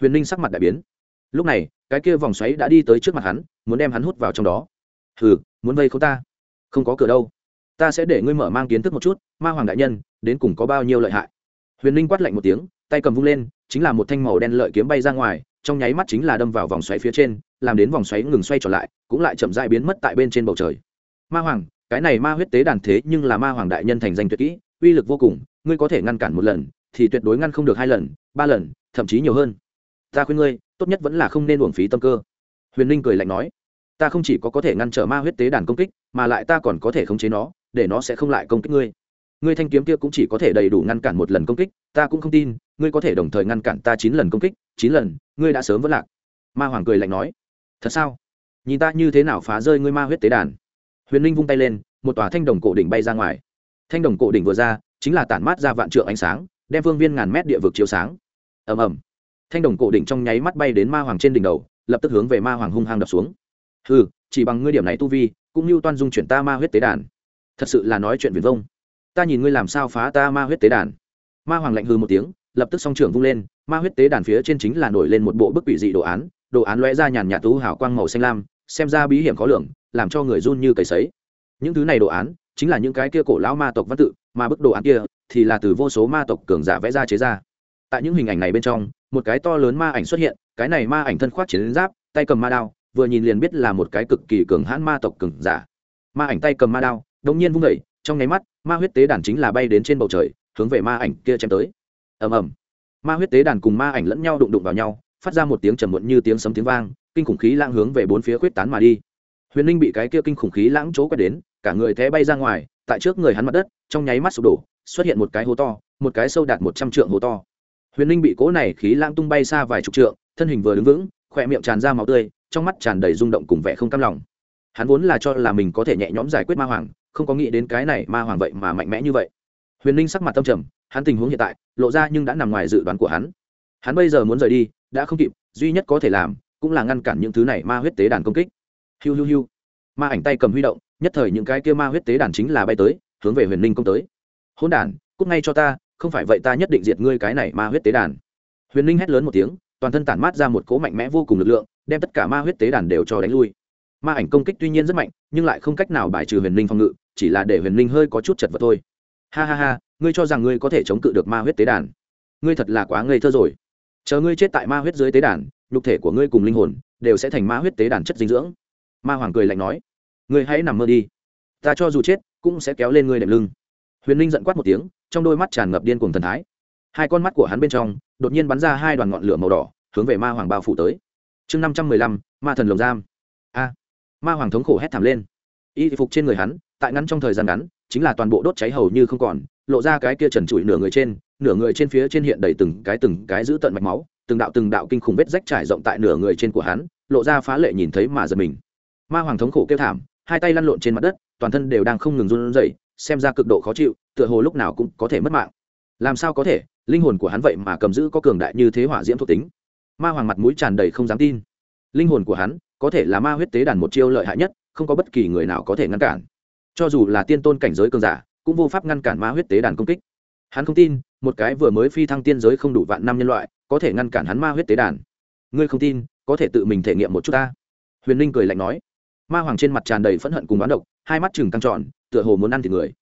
Huyền ninh sắc mặt đại biến. Lúc này, cái kia vòng xoáy đã đi tới trước mặt hắn, muốn đem hắn hút vào trong đó. Hừ, muốn vây không ta. Không có cửa đâu. Ta sẽ để ngươi mở mang kiến thức một chút, ma hoàng đại nhân, đến cùng có bao nhiêu lợi hại. Huyền ninh quát lạnh một tiếng, tay cầm vung lên, chính là một thanh màu đen lợi kiếm bay ra ngoài trong nháy mắt chính là đâm vào vòng xoáy phía trên, làm đến vòng xoáy ngừng xoay trở lại, cũng lại chậm dại biến mất tại bên trên bầu trời. Ma hoàng, cái này ma huyết tế đàn thế nhưng là ma hoàng đại nhân thành danh tuyệt kỹ, uy lực vô cùng, ngươi có thể ngăn cản một lần, thì tuyệt đối ngăn không được hai lần, ba lần, thậm chí nhiều hơn. Ta khuyên ngươi, tốt nhất vẫn là không nên uổng phí tâm cơ. Huyền ninh cười lạnh nói. Ta không chỉ có có thể ngăn trở ma huyết tế đàn công kích, mà lại ta còn có thể khống chế nó, để nó sẽ không lại công kích ngươi. Ngươi thanh kiếm kia cũng chỉ có thể đầy đủ ngăn cản một lần công kích, ta cũng không tin ngươi có thể đồng thời ngăn cản ta chín lần công kích, chín lần, ngươi đã sớm vẫn lạc. Ma hoàng cười lạnh nói, thật sao? Nhìn ta như thế nào phá rơi ngươi ma huyết tế đàn? Huyền ninh vung tay lên, một tòa thanh đồng cổ đỉnh bay ra ngoài. Thanh đồng cổ đỉnh vừa ra, chính là tản mát ra vạn trượng ánh sáng, đem phương viên ngàn mét địa vực chiếu sáng. Ầm ầm. Thanh đồng cổ đỉnh trong nháy mắt bay đến ma hoàng trên đỉnh đầu, lập tức hướng về ma hoàng hung hăng đập xuống. Ừ chỉ bằng ngươi điểm này tu vi, cũng như toan dung chuyển ta ma huyết tế đàn. Thật sự là nói chuyện viền vông. Ta nhìn ngươi làm sao phá ta ma huyết tế đàn? Ma hoàng lạnh hư một tiếng lập tức song trưởng vung lên ma huyết tế đàn phía trên chính là nổi lên một bộ bức quỷ dị đồ án đồ án lóe ra nhàn nhạt tú hào quang màu xanh lam xem ra bí hiểm khó lường làm cho người run như cầy sấy. Những thứ này đồ án chính là những cái kia cổ lão ma tộc văn tự mà bức đồ án kia thì là từ vô số ma tộc cường giả vẽ ra chế ra. Tại những hình ảnh này bên trong một cái to lớn ma ảnh xuất hiện cái này ma ảnh thân khoác chiến giáp tay cầm ma đao vừa nhìn liền biết là một cái cực kỳ cường hãn ma tộc cường giả. Ma ảnh tay cầm ma đao đông nhiên vung đẩy, trong nháy mắt ma huyết tế đàn chính là bay đến trên bầu trời hướng về ma ảnh kia chém tới ầm ầm. Ma huyết tế đàn cùng ma ảnh lẫn nhau đụng đụng vào nhau, phát ra một tiếng trầm muộn như tiếng sấm tiếng vang, kinh khủng khí lãng hướng về bốn phía khuyết tán mà đi. Huyền linh bị cái kia kinh khủng khí lãng chỗ quét đến, cả người té bay ra ngoài, tại trước người hắn mặt đất, trong nháy mắt sụp đổ, xuất hiện một cái hố to, một cái sâu đạt một trăm trượng hố to. Huyền ninh bị cố này khí lãng tung bay xa vài chục trượng, thân hình vừa đứng vững, khỏe miệng tràn ra máu tươi, trong mắt tràn đầy rung động cùng vẻ không cam lòng. Hắn vốn là cho là mình có thể nhẹ nhõm giải quyết ma hoàng, không có nghĩ đến cái này ma hoàng vậy mà mạnh mẽ như vậy. Huyền ninh sắc mặt tâm trầm hắn tình huống hiện tại, lộ ra nhưng đã nằm ngoài dự đoán của hắn. Hắn bây giờ muốn rời đi, đã không kịp, duy nhất có thể làm, cũng là ngăn cản những thứ này ma huyết tế đàn công kích. Hiu hiu hiu. Ma ảnh tay cầm huy động, nhất thời những cái kia ma huyết tế đàn chính là bay tới, hướng về huyền ninh công tới. Hôn đàn, cút ngay cho ta, không phải vậy ta nhất định diệt ngươi cái này ma huyết tế đàn. Huyền ninh hét lớn một tiếng, toàn thân tản mát ra một cỗ mạnh mẽ vô cùng lực lượng, đem tất cả ma huyết tế đàn đều cho đánh lui. Ma ảnh công kích tuy nhiên rất mạnh, nhưng lại không cách nào bài trừ huyền ninh phòng ngự, chỉ là để huyền ninh hơi có chút chật vật thôi. Ha ha ha ngươi cho rằng ngươi có thể chống cự được ma huyết tế đàn. Ngươi thật là quá ngây thơ rồi. Chờ ngươi chết tại ma huyết dưới tế đàn, nhục thể của ngươi cùng linh hồn đều sẽ thành ma huyết tế đàn chất dinh dưỡng. Ma hoàng cười lạnh nói. Ngươi hãy nằm mơ đi. Ta cho dù chết cũng sẽ kéo lên ngươi đệm lưng. Huyền linh giận quát một tiếng, trong đôi mắt tràn ngập điên cùng thần thái. Hai con mắt của hắn bên trong đột nhiên bắn ra hai đoàn ngọn lửa màu đỏ, hướng về ma hoàng bao phủ tới. Chương năm trăm mười lăm, ma thần lồng giam. A. Ma hoàng thống khổ hét thảm lên. Y phục trên người hắn, tại ngắn trong thời gian ngắn, chính là toàn bộ đốt cháy hầu như không còn lộ ra cái kia trần trụi nửa người trên, nửa người trên phía trên hiện đầy từng cái từng cái giữ tận mạch máu, từng đạo từng đạo kinh khủng vết rách trải rộng tại nửa người trên của hắn, lộ ra phá lệ nhìn thấy mà giật mình. Ma hoàng thống khổ kêu thảm, hai tay lăn lộn trên mặt đất, toàn thân đều đang không ngừng run rẩy, xem ra cực độ khó chịu, tựa hồ lúc nào cũng có thể mất mạng. Làm sao có thể? Linh hồn của hắn vậy mà cầm giữ có cường đại như thế hỏa diễm thuộc tính. Ma hoàng mặt mũi tràn đầy không dám tin. Linh hồn của hắn, có thể là ma huyết tế đàn một chiêu lợi hại nhất, không có bất kỳ người nào có thể ngăn cản. Cho dù là tiên tôn cảnh giới cường giả cũng vô pháp ngăn cản ma huyết tế đàn công kích. Hắn không tin, một cái vừa mới phi thăng tiên giới không đủ vạn năm nhân loại, có thể ngăn cản hắn ma huyết tế đàn. Ngươi không tin, có thể tự mình thể nghiệm một chút ta. Huyền Linh cười lạnh nói. Ma hoàng trên mặt tràn đầy phẫn hận cùng bán độc, hai mắt chừng căng tròn, tựa hồ muốn ăn thịt người.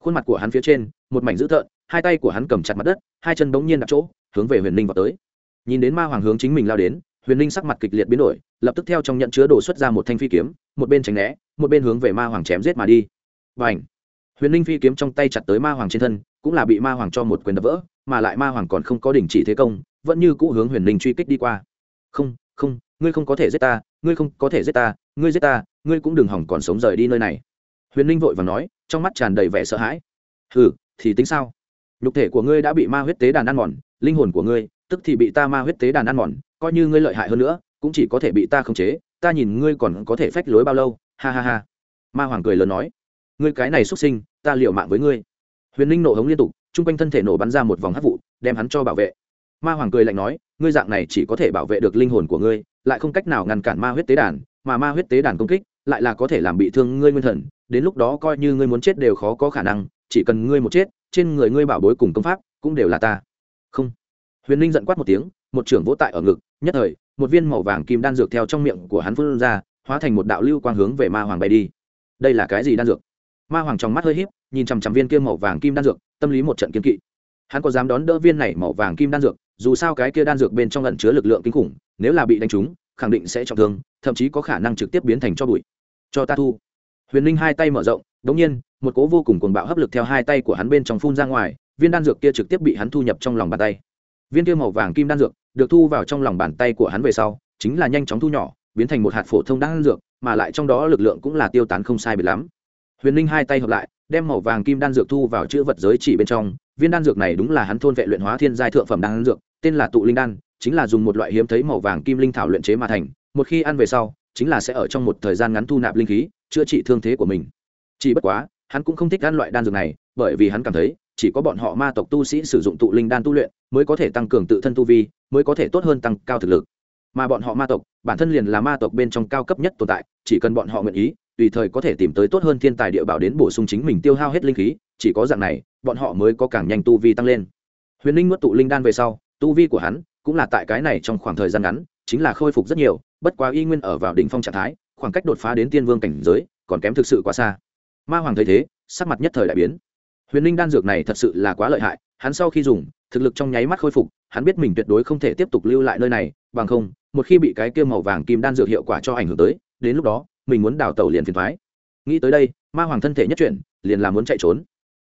Khuôn mặt của hắn phía trên, một mảnh dữ tợn, hai tay của hắn cầm chặt mặt đất, hai chân bỗng nhiên đặt chỗ, hướng về huyền Linh vào tới. Nhìn đến ma hoàng hướng chính mình lao đến, huyền Linh sắc mặt kịch liệt biến đổi, lập tức theo trong nhận chứa đồ xuất ra một thanh phi kiếm, một bên tránh né, một bên hướng về ma hoàng chém giết mà đi. Bành huyền ninh phi kiếm trong tay chặt tới ma hoàng trên thân, cũng là bị ma hoàng cho một quyền đập vỡ, mà lại ma hoàng còn không có đình chỉ thế công, vẫn như cũ hướng huyền ninh truy kích đi qua. Không không, ngươi không có thể giết ta, ngươi không có thể giết ta, ngươi giết ta, ngươi cũng đừng hỏng còn sống rời đi nơi này. Huyền ninh vội và nói, trong mắt tràn đầy vẻ sợ hãi. Ừ thì tính sao? Nhục thể của ngươi đã bị ma huyết tế đàn ăn mòn, linh hồn của ngươi, tức thì bị ta ma huyết tế đàn ăn mòn, coi như ngươi lợi hại hơn nữa, cũng chỉ có thể bị ta khống chế, ta nhìn ngươi còn có thể phách lối bao lâu? Ha ha ha. Ma hoàng cười lớn nói ngươi cái này xuất sinh, ta liệu mạng với ngươi. Huyền ninh nổ hống liên tục, chung quanh thân thể nổ bắn ra một vòng hát vụ, đem hắn cho bảo vệ. Ma hoàng cười lạnh nói, ngươi dạng này chỉ có thể bảo vệ được linh hồn của ngươi, lại không cách nào ngăn cản ma huyết tế đàn, mà ma huyết tế đàn công kích, lại là có thể làm bị thương ngươi nguyên thần, đến lúc đó coi như ngươi muốn chết đều khó có khả năng, chỉ cần ngươi một chết, trên người ngươi bảo bối cùng công pháp cũng đều là ta. Không. Huyền ninh giận quát một tiếng, một trưởng vỗ tại ở ngực, nhất thời, một viên màu vàng kim đan dược theo trong miệng của hắn phun ra, hóa thành một đạo lưu quang hướng về ma hoàng bay đi. Đây là cái gì đan dược? Ma hoàng trong mắt hơi híp, nhìn chằm chằm viên kia màu vàng kim đan dược, tâm lý một trận kiên kỵ. Hắn có dám đón đỡ viên này màu vàng kim đan dược, dù sao cái kia đan dược bên trong lẩn chứa lực lượng kinh khủng, nếu là bị đánh trúng, khẳng định sẽ trọng thương, thậm chí có khả năng trực tiếp biến thành cho bụi. Cho ta thu. Huyền linh hai tay mở rộng, đống nhiên, một cố vô cùng cuồng bạo hấp lực theo hai tay của hắn bên trong phun ra ngoài, viên đan dược kia trực tiếp bị hắn thu nhập trong lòng bàn tay. Viên kia màu vàng kim đan dược, được thu vào trong lòng bàn tay của hắn về sau, chính là nhanh chóng thu nhỏ, biến thành một hạt phổ thông đan dược, mà lại trong đó lực lượng cũng là tiêu tán không sai biệt lắm huyền linh hai tay hợp lại, đem màu vàng kim đan dược thu vào chữ vật giới chỉ bên trong. Viên đan dược này đúng là hắn thôn vệ luyện hóa thiên giai thượng phẩm đan dược, tên là tụ linh đan, chính là dùng một loại hiếm thấy màu vàng kim linh thảo luyện chế mà thành. Một khi ăn về sau, chính là sẽ ở trong một thời gian ngắn thu nạp linh khí, chữa trị thương thế của mình. Chỉ bất quá, hắn cũng không thích ăn loại đan dược này, bởi vì hắn cảm thấy, chỉ có bọn họ ma tộc tu sĩ sử dụng tụ linh đan tu luyện, mới có thể tăng cường tự thân tu vi, mới có thể tốt hơn tăng cao thực lực. Mà bọn họ ma tộc, bản thân liền là ma tộc bên trong cao cấp nhất tồn tại, chỉ cần bọn họ nguyện ý tùy thời có thể tìm tới tốt hơn thiên tài địa bảo đến bổ sung chính mình tiêu hao hết linh khí, chỉ có dạng này, bọn họ mới có càng nhanh tu vi tăng lên. Huyền linh nuốt tụ linh đan về sau, tu vi của hắn cũng là tại cái này trong khoảng thời gian ngắn, chính là khôi phục rất nhiều, bất quá y nguyên ở vào đỉnh phong trạng thái, khoảng cách đột phá đến tiên vương cảnh giới còn kém thực sự quá xa. Ma hoàng thấy thế, sắc mặt nhất thời đại biến. Huyền linh đan dược này thật sự là quá lợi hại, hắn sau khi dùng, thực lực trong nháy mắt khôi phục, hắn biết mình tuyệt đối không thể tiếp tục lưu lại nơi này, bằng không, một khi bị cái kia màu vàng kim đan dược hiệu quả cho ảnh hưởng tới, đến lúc đó mình muốn đào tẩu liền phiền thoái. Nghĩ tới đây, ma hoàng thân thể nhất chuyển, liền là muốn chạy trốn.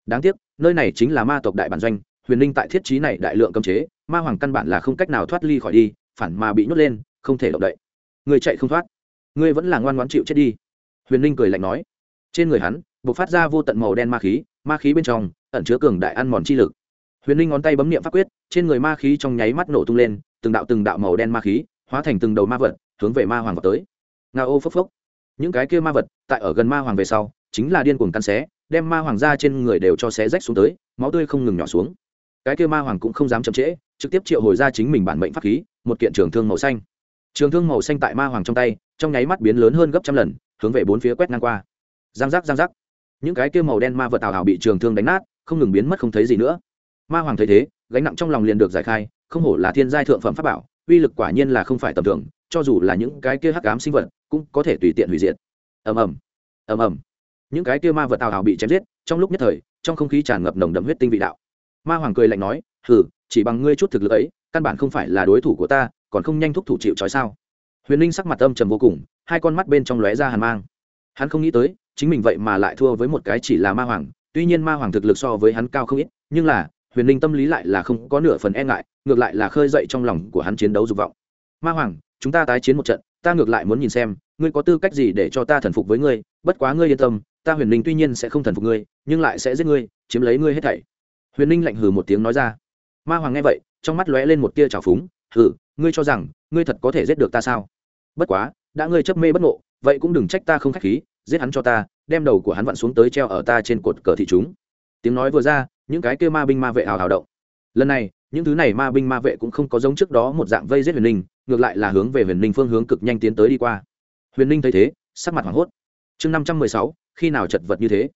Đáng tiếc, nơi này chính là ma tộc đại bản doanh, huyền linh tại thiết trí này đại lượng cấm chế, ma hoàng căn bản là không cách nào thoát ly khỏi đi, phản mà bị nhốt lên, không thể động đậy. Người chạy không thoát. Ngươi vẫn là ngoan ngoãn chịu chết đi. Huyền linh cười lạnh nói. Trên người hắn b ộ c phát ra vô tận màu đen ma khí ma khí bên trong, ẩn chứa cường đại ăn mòn chi lực. Huyền ninh ngón tay bấm n i ệ m pháp quyết, trên người ma khí trong nháy mắt nổ tung lên, từng đạo từng đạo màu đen ma khí, hóa thành từng đầu ma vật, hướng về ma hoàng vào tới. Nga ô phốc phốc những cái kia ma vật, tại ở gần ma hoàng về sau, chính là điên cuồng căn xé, đem ma hoàng ra trên người đều cho xé rách xuống tới, máu tươi không ngừng nhỏ xuống. Cái kia ma hoàng cũng không dám chậm trễ, trực tiếp triệu hồi ra chính mình bản mệnh pháp khí, một kiện trường thương màu xanh. Trường thương màu xanh tại ma hoàng trong tay, trong nháy mắt biến lớn hơn gấp trăm lần, hướng về bốn phía quét ngang qua. Giang giác giang giác. Những cái kia màu đen ma vật tào hào bị trường thương đánh nát, không ngừng biến mất không thấy gì nữa. Ma hoàng thấy thế, gánh nặng trong lòng liền được giải khai, không hổ là thiên giai thượng phẩm pháp bảo, uy lực quả nhiên là không phải tầm thường cho dù là những cái kia hắc ám sinh vật, cũng có thể tùy tiện hủy diệt. Ầm ầm ầm ầm. Những cái kia ma vật tào hào bị chém giết, trong lúc nhất thời, trong không khí tràn ngập nồng đậm huyết tinh vị đạo. Ma hoàng cười lạnh nói, hừ, chỉ bằng ngươi chút thực lực ấy, căn bản không phải là đối thủ của ta, còn không nhanh thúc thủ chịu trói sao? Huyền linh sắc mặt âm trầm vô cùng, hai con mắt bên trong lóe ra hàn mang. Hắn không nghĩ tới, chính mình vậy mà lại thua với một cái chỉ là ma hoàng, tuy nhiên ma hoàng thực lực so với hắn cao không ít, nhưng là, huyền linh tâm lý lại là không có nửa phần e ngại, ngược lại là khơi dậy trong lòng của hắn chiến đấu dục vọng. Ma hoàng chúng ta tái chiến một trận, ta ngược lại muốn nhìn xem, ngươi có tư cách gì để cho ta thần phục với ngươi, bất quá ngươi yên tâm, ta huyền linh tuy nhiên sẽ không thần phục ngươi, nhưng lại sẽ giết ngươi, chiếm lấy ngươi hết thảy. Huyền linh lạnh hừ một tiếng nói ra. Ma hoàng nghe vậy, trong mắt lóe lên một tia trào phúng, hừ, ngươi cho rằng, ngươi thật có thể giết được ta sao? Bất quá, đã ngươi chấp mê bất ngộ, vậy cũng đừng trách ta không k h á c h khí, giết hắn cho ta, đem đầu của hắn vặn xuống tới treo ở ta trên cột cờ thị chúng. Tiếng nói vừa ra, những cái kêu ma binh ma vệ hào hào động. Lần này, những thứ này ma binh ma vệ cũng không có giống trước đó một dạng vây giết huyền ninh ngược lại là hướng về huyền ninh phương hướng cực nhanh tiến tới đi qua. Huyền ninh thấy thế, sắc mặt hoảng hốt. Chương năm trăm mười sáu, khi nào chật vật như thế?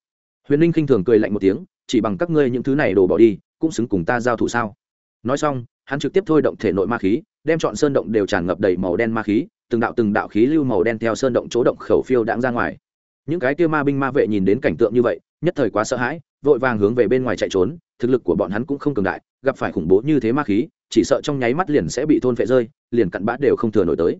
Huyền ninh khinh thường cười lạnh một tiếng, chỉ bằng các ngươi những thứ này đổ bỏ đi, cũng xứng cùng ta giao thủ sao? Nói xong, hắn trực tiếp thôi động thể nội ma khí, đem chọn sơn động đều tràn ngập đầy màu đen ma khí, từng đạo từng đạo khí lưu màu đen theo sơn động chỗ động khẩu phiêu đãng ra ngoài. Những cái kia ma binh ma vệ nhìn đến cảnh tượng như vậy, nhất thời quá sợ hãi, vội vàng hướng về bên ngoài chạy trốn, thực lực của bọn hắn cũng không cường đại, gặp phải khủng bố như thế ma khí chỉ sợ trong nháy mắt liền sẽ bị thôn phệ rơi, liền cặn bã đều không thừa nổi tới.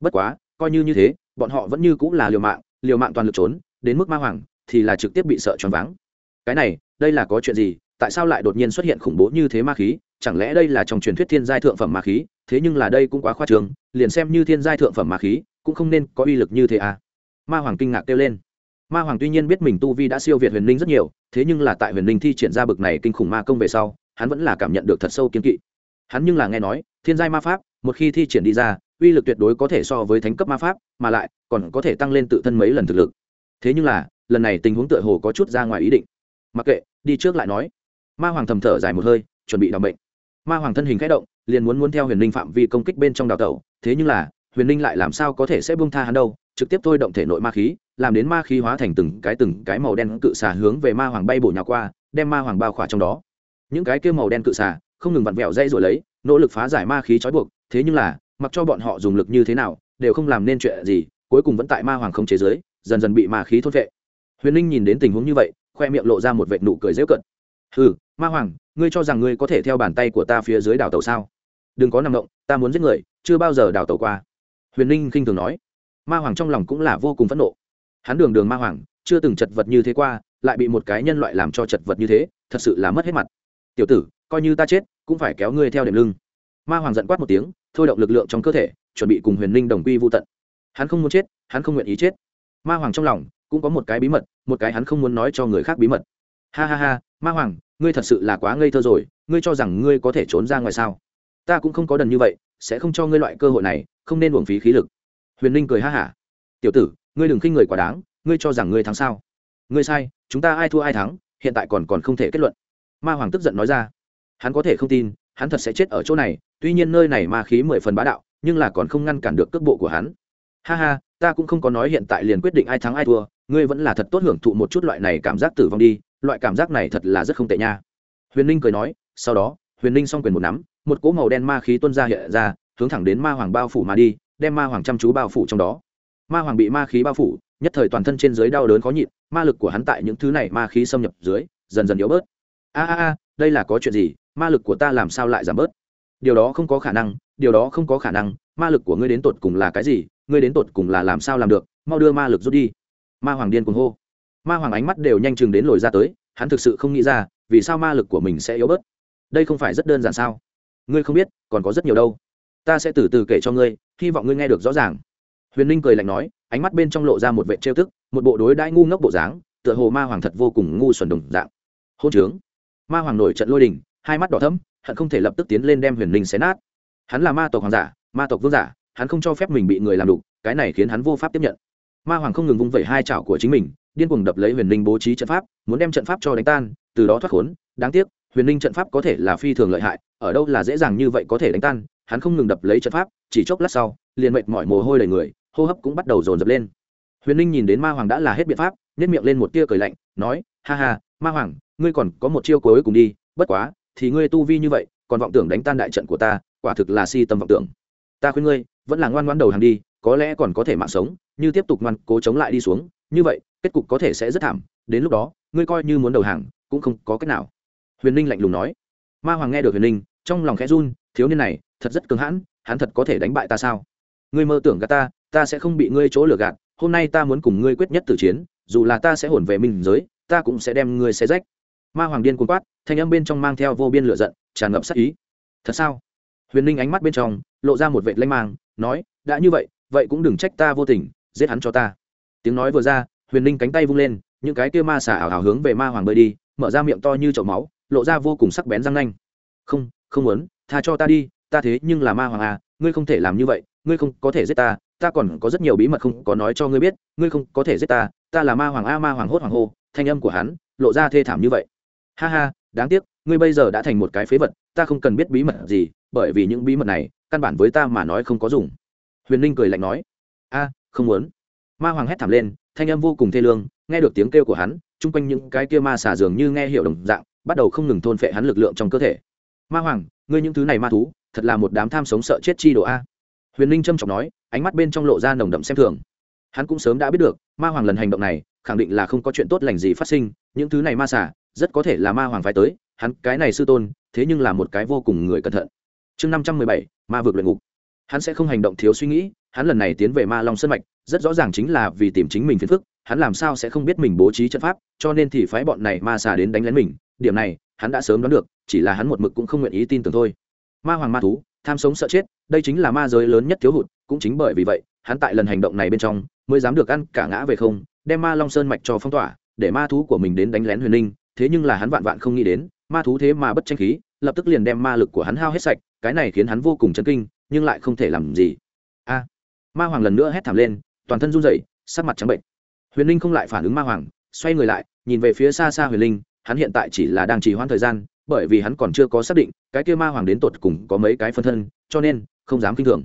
Bất quá, coi như như thế, bọn họ vẫn như cũng là liều mạng liều mạng toàn lực trốn, đến mức ma hoàng thì là trực tiếp bị sợ choáng váng. Cái này, đây là có chuyện gì? Tại sao lại đột nhiên xuất hiện khủng bố như thế ma khí? Chẳng lẽ đây là trong truyền thuyết thiên giai thượng phẩm ma khí? Thế nhưng là đây cũng quá khoa trương, liền xem như thiên giai thượng phẩm ma khí, cũng không nên có uy lực như thế à? Ma hoàng kinh ngạc kêu lên. Ma hoàng tuy nhiên biết mình tu vi đã siêu việt huyền linh rất nhiều, thế nhưng là tại huyền linh thi triển ra bực này kinh khủng ma công về sau, hắn vẫn là cảm nhận được thật sâu kiên kỵ hắn nhưng là nghe nói, thiên giai ma pháp, một khi thi triển đi ra, uy lực tuyệt đối có thể so với thánh cấp ma pháp, mà lại, còn có thể tăng lên tự thân mấy lần thực lực. Thế nhưng là, lần này tình huống tựa hồ có chút ra ngoài ý định. Mặc kệ, đi trước lại nói. Ma hoàng thầm thở dài một hơi, chuẩn bị đ ò n bệnh. Ma hoàng thân hình k h ẽ động, liền muốn muốn theo huyền ninh phạm vi công kích bên trong đào tẩu, thế nhưng là, huyền ninh lại làm sao có thể sẽ buông tha hắn đâu, trực tiếp thôi động thể nội ma khí, làm đến ma khí hóa thành từng cái từng cái màu đen cự xà hướng về ma hoàng bay bổ nhào qua, đem ma hoàng bao khỏa trong đó. Những cái kêu màu đen cự xà không ngừng vặn vẹo dây rồi lấy, nỗ lực phá giải ma khí trói buộc, thế nhưng là, mặc cho bọn họ dùng lực như thế nào, đều không làm nên chuyện gì, cuối cùng vẫn tại ma hoàng không chế giới, dần dần bị ma khí thốt vệ huyền ninh nhìn đến tình huống như vậy, khoe miệng lộ ra một vệ nụ cười dễu cận hừ, ma hoàng, ngươi cho rằng ngươi có thể theo bàn tay của ta phía dưới đảo tàu sao? Đừng có nằm động, ta muốn giết người, chưa bao giờ đảo tàu qua. Huyền ninh khinh thường nói. Ma hoàng trong lòng cũng là vô cùng phẫn nộ. Hắn đường đường ma hoàng, chưa từng chật vật như thế qua, lại bị một cái nhân loại làm cho chật vật như thế, thật sự là mất hết mặt. Tiểu tử coi như ta chết, cũng phải kéo ngươi theo đệm lưng. Ma hoàng giận quát một tiếng, thôi động lực lượng trong cơ thể, chuẩn bị cùng huyền ninh đồng quy vô tận. Hắn không muốn chết, hắn không nguyện ý chết. Ma hoàng trong lòng cũng có một cái bí mật, một cái hắn không muốn nói cho người khác bí mật. Ha ha ha, ma hoàng, ngươi thật sự là quá ngây thơ rồi, ngươi cho rằng ngươi có thể trốn ra ngoài sao? Ta cũng không có đần như vậy, sẽ không cho ngươi loại cơ hội này, không nên uổng phí khí lực. Huyền ninh cười ha hả. Tiểu tử, ngươi đừng khinh người quá đáng, ngươi cho rằng ngươi thắng sao? Ngươi sai, chúng ta ai thua ai thắng, hiện tại còn còn không thể kết luận. Ma hoàng tức giận nói ra hắn có thể không tin, hắn thật sẽ chết ở chỗ này, tuy nhiên nơi này ma khí mười phần bá đạo, nhưng là còn không ngăn cản được cước bộ của hắn. Ha ha, ta cũng không có nói hiện tại liền quyết định ai thắng ai thua, ngươi vẫn là thật tốt hưởng thụ một chút loại này cảm giác tử vong đi, loại cảm giác này thật là rất không tệ nha. Huyền ninh cười nói, sau đó, huyền ninh s o n g quyền một nắm, một cỗ màu đen ma khí tuân ra hiện ra, hướng thẳng đến ma hoàng bao phủ mà đi, đem ma hoàng chăm chú bao phủ trong đó. Ma hoàng bị ma khí bao phủ, nhất thời toàn thân trên dưới đau đớn khó nhịn, ma lực của hắn tại những thứ này ma khí xâm nhập dưới, dần dần yếu bớt. A a a, đây là có chuyện gì? Ma lực của ta làm sao lại giảm bớt? Điều đó không có khả năng, điều đó không có khả năng, ma lực của ngươi đến tột cùng là cái gì? Ngươi đến tột cùng là làm sao làm được? Mau đưa ma lực rút đi. Ma hoàng điên cuồng hô. Ma hoàng ánh mắt đều nhanh chừng đến lồi ra tới, hắn thực sự không nghĩ ra, vì sao ma lực của mình sẽ yếu bớt? Đây không phải rất đơn giản sao? Ngươi không biết, còn có rất nhiều đâu. Ta sẽ từ từ kể cho ngươi, hy vọng ngươi nghe được rõ ràng. Huyền ninh cười lạnh nói, ánh mắt bên trong lộ ra một vệ trêu tức, một bộ đối đãi ngu ngốc bộ dáng, tựa hồ ma hoàng thật vô cùng ngu xuẩn đồng dạng. Hôn trướng. Ma hoàng nổi trận lôi đình hai mắt đỏ thẫm, hận không thể lập tức tiến lên đem huyền linh xé nát. Hắn là ma tộc hoàng giả, ma tộc vương giả, hắn không cho phép mình bị người làm đục, cái này khiến hắn vô pháp tiếp nhận. Ma hoàng không ngừng vung vẩy hai chảo của chính mình, điên cuồng đập lấy huyền linh bố trí trận pháp, muốn đem trận pháp cho đánh tan, từ đó thoát khốn. Đáng tiếc, huyền linh trận pháp có thể là phi thường lợi hại, ở đâu là dễ dàng như vậy có thể đánh tan, hắn không ngừng đập lấy trận pháp, chỉ chốc lát sau, liền mệt mỏi mồ hôi đầy người, hô hấp cũng bắt đầu dồn dập lên. Huyền linh nhìn đến ma hoàng đã là hết biện pháp nhét miệng lên một tia cười lạnh, nói, ha ha, ma hoàng, ngươi còn có một chiêu cuối cùng đi, bất quá thì ngươi tu vi như vậy, còn vọng tưởng đánh tan đại trận của ta, quả thực là si tâm vọng tưởng. Ta khuyên ngươi, vẫn là ngoan ngoan đầu hàng đi, có lẽ còn có thể mạng sống, như tiếp tục ngoan cố chống lại đi xuống, như vậy, kết cục có thể sẽ rất thảm, đến lúc đó, ngươi coi như muốn đầu hàng, cũng không có cách nào. Huyền ninh lạnh lùng nói. Ma hoàng nghe được huyền ninh, trong lòng khẽ run, thiếu niên này, thật rất cứng hãn, hắn thật có thể đánh bại ta sao? Ngươi mơ tưởng gạt ta ta sẽ không bị ngươi chỗ lừa gạt, hôm nay ta muốn cùng ngươi quyết nhất tử chiến, dù là ta sẽ hồn về mình giới, ta cũng sẽ đem ngươi xé rách. Ma hoàng điên cuồng quát thanh âm bên trong mang theo vô biên lửa giận, tràn ngập sắc ý. Thật sao? Huyền ninh ánh mắt bên trong lộ ra một vệ lanh mang, nói, đã như vậy vậy cũng đừng trách ta vô tình, giết hắn cho ta. Tiếng nói vừa ra, huyền ninh cánh tay vung lên, những cái kia ma xả ảo hào hướng về ma hoàng bơi đi, mở ra miệng to như chậu máu, lộ ra vô cùng sắc bén răng nanh. Không không muốn, tha cho ta đi, ta thế nhưng là ma hoàng à ngươi không thể làm như vậy, ngươi không có thể giết ta ta còn có rất nhiều bí mật không có nói cho ngươi biết, ngươi không có thể giết ta ta là ma hoàng a, ma hoàng hốt hoàng hô. Thanh âm của hắn lộ ra thê thảm như vậy. Ha ha đáng tiếc, ngươi bây giờ đã thành một cái phế vật, ta không cần biết bí mật gì, bởi vì những bí mật này, căn bản với ta mà nói không có dùng. Huyền ninh cười lạnh nói, a, không muốn. Ma hoàng hét thảm lên, thanh âm vô cùng thê lương, nghe được tiếng kêu của hắn, chung quanh những cái kia ma xả dường như nghe hiểu đồng dạng, bắt đầu không ngừng thôn phệ hắn lực lượng trong cơ thể. Ma hoàng, ngươi những thứ này ma thú, thật là một đám tham sống sợ chết chi độ a. Huyền ninh trâm trọng nói, ánh mắt bên trong lộ ra nồng đậm xem thường. Hắn cũng sớm đã biết được, ma hoàng lần hành động này, khẳng định là không có chuyện tốt lành gì phát sinh, những thứ này ma xả rất có thể là ma hoàng phái tới, hắn cái này sư tôn, thế nhưng là một cái vô cùng người cẩn thận. Chương năm trăm mười bảy, ma vượt luyện ngục. Hắn sẽ không hành động thiếu suy nghĩ, hắn lần này tiến về ma long sân mạch, rất rõ ràng chính là vì tìm chính mình phiền phức, hắn làm sao sẽ không biết mình bố trí trận pháp, cho nên thì phái bọn này ma xà đến đánh lén mình, điểm này, hắn đã sớm đoán được, chỉ là hắn một mực cũng không nguyện ý tin tưởng thôi. Ma hoàng ma thú, tham sống sợ chết, đây chính là ma giới lớn nhất thiếu hụt, cũng chính bởi vì vậy, hắn tại lần hành động này bên trong, mới dám được ăn cả ngã về không, đem ma long sơn mạch cho phong tỏa, để ma thú của mình đến đánh lén huyền linh thế nhưng là hắn vạn vạn không nghĩ đến, ma thú thế mà bất tranh khí, lập tức liền đem ma lực của hắn hao hết sạch, cái này khiến hắn vô cùng chấn kinh, nhưng lại không thể làm gì. A, ma hoàng lần nữa hét thảm lên, toàn thân run rẩy, sắc mặt trắng bệnh. Huyền linh không lại phản ứng ma hoàng, xoay người lại, nhìn về phía xa xa huyền linh, hắn hiện tại chỉ là đang trì hoãn thời gian, bởi vì hắn còn chưa có xác định, cái kia ma hoàng đến tột cùng có mấy cái phân thân, cho nên, không dám kinh thường.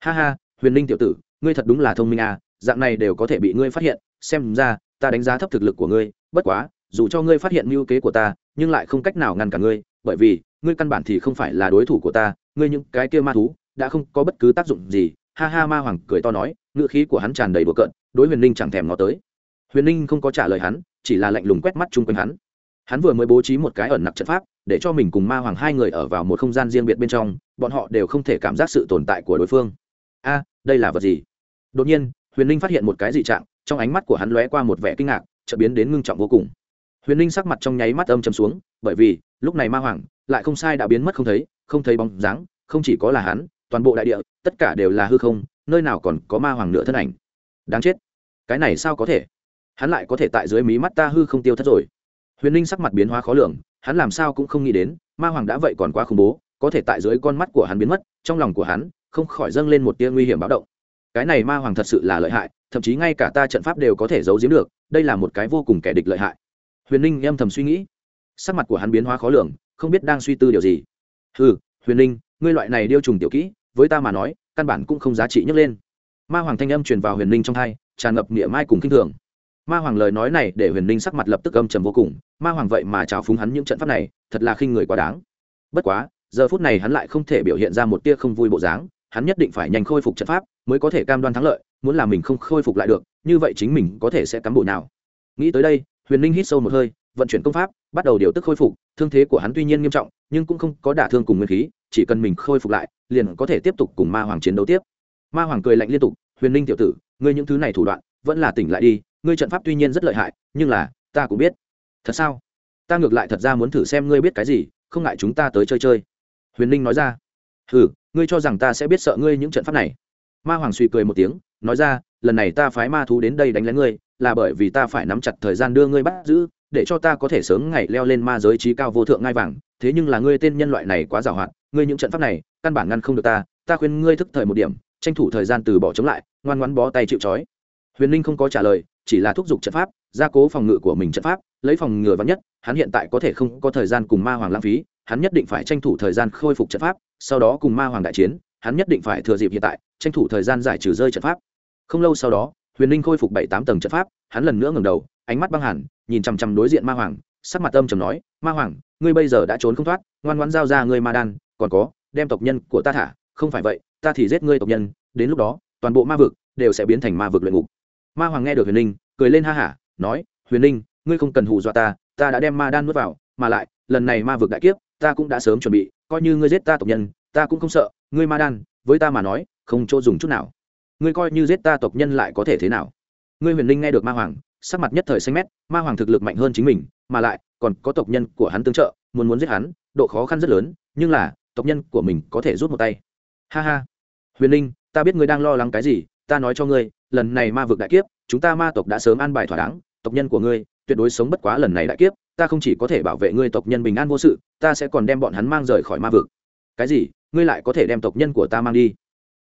Ha ha, huyền linh tiểu tử, ngươi thật đúng là thông minh à dạng này đều có thể bị ngươi phát hiện, xem ra, ta đánh giá thấp thực lực của ngươi, bất quá dù cho ngươi phát hiện mưu kế của ta, nhưng lại không cách nào ngăn cả ngươi, bởi vì, ngươi căn bản thì không phải là đối thủ của ta, ngươi những cái kia ma thú, đã không có bất cứ tác dụng gì. Ha ha, ma hoàng cười to nói ngựa khí của hắn tràn đầy bừa cợt, đối huyền ninh chẳng thèm ngó tới. Huyền ninh không có trả lời hắn, chỉ là lạnh lùng quét mắt chung quanh hắn. Hắn vừa mới bố trí một cái ẩn nặc trận pháp, để cho mình cùng ma hoàng hai người ở vào một không gian riêng biệt bên trong, bọn họ đều không thể cảm giác sự tồn tại của đối phương. A, đây là vật gì? Đột nhiên, huyền ninh phát hiện một cái dị trạng, trong ánh mắt của hắn lóe qua một vẻ kinh ngạc, chợt biến đến ngưng trọng vô cùng huyền ninh sắc mặt trong nháy mắt âm chầm xuống, bởi vì, lúc này ma hoàng, lại không sai đã biến mất không thấy không thấy bóng dáng, không chỉ có là hắn, toàn bộ đại địa, tất cả đều là hư không, nơi nào còn có ma hoàng nửa thân ảnh. Đáng chết. Cái này sao có thể? Hắn lại có thể tại dưới mí mắt ta hư không tiêu thất rồi. Huyền ninh sắc mặt biến hóa khó lường, hắn làm sao cũng không nghĩ đến, ma hoàng đã vậy còn quá khủng bố, có thể tại dưới con mắt của hắn biến mất, trong lòng của hắn, không khỏi dâng lên một tia nguy hiểm báo động. Cái này ma hoàng thật sự là lợi hại, thậm chí ngay cả ta trận pháp đều có thể giấu giếm được, đây là một cái vô cùng kẻ địch lợi hại huyền ninh âm thầm suy nghĩ. Sắc mặt của hắn biến hóa khó lường, không biết đang suy tư điều gì. Ừ huyền ninh, ngươi loại này điêu trùng tiểu kỹ, với ta mà nói, căn bản cũng không giá trị nhấc lên. Ma hoàng thanh âm truyền vào huyền ninh trong hai tràn ngập nghĩa mai cùng kinh thường. Ma hoàng lời nói này để huyền ninh sắc mặt lập tức âm trầm vô cùng. Ma hoàng vậy mà trào phúng hắn những trận pháp này, thật là khinh người quá đáng. Bất quá, giờ phút này hắn lại không thể biểu hiện ra một tia không vui bộ dáng, hắn nhất định phải nhanh khôi phục trận pháp, mới có thể cam đoan thắng lợi, muốn làm mình không khôi phục lại được, như vậy chính mình có thể sẽ cắm bộ nào. Nghĩ tới đây huyền ninh hít sâu một hơi, vận chuyển công pháp, bắt đầu điều tức khôi phục. Thương thế của hắn tuy nhiên nghiêm trọng, nhưng cũng không có đả thương cùng nguyên khí, chỉ cần mình khôi phục lại, liền có thể tiếp tục cùng ma hoàng chiến đấu tiếp. Ma hoàng cười lạnh liên tục, huyền ninh tiểu tử, ngươi những thứ này thủ đoạn, vẫn là tỉnh lại đi. Ngươi trận pháp tuy nhiên rất lợi hại, nhưng là, ta cũng biết. Thật sao? Ta ngược lại thật ra muốn thử xem ngươi biết cái gì, không ngại chúng ta tới chơi chơi. Huyền ninh nói ra. Ừ ngươi cho rằng ta sẽ biết sợ ngươi những trận pháp này? Ma hoàng suy cười một tiếng, nói ra, lần này ta phái ma thú đến đây đánh lén ngươi là bởi vì ta phải nắm chặt thời gian đưa ngươi bắt giữ, để cho ta có thể sớm ngày leo lên ma giới trí cao vô thượng ngai vàng. Thế nhưng là ngươi tên nhân loại này quá giàu hoạt ngươi những trận pháp này, căn bản ngăn không được ta. Ta khuyên ngươi thức thời một điểm, tranh thủ thời gian từ bỏ chống lại, ngoan ngoãn bó tay chịu trói. Huyền ninh không có trả lời, chỉ là thúc giục trận pháp, gia cố phòng ngự của mình trận pháp, lấy phòng ngừa vắn nhất, hắn hiện tại có thể không có thời gian cùng ma hoàng lãng phí, hắn nhất định phải tranh thủ thời gian khôi phục trận pháp, sau đó cùng ma hoàng đại chiến, hắn nhất định phải thừa dịp hiện tại, tranh thủ thời gian giải trừ rơi trận pháp. Không lâu sau đó huyền ninh khôi phục bảy tám tầng trận pháp, hắn lần nữa ngẩng đầu, ánh mắt băng hẳn nhìn chằm chằm đối diện ma hoàng, sắc mặt âm trầm nói, ma hoàng, ngươi bây giờ đã trốn không thoát, ngoan ngoãn giao ra ngươi ma đan, còn có, đem tộc nhân của ta thả, không phải vậy, ta thì giết ngươi tộc nhân, đến lúc đó, toàn bộ ma vực đều sẽ biến thành ma vực luyện ngục. Ma hoàng nghe được huyền ninh cười lên ha hả, nói, huyền ninh ngươi không cần hù dọa ta ta đã đem ma đan nuốt vào, mà lại, lần này ma vực đại kiếp, ta cũng đã sớm chuẩn bị, coi như ngươi giết ta tộc nhân, ta cũng không sợ, ngươi ma đan, với ta mà nói, không chỗ dùng chút nào ngươi coi như giết ta tộc nhân lại có thể thế nào? Ngươi huyền linh nghe được ma hoàng, sắc mặt nhất thời xanh mét, ma hoàng thực lực mạnh hơn chính mình, mà lại, còn có tộc nhân của hắn tương trợ, muốn muốn giết hắn, độ khó khăn rất lớn, nhưng là, tộc nhân của mình có thể rút một tay. Ha ha. Huyền linh, ta biết ngươi đang lo lắng cái gì, ta nói cho ngươi, lần này ma vực đại kiếp, chúng ta ma tộc đã sớm an bài thỏa đáng, tộc nhân của ngươi, tuyệt đối sống bất quá lần này đại kiếp, ta không chỉ có thể bảo vệ ngươi tộc nhân bình an vô sự, ta sẽ còn đem bọn hắn mang rời khỏi ma vực. Cái gì? Ngươi lại có thể đem tộc nhân của ta mang đi.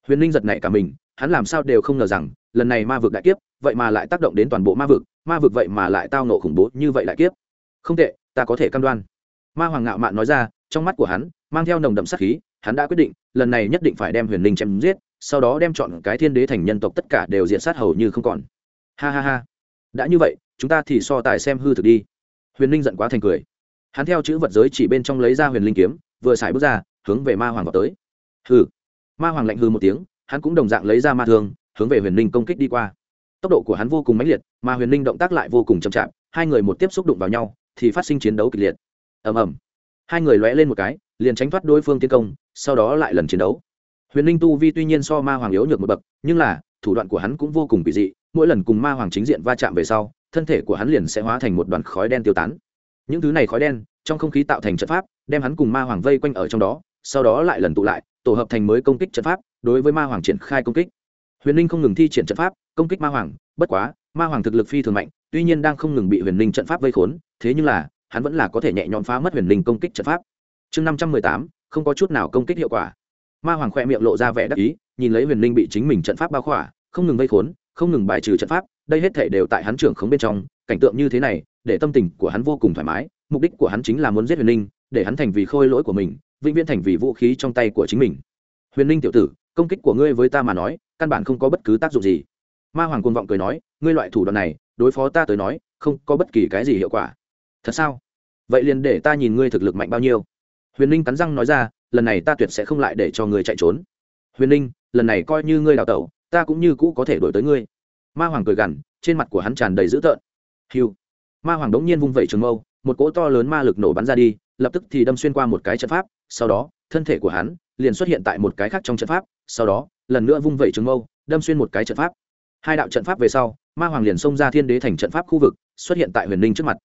Huyền Linh giật nảy cả mình hắn làm sao đều không ngờ rằng, lần này ma vực đại kiếp, vậy mà lại tác động đến toàn bộ ma vực ma vực vậy mà lại tao nộ khủng bố như vậy đại kiếp. Không tệ, ta có thể cam đoan. Ma hoàng ngạo mạn nói ra, trong mắt của hắn, mang theo nồng đậm sát khí, hắn đã quyết định, lần này nhất định phải đem huyền Linh chém giết, sau đó đem chọn cái thiên đế thành nhân tộc tất cả đều diện sát hầu như không còn. Ha ha ha. Đã như vậy, chúng ta thì so tài xem hư thực đi. Huyền Linh giận quá thành cười. Hắn theo chữ vật giới chỉ bên trong lấy ra huyền linh kiếm, vừa xài bước ra, hướng về ma hoàng vào tới. Hừ! ma hoàng lạnh hư một tiếng hắn cũng đồng dạng lấy ra ma thương, hướng về huyền linh công kích đi qua. Tốc độ của hắn vô cùng mãnh liệt, mà huyền linh động tác lại vô cùng chậm chạp, hai người một tiếp xúc đụng vào nhau, thì phát sinh chiến đấu kịch liệt. Ầm ầm. Hai người lóe lên một cái, liền tránh thoát đối phương tiến công, sau đó lại lần chiến đấu. Huyền linh tu vi tuy nhiên so ma hoàng yếu nhược một bậc, nhưng là, thủ đoạn của hắn cũng vô cùng kỳ dị, mỗi lần cùng ma hoàng chính diện va chạm về sau, thân thể của hắn liền sẽ hóa thành một đoàn khói đen tiêu tán. Những thứ này khói đen, trong không khí tạo thành trận pháp, đem hắn cùng ma hoàng vây quanh ở trong đó, sau đó lại lần tụ lại tổ hợp thành mới công kích trận pháp, đối với ma hoàng triển khai công kích. Huyền ninh không ngừng thi triển trận pháp, công kích ma hoàng, bất quá, ma hoàng thực lực phi thường mạnh, tuy nhiên đang không ngừng bị huyền ninh trận pháp vây khốn, thế nhưng là, hắn vẫn là có thể nhẹ nhõm phá mất huyền ninh công kích trận pháp. Chương năm trăm mười tám, không có chút nào công kích hiệu quả. Ma hoàng khoe miệng lộ ra vẻ đắc ý, nhìn lấy huyền ninh bị chính mình trận pháp bao khỏa, không ngừng vây khốn, không ngừng bài trừ trận pháp, đây hết thể đều tại hắn trưởng khống bên trong, cảnh tượng như thế này, để tâm tình của hắn vô cùng thoải mái, mục đích của hắn chính là muốn giết huyền ninh, để hắn thành vì khôi lỗi của mình vĩnh viễn thành vì vũ khí trong tay của chính mình. Huyền ninh tiểu tử, công kích của ngươi với ta mà nói, căn bản không có bất cứ tác dụng gì. Ma hoàng côn vọng cười nói, ngươi loại thủ đoạn này, đối phó ta tới nói, không có bất kỳ cái gì hiệu quả. Thật sao? Vậy liền để ta nhìn ngươi thực lực mạnh bao nhiêu. Huyền ninh cắn răng nói ra, lần này ta tuyệt sẽ không lại để cho ngươi chạy trốn. Huyền ninh lần này coi như ngươi đào tẩu, ta cũng như cũ có thể đổi tới ngươi. Ma hoàng cười gằn, trên mặt của hắn tràn đầy dữ tợn. Hiu ma hoàng đống nhiên vung vẩy trường mâu, một cỗ to lớn ma lực nổ bắn ra đi, lập tức thì đâm xuyên qua một cái trận pháp sau đó, thân thể của hắn liền xuất hiện tại một cái khác trong trận pháp, sau đó, lần nữa vung vẩy trường mâu, đâm xuyên một cái trận pháp. Hai đạo trận pháp về sau, ma hoàng liền xông ra thiên đế thành trận pháp khu vực, xuất hiện tại huyền ninh trước mặt.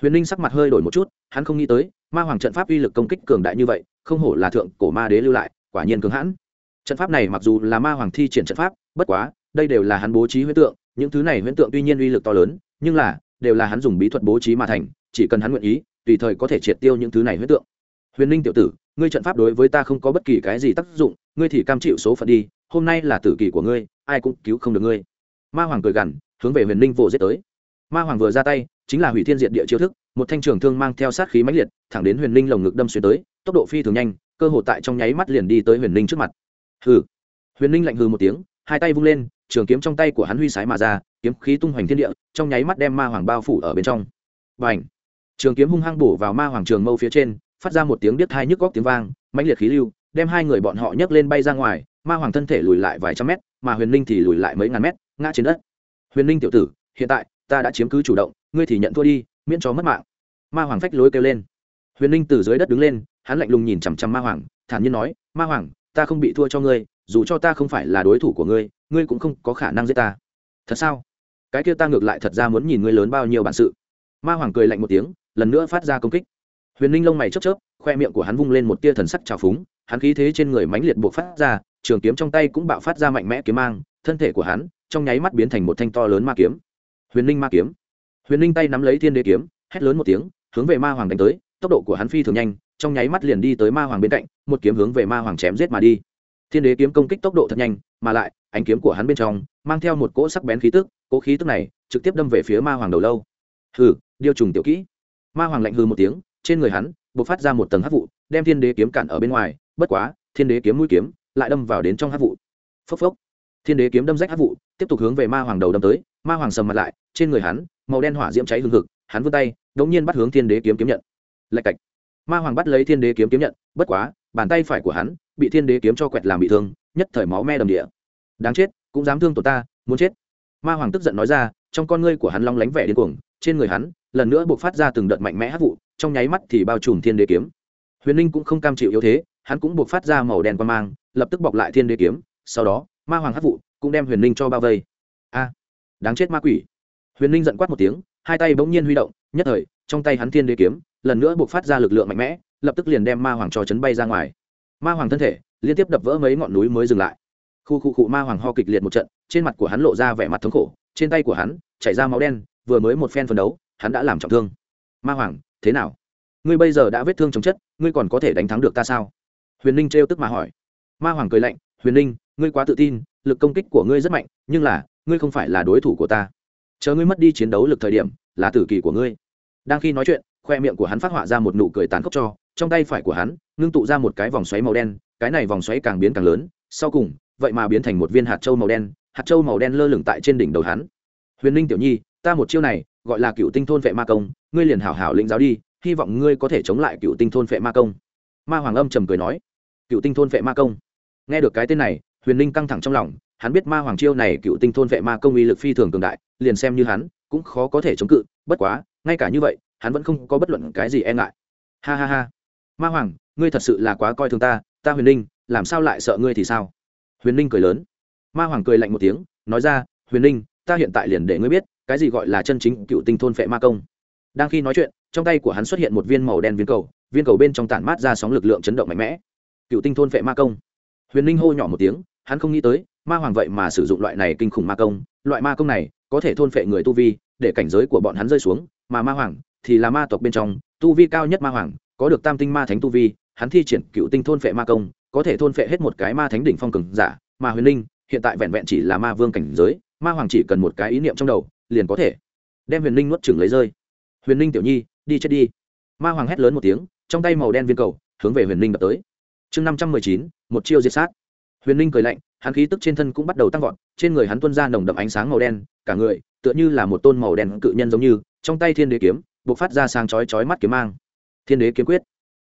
Huyền ninh sắc mặt hơi đổi một chút, hắn không nghĩ tới, ma hoàng trận pháp uy lực công kích cường đại như vậy, không hổ là thượng cổ ma đế lưu lại, quả nhiên cường hãn. Trận pháp này mặc dù là ma hoàng thi triển trận pháp, bất quá, đây đều là hắn bố trí huyễn tượng, những thứ này huyễn tượng tuy nhiên uy lực to lớn, nhưng là, đều là hắn dùng bí thuật bố trí mà thành, chỉ cần hắn nguyện ý, tùy thời có thể triệt tiêu những thứ này huyễn tượng. Huyền ninh tiểu tử ngươi trận pháp đối với ta không có bất kỳ cái gì tác dụng, ngươi thì cam chịu số phận đi, hôm nay là tử kỳ của ngươi, ai cũng cứu không được ngươi. Ma hoàng cười gằn, hướng về huyền ninh vồ giết tới. Ma hoàng vừa ra tay, chính là hủy thiên diệt địa chiêu thức, một thanh trường thương mang theo sát khí mãnh liệt, thẳng đến huyền ninh lồng ngực đâm xuyên tới, tốc độ phi thường nhanh, cơ hội tại trong nháy mắt liền đi tới huyền ninh trước mặt. Hừ. Huyền ninh lạnh hừ một tiếng, hai tay vung lên, trường kiếm trong tay của hắn huy sái mà ra, kiếm khí tung hoành thiên địa, trong nháy mắt đem ma hoàng bao phủ ở bên trong. Và trường kiếm hung hăng bổ vào ma hoàng trường mâu phía trên phát ra một tiếng biết hai nhức góc tiếng vang, mãnh liệt khí lưu, đem hai người bọn họ nhấc lên bay ra ngoài, ma hoàng thân thể lùi lại vài trăm mét, mà huyền linh thì lùi lại mấy ngàn mét, ngã trên đất. Huyền linh tiểu tử, hiện tại, ta đã chiếm cứ chủ động, ngươi thì nhận thua đi, miễn cho mất mạng. Ma hoàng phách lối kêu lên. Huyền linh từ dưới đất đứng lên, hắn lạnh lùng nhìn chằm chằm ma hoàng, thản nhiên nói, ma hoàng, ta không bị thua cho ngươi, dù cho ta không phải là đối thủ của ngươi ngươi cũng không có khả năng giết ta. Thật sao? Cái kia ta ngược lại thật ra muốn nhìn ngươi lớn bao nhiêu bản sự. Ma hoàng cười lạnh một tiếng, lần nữa phát ra công kích huyền ninh lông mày chớp chớp, khoe miệng của hắn vung lên một tia thần sắc trào phúng, hắn khí thế trên người mãnh liệt buộc phát ra, trường kiếm trong tay cũng bạo phát ra mạnh mẽ kiếm mang, thân thể của hắn trong nháy mắt biến thành một thanh to lớn ma kiếm. Huyền ninh ma kiếm. Huyền ninh tay nắm lấy thiên đế kiếm, hét lớn một tiếng, hướng về ma hoàng đánh tới, tốc độ của hắn phi thường nhanh, trong nháy mắt liền đi tới ma hoàng bên cạnh, một kiếm hướng về ma hoàng chém giết mà đi. Thiên đế kiếm công kích tốc độ thật nhanh, mà lại, ánh kiếm của hắn bên trong, mang theo một cỗ sắc bén khí tức, cỗ khí tức này trực tiếp đâm về phía ma hoàng đầu lâu. Hừ, điêu trùng tiểu kỹ. Ma hoàng lạnh hừ một tiếng trên người hắn, bộc phát ra một tầng hát vụ, đem thiên đế kiếm cản ở bên ngoài, bất quá, thiên đế kiếm mũi kiếm lại đâm vào đến trong hát vụ. Phốc phốc. Thiên đế kiếm đâm rách hát vụ, tiếp tục hướng về ma hoàng đầu đâm tới, ma hoàng sầm mặt lại, trên người hắn, màu đen hỏa diễm cháy hương thực hắn vươn tay, đống nhiên bắt hướng thiên đế kiếm kiếm nhận. Lạch cạch. Ma hoàng bắt lấy thiên đế kiếm kiếm nhận, bất quá, bàn tay phải của hắn bị thiên đế kiếm cho quẹt làm bị thương, nhất thời máu me đầm địa. Đáng chết, cũng dám thương tổ ta, muốn chết. Ma hoàng tức giận nói ra, trong con ngươi của hắn long lánh vẻ điên cuồng, trên người hắn lần nữa buộc phát ra từng đợt mạnh mẽ hát vụ trong nháy mắt thì bao trùm thiên đế kiếm. Huyền ninh cũng không cam chịu yếu thế, hắn cũng buộc phát ra màu đen qua mang, lập tức bọc lại thiên đế kiếm, sau đó, ma hoàng hát vụ cũng đem huyền ninh cho bao vây. A, đáng chết ma quỷ. Huyền ninh giận quát một tiếng, hai tay bỗng nhiên huy động, nhất thời, trong tay hắn thiên đế kiếm, lần nữa buộc phát ra lực lượng mạnh mẽ, lập tức liền đem ma hoàng cho chấn bay ra ngoài. Ma hoàng thân thể liên tiếp đập vỡ mấy ngọn núi mới dừng lại. Khu khu cụ ma hoàng ho kịch liệt một trận, trên mặt của hắn lộ ra vẻ mặt thống khổ, trên tay của hắn chảy ra máu đen, vừa mới một phen phấn đấu, hắn đã làm trọng thương. Ma hoàng thế nào? Ngươi bây giờ đã vết thương chống chất, ngươi còn có thể đánh thắng được ta sao? Huyền ninh trêu tức mà hỏi. Ma hoàng cười lạnh, huyền ninh, ngươi quá tự tin, lực công kích của ngươi rất mạnh, nhưng là, ngươi không phải là đối thủ của ta. Chờ ngươi mất đi chiến đấu lực thời điểm, là tử kỳ của ngươi. Đang khi nói chuyện, khoe miệng của hắn phát họa ra một nụ cười tàn khốc cho, trong tay phải của hắn, ngưng tụ ra một cái vòng xoáy màu đen, cái này vòng xoáy càng biến càng lớn, sau cùng, vậy mà biến thành một viên hạt trâu màu đen, hạt trâu màu đen lơ lửng tại trên đỉnh đầu hắn. Huyền ninh tiểu nhi, ta một chiêu này gọi là cựu tinh thôn vệ ma công, ngươi liền hảo hảo lĩnh giáo đi, hy vọng ngươi có thể chống lại cựu tinh thôn vệ ma công. Ma hoàng âm trầm cười nói. Cựu tinh thôn vệ ma công? Nghe được cái tên này, huyền ninh căng thẳng trong lòng, hắn biết ma hoàng chiêu này cựu tinh thôn vệ ma công uy lực phi thường cường đại, liền xem như hắn, cũng khó có thể chống cự, bất quá, ngay cả như vậy, hắn vẫn không có bất luận cái gì e ngại. Ha ha ha. Ma hoàng, ngươi thật sự là quá coi thường ta ta huyền ninh, làm sao lại sợ ngươi thì sao? Huyền ninh cười lớn. Ma hoàng cười lạnh một tiếng, nói ra, huyền ninh, ta hiện tại liền để ngươi biết cái gì gọi là chân chính cựu tinh thôn phệ ma công? Đang khi nói chuyện, trong tay của hắn xuất hiện một viên màu đen viên cầu viên cầu bên trong tản mát ra sóng lực lượng chấn động mạnh mẽ. Cựu tinh thôn phệ ma công. Huyền ninh hô nhỏ một tiếng, hắn không nghĩ tới, ma hoàng vậy mà sử dụng loại này kinh khủng ma công. Loại ma công này, có thể thôn phệ người tu vi, để cảnh giới của bọn hắn rơi xuống, mà ma hoàng thì là ma tộc bên trong, tu vi cao nhất ma hoàng, có được tam tinh ma thánh tu vi, hắn thi triển cựu tinh thôn phệ ma công, có thể thôn phệ hết một cái ma thánh đỉnh phong cường giả, mà huyền linh hiện tại vẹn vẹn chỉ là ma vương cảnh giới, ma hoàng chỉ cần một cái ý niệm trong đầu liền có thể. Đem huyền linh nuốt chửng lấy rơi. Huyền linh tiểu nhi, đi chết đi. Ma hoàng hét lớn một tiếng, trong tay màu đen viên cầu, hướng về huyền linh đập tới. Chương năm trăm mười chín, một chiêu diệt sát. Huyền linh cười lạnh, hắn khí tức trên thân cũng bắt đầu tăng vọt, trên người hắn tuôn ra nồng đậm ánh sáng màu đen, cả người, tựa như là một tôn màu đen cự nhân giống như, trong tay thiên đế kiếm b ộ c phát ra sáng chói chói mắt kiếm mang. Thiên đế kiếm quyết.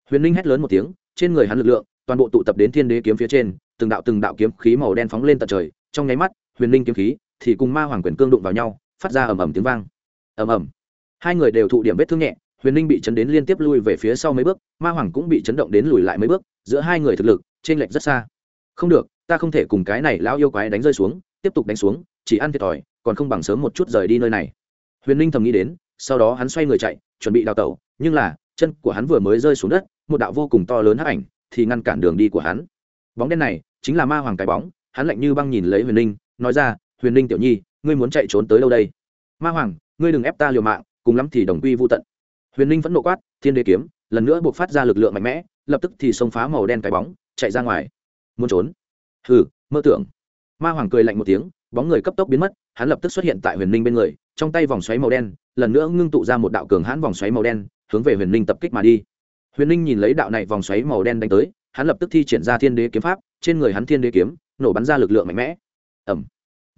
Huyền linh hét lớn một tiếng, trên người hắn lực lượng, toàn bộ tụ tập đến thiên đế kiếm phía trên, từng đạo từng đạo kiếm khí màu đen phóng lên tận trời, trong nháy mắt, huyền linh kiếm khí thì cùng ma hoàng quyền cương đụng vào nhau phát ra ầm ầm tiếng vang. Ầm ầm. Hai người đều thụ điểm vết thương nhẹ, huyền linh bị chấn đến liên tiếp lui về phía sau mấy bước, ma hoàng cũng bị chấn động đến lùi lại mấy bước, giữa hai người thực lực trên lệch rất xa. Không được, ta không thể cùng cái này lão yêu quái đánh rơi xuống, tiếp tục đánh xuống, chỉ ăn thiệt thòi, còn không bằng sớm một chút rời đi nơi này. Huyền linh thầm nghĩ đến, sau đó hắn xoay người chạy, chuẩn bị đào tẩu, nhưng là, chân của hắn vừa mới rơi xuống đất, một đạo vô cùng to lớn hắc ảnh thì ngăn cản đường đi của hắn. Bóng đen này chính là ma hoàng cái bóng, hắn lạnh như băng nhìn lấy huyền linh nói ra, huyền linh tiểu nhi ngươi muốn chạy trốn tới đâu đây? Ma hoàng, ngươi đừng ép ta liều mạng, cùng lắm thì đồng quy vô tận. Huyền linh vẫn nộ quát, thiên đế kiếm, lần nữa buộc phát ra lực lượng mạnh mẽ, lập tức thì xông phá màu đen cái bóng, chạy ra ngoài. Muốn trốn? Hừ, mơ tưởng. Ma hoàng cười lạnh một tiếng, bóng người cấp tốc biến mất, hắn lập tức xuất hiện tại huyền linh bên người, trong tay vòng xoáy màu đen, lần nữa ngưng tụ ra một đạo cường hãn vòng xoáy màu đen, hướng về huyền linh tập kích mà đi. Huyền ninh nhìn lấy đạo này vòng xoáy màu đen đánh tới, hắn lập tức thi triển ra thiên đế kiếm pháp, trên người hắn thiên đế kiếm, nổ bắn ra lực lượng mạnh mẽ. Ẩm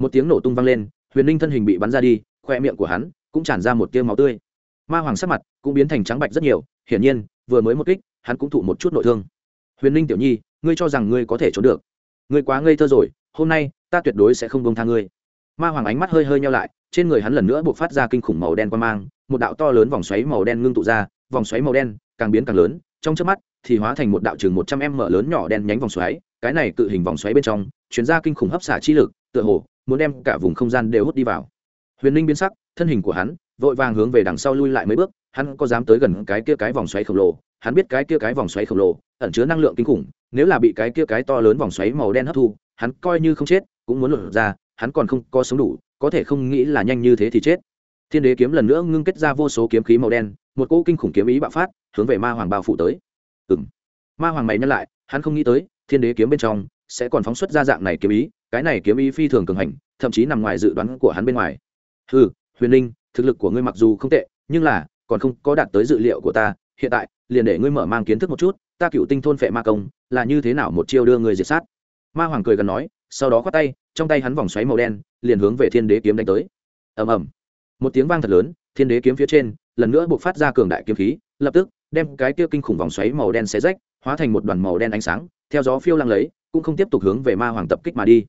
một tiếng nổ tung vang lên huyền ninh thân hình bị bắn ra đi, khoe miệng của hắn cũng tràn ra một tiêu máu tươi. Ma hoàng sắc mặt cũng biến thành trắng bạch rất nhiều, hiển nhiên, vừa mới một kích, hắn cũng thụ một chút nội thương. Huyền ninh tiểu nhi, ngươi cho rằng ngươi có thể trốn được. Ngươi quá ngây thơ rồi, hôm nay, ta tuyệt đối sẽ không bông tha ngươi. Ma hoàng ánh mắt hơi hơi nhau lại, trên người hắn lần nữa buộc phát ra kinh khủng màu đen qua mang, một đạo to lớn vòng xoáy màu đen ngưng tụ ra, vòng xoáy màu đen càng biến càng lớn, trong trước mắt thì hóa thành một đạo chừng một trăm em mở lớn nhỏ đen nhánh vòng xoáy, cái này cự hình vòng xoáy bên trong chuyển ra kinh khủng hấp xả chi lực, tựa hồ muốn đem cả vùng không gian đều hút đi vào. Huyền ninh biến sắc, thân hình của hắn vội vàng hướng về đằng sau lui lại mấy bước, hắn có dám tới gần cái kia cái vòng xoáy khổng lồ, hắn biết cái kia cái vòng xoáy khổng lồ ẩn chứa năng lượng kinh khủng, nếu là bị cái kia cái to lớn vòng xoáy màu đen hấp thu, hắn coi như không chết, cũng muốn lột ra, hắn còn không có sống đủ, có thể không nghĩ là nhanh như thế thì chết. Thiên đế kiếm lần nữa ngưng kết ra vô số kiếm khí màu đen, một cỗ kinh khủng kiếm ý bạo phát, hướng về ma hoàng bao phủ tới. Ừng ma hoàng mày nhắc lại, hắn không nghĩ tới, thiên đế kiếm bên trong sẽ còn phóng xuất ra dạng này kiếm ý, cái này kiếm ý phi thường cường hành, thậm chí nằm ngoài dự đoán của hắn bên ngoài. Ừ huyền linh, thực lực của ngươi mặc dù không tệ, nhưng là, còn không có đạt tới dự liệu của ta, hiện tại, liền để ngươi mở mang kiến thức một chút, ta cựu tinh thôn phệ ma công, là như thế nào một chiêu đưa người diệt sát? Ma hoàng cười gần nói, sau đó khoát tay, trong tay hắn vòng xoáy màu đen, liền hướng về thiên đế kiếm đánh tới. Ầm ầm. Một tiếng vang thật lớn, thiên đế kiếm phía trên, lần nữa buộc phát ra cường đại kiếm khí, lập tức, đem cái kia kinh khủng vòng xoáy màu đen xé rách, hóa thành một đoàn màu đen ánh sáng, theo gió phiêu lăng lấy cũng không tiếp tục hướng về ma hoàng tập kích mà đi.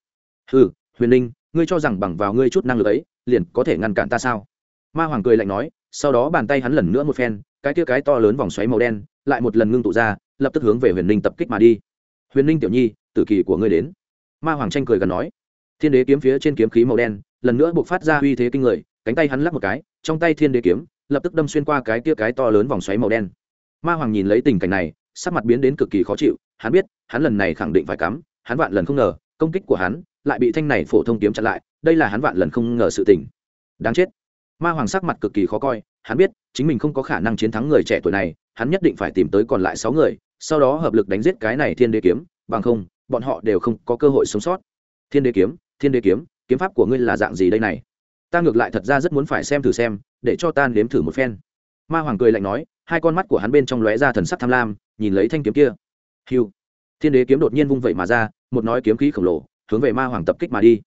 Hừ, huyền linh ngươi cho rằng bằng vào ngươi chút năng lực ấy, liền có thể ngăn cản ta sao? Ma hoàng cười lạnh nói, sau đó bàn tay hắn lần nữa một phen, cái kia cái to lớn vòng xoáy màu đen, lại một lần ngưng tụ ra, lập tức hướng về huyền linh tập kích mà đi. Huyền linh tiểu nhi, tử kỳ của ngươi đến. Ma hoàng tranh cười gần nói, thiên đế kiếm phía trên kiếm khí màu đen, lần nữa buộc phát ra uy thế kinh người, cánh tay hắn lắc một cái, trong tay thiên đế kiếm, lập tức đâm xuyên qua cái kia cái to lớn vòng xoáy màu đen. Ma hoàng nhìn lấy tình cảnh này, sắc mặt biến đến cực kỳ khó chịu hắn biết, hắn lần này khẳng định phải cắm, hắn vạn lần không ngờ, công kích của hắn lại bị thanh này phổ thông kiếm chặn lại, đây là hắn vạn lần không ngờ sự tình. Đáng chết. Ma hoàng sắc mặt cực kỳ khó coi, hắn biết, chính mình không có khả năng chiến thắng người trẻ tuổi này, hắn nhất định phải tìm tới còn lại sáu người, sau đó hợp lực đánh giết cái này thiên đế kiếm, bằng không, bọn họ đều không có cơ hội sống sót. Thiên đế kiếm, thiên đế kiếm kiếm pháp của ngươi là dạng gì đây này? Ta ngược lại thật ra rất muốn phải xem thử xem, để cho ta nếm thử một phen. Ma hoàng cười lạnh nói, hai con mắt của hắn bên trong lóe ra thần sắc tham lam, nhìn lấy thanh kiếm kia hiu thiên đế kiếm đột nhiên vung vẩy mà ra, một nói kiếm khí khổng lồ, hướng về ma hoàng tập kích mà đi.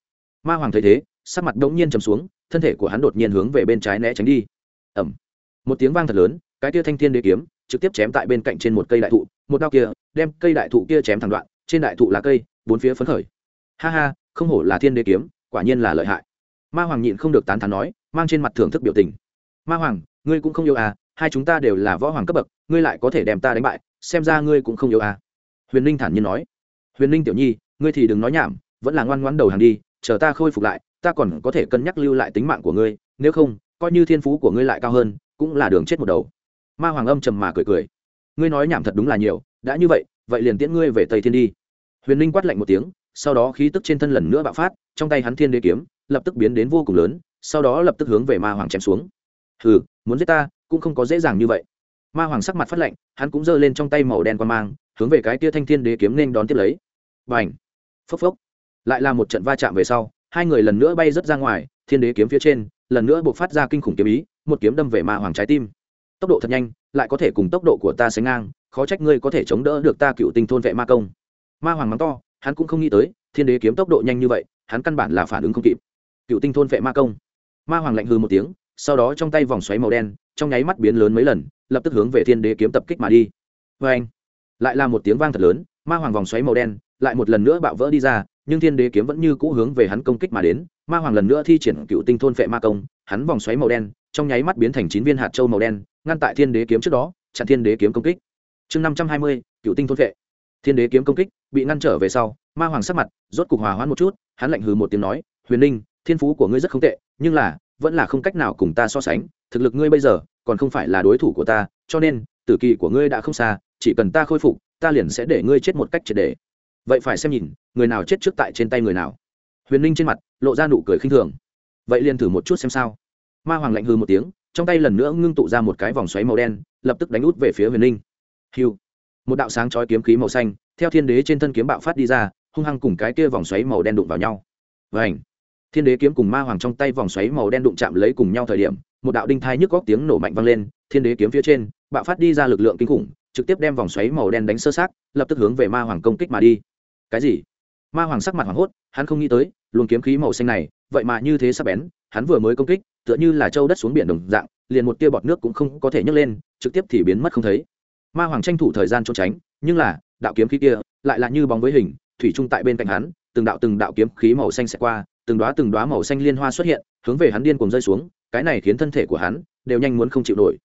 Ma hoàng thấy thế, sắc mặt đống nhiên trầm xuống, thân thể của hắn đột nhiên hướng về bên trái né tránh đi. Ẩm một tiếng vang thật lớn, cái kia thanh thiên đế kiếm, trực tiếp chém tại bên cạnh trên một cây đại thụ, một đao kia, đem cây đại thụ kia chém thẳng đoạn, trên đại thụ là cây, bốn phía phấn khởi. Ha ha, không hổ là thiên đế kiếm, quả nhiên là lợi hại. Ma hoàng nhịn không được tán thán nói, mang trên mặt thưởng thức biểu tình. Ma hoàng, ngươi cũng không yêu à hai chúng ta đều là võ hoàng cấp bậc, ngươi lại có thể đem ta đánh bại, xem ra ngươi cũng không yêu à huyền ninh thản nhiên nói. Huyền ninh tiểu nhi, ngươi thì đừng nói nhảm, vẫn là ngoan ngoan đầu hàng đi, chờ ta khôi phục lại, ta còn có thể cân nhắc lưu lại tính mạng của ngươi, nếu không, coi như thiên phú của ngươi lại cao hơn, cũng là đường chết một đầu. Ma hoàng âm trầm mà cười cười. Ngươi nói nhảm thật đúng là nhiều, đã như vậy vậy liền tiễn ngươi về tây thiên đi. Huyền ninh quát lạnh một tiếng, sau đó khí tức trên thân lần nữa bạo phát, trong tay hắn thiên đế kiếm, lập tức biến đến vô cùng lớn, sau đó lập tức hướng về ma hoàng chém xuống. Hừ, muốn giết ta, cũng không có dễ dàng như vậy. Ma hoàng sắc mặt phát lạnh, hắn cũng giơ lên trong tay màu đen quan mang hướng về cái tia thanh thiên đế kiếm nên đón tiếp lấy. Và ảnh phốc phốc! Lại là một trận va chạm về sau, hai người lần nữa bay rớt ra ngoài, thiên đế kiếm phía trên, lần nữa buộc phát ra kinh khủng kiếm ý, một kiếm đâm về ma hoàng trái tim. Tốc độ thật nhanh, lại có thể cùng tốc độ của ta sánh ngang, khó trách ngươi có thể chống đỡ được ta cựu tinh thôn vệ ma công. Ma hoàng mắng to, hắn cũng không nghĩ tới, thiên đế kiếm tốc độ nhanh như vậy, hắn căn bản là phản ứng không kịp. Cựu tinh thôn vệ ma công. Ma hoàng lạnh hư một tiếng, sau đó trong tay vòng xoáy màu đen, trong nháy mắt biến lớn mấy lần, lập tức hướng về thiên đế kiếm tập kích mà đi. Vê anh lại là một tiếng vang thật lớn, ma hoàng vòng xoáy màu đen lại một lần nữa bạo vỡ đi ra, nhưng thiên đế kiếm vẫn như cũ hướng về hắn công kích mà đến, ma hoàng lần nữa thi triển cựu tinh thôn phệ ma công, hắn vòng xoáy màu đen trong nháy mắt biến thành chín viên hạt châu màu đen, ngăn tại thiên đế kiếm trước đó, chặn thiên đế kiếm công kích. Chương năm trăm hai mươi, cựu tinh thôn phệ. Thiên đế kiếm công kích bị ngăn trở về sau, ma hoàng sắc mặt rốt cục hòa hoãn một chút, hắn lạnh hừ một tiếng nói, huyền ninh, thiên phú của ngươi rất không tệ, nhưng là vẫn là không cách nào cùng ta so sánh, thực lực ngươi bây giờ còn không phải là đối thủ của ta, cho nên tử kỳ của ngươi đã không xa chỉ cần ta khôi phục, ta liền sẽ để ngươi chết một cách triệt để. Vậy phải xem nhìn, người nào chết trước tại trên tay người nào. Huyền ninh trên mặt lộ ra nụ cười khinh thường. Vậy liền thử một chút xem sao. Ma hoàng lạnh hư một tiếng, trong tay lần nữa ngưng tụ ra một cái vòng xoáy màu đen, lập tức đánh út về phía huyền ninh. Hiu. Một đạo sáng chói kiếm khí màu xanh, theo thiên đế trên thân kiếm bạo phát đi ra, hung hăng cùng cái kia vòng xoáy màu đen đụng vào nhau. Vảnh thiên đế kiếm cùng ma hoàng trong tay vòng xoáy màu đen đụng chạm lấy cùng nhau thời điểm, một đạo đinh thai nhức góc tiếng nổ mạnh vang lên, thiên đế kiếm phía trên, bạo phát đi ra lực lượng kinh khủng trực tiếp đem vòng xoáy màu đen đánh sơ sát lập tức hướng về ma hoàng công kích mà đi. Cái gì? Ma hoàng sắc mặt hoảng hốt, hắn không nghĩ tới, luồng kiếm khí màu xanh này, vậy mà như thế sắp bén, hắn vừa mới công kích, tựa như là trâu đất xuống biển đồng dạng, liền một tia bọt nước cũng không có thể nhấc lên, trực tiếp thì biến mất không thấy. Ma hoàng tranh thủ thời gian trốn tránh, nhưng là, đạo kiếm khí kia lại là như bóng với hình, thủy trung tại bên cạnh hắn, từng đạo từng đạo kiếm khí màu xanh sẽ qua, từng đóa từng đóa màu xanh liên hoa xuất hiện, hướng về hắn điên cuồng rơi xuống, cái này khiến thân thể của hắn đều nhanh muốn không chịu nổi.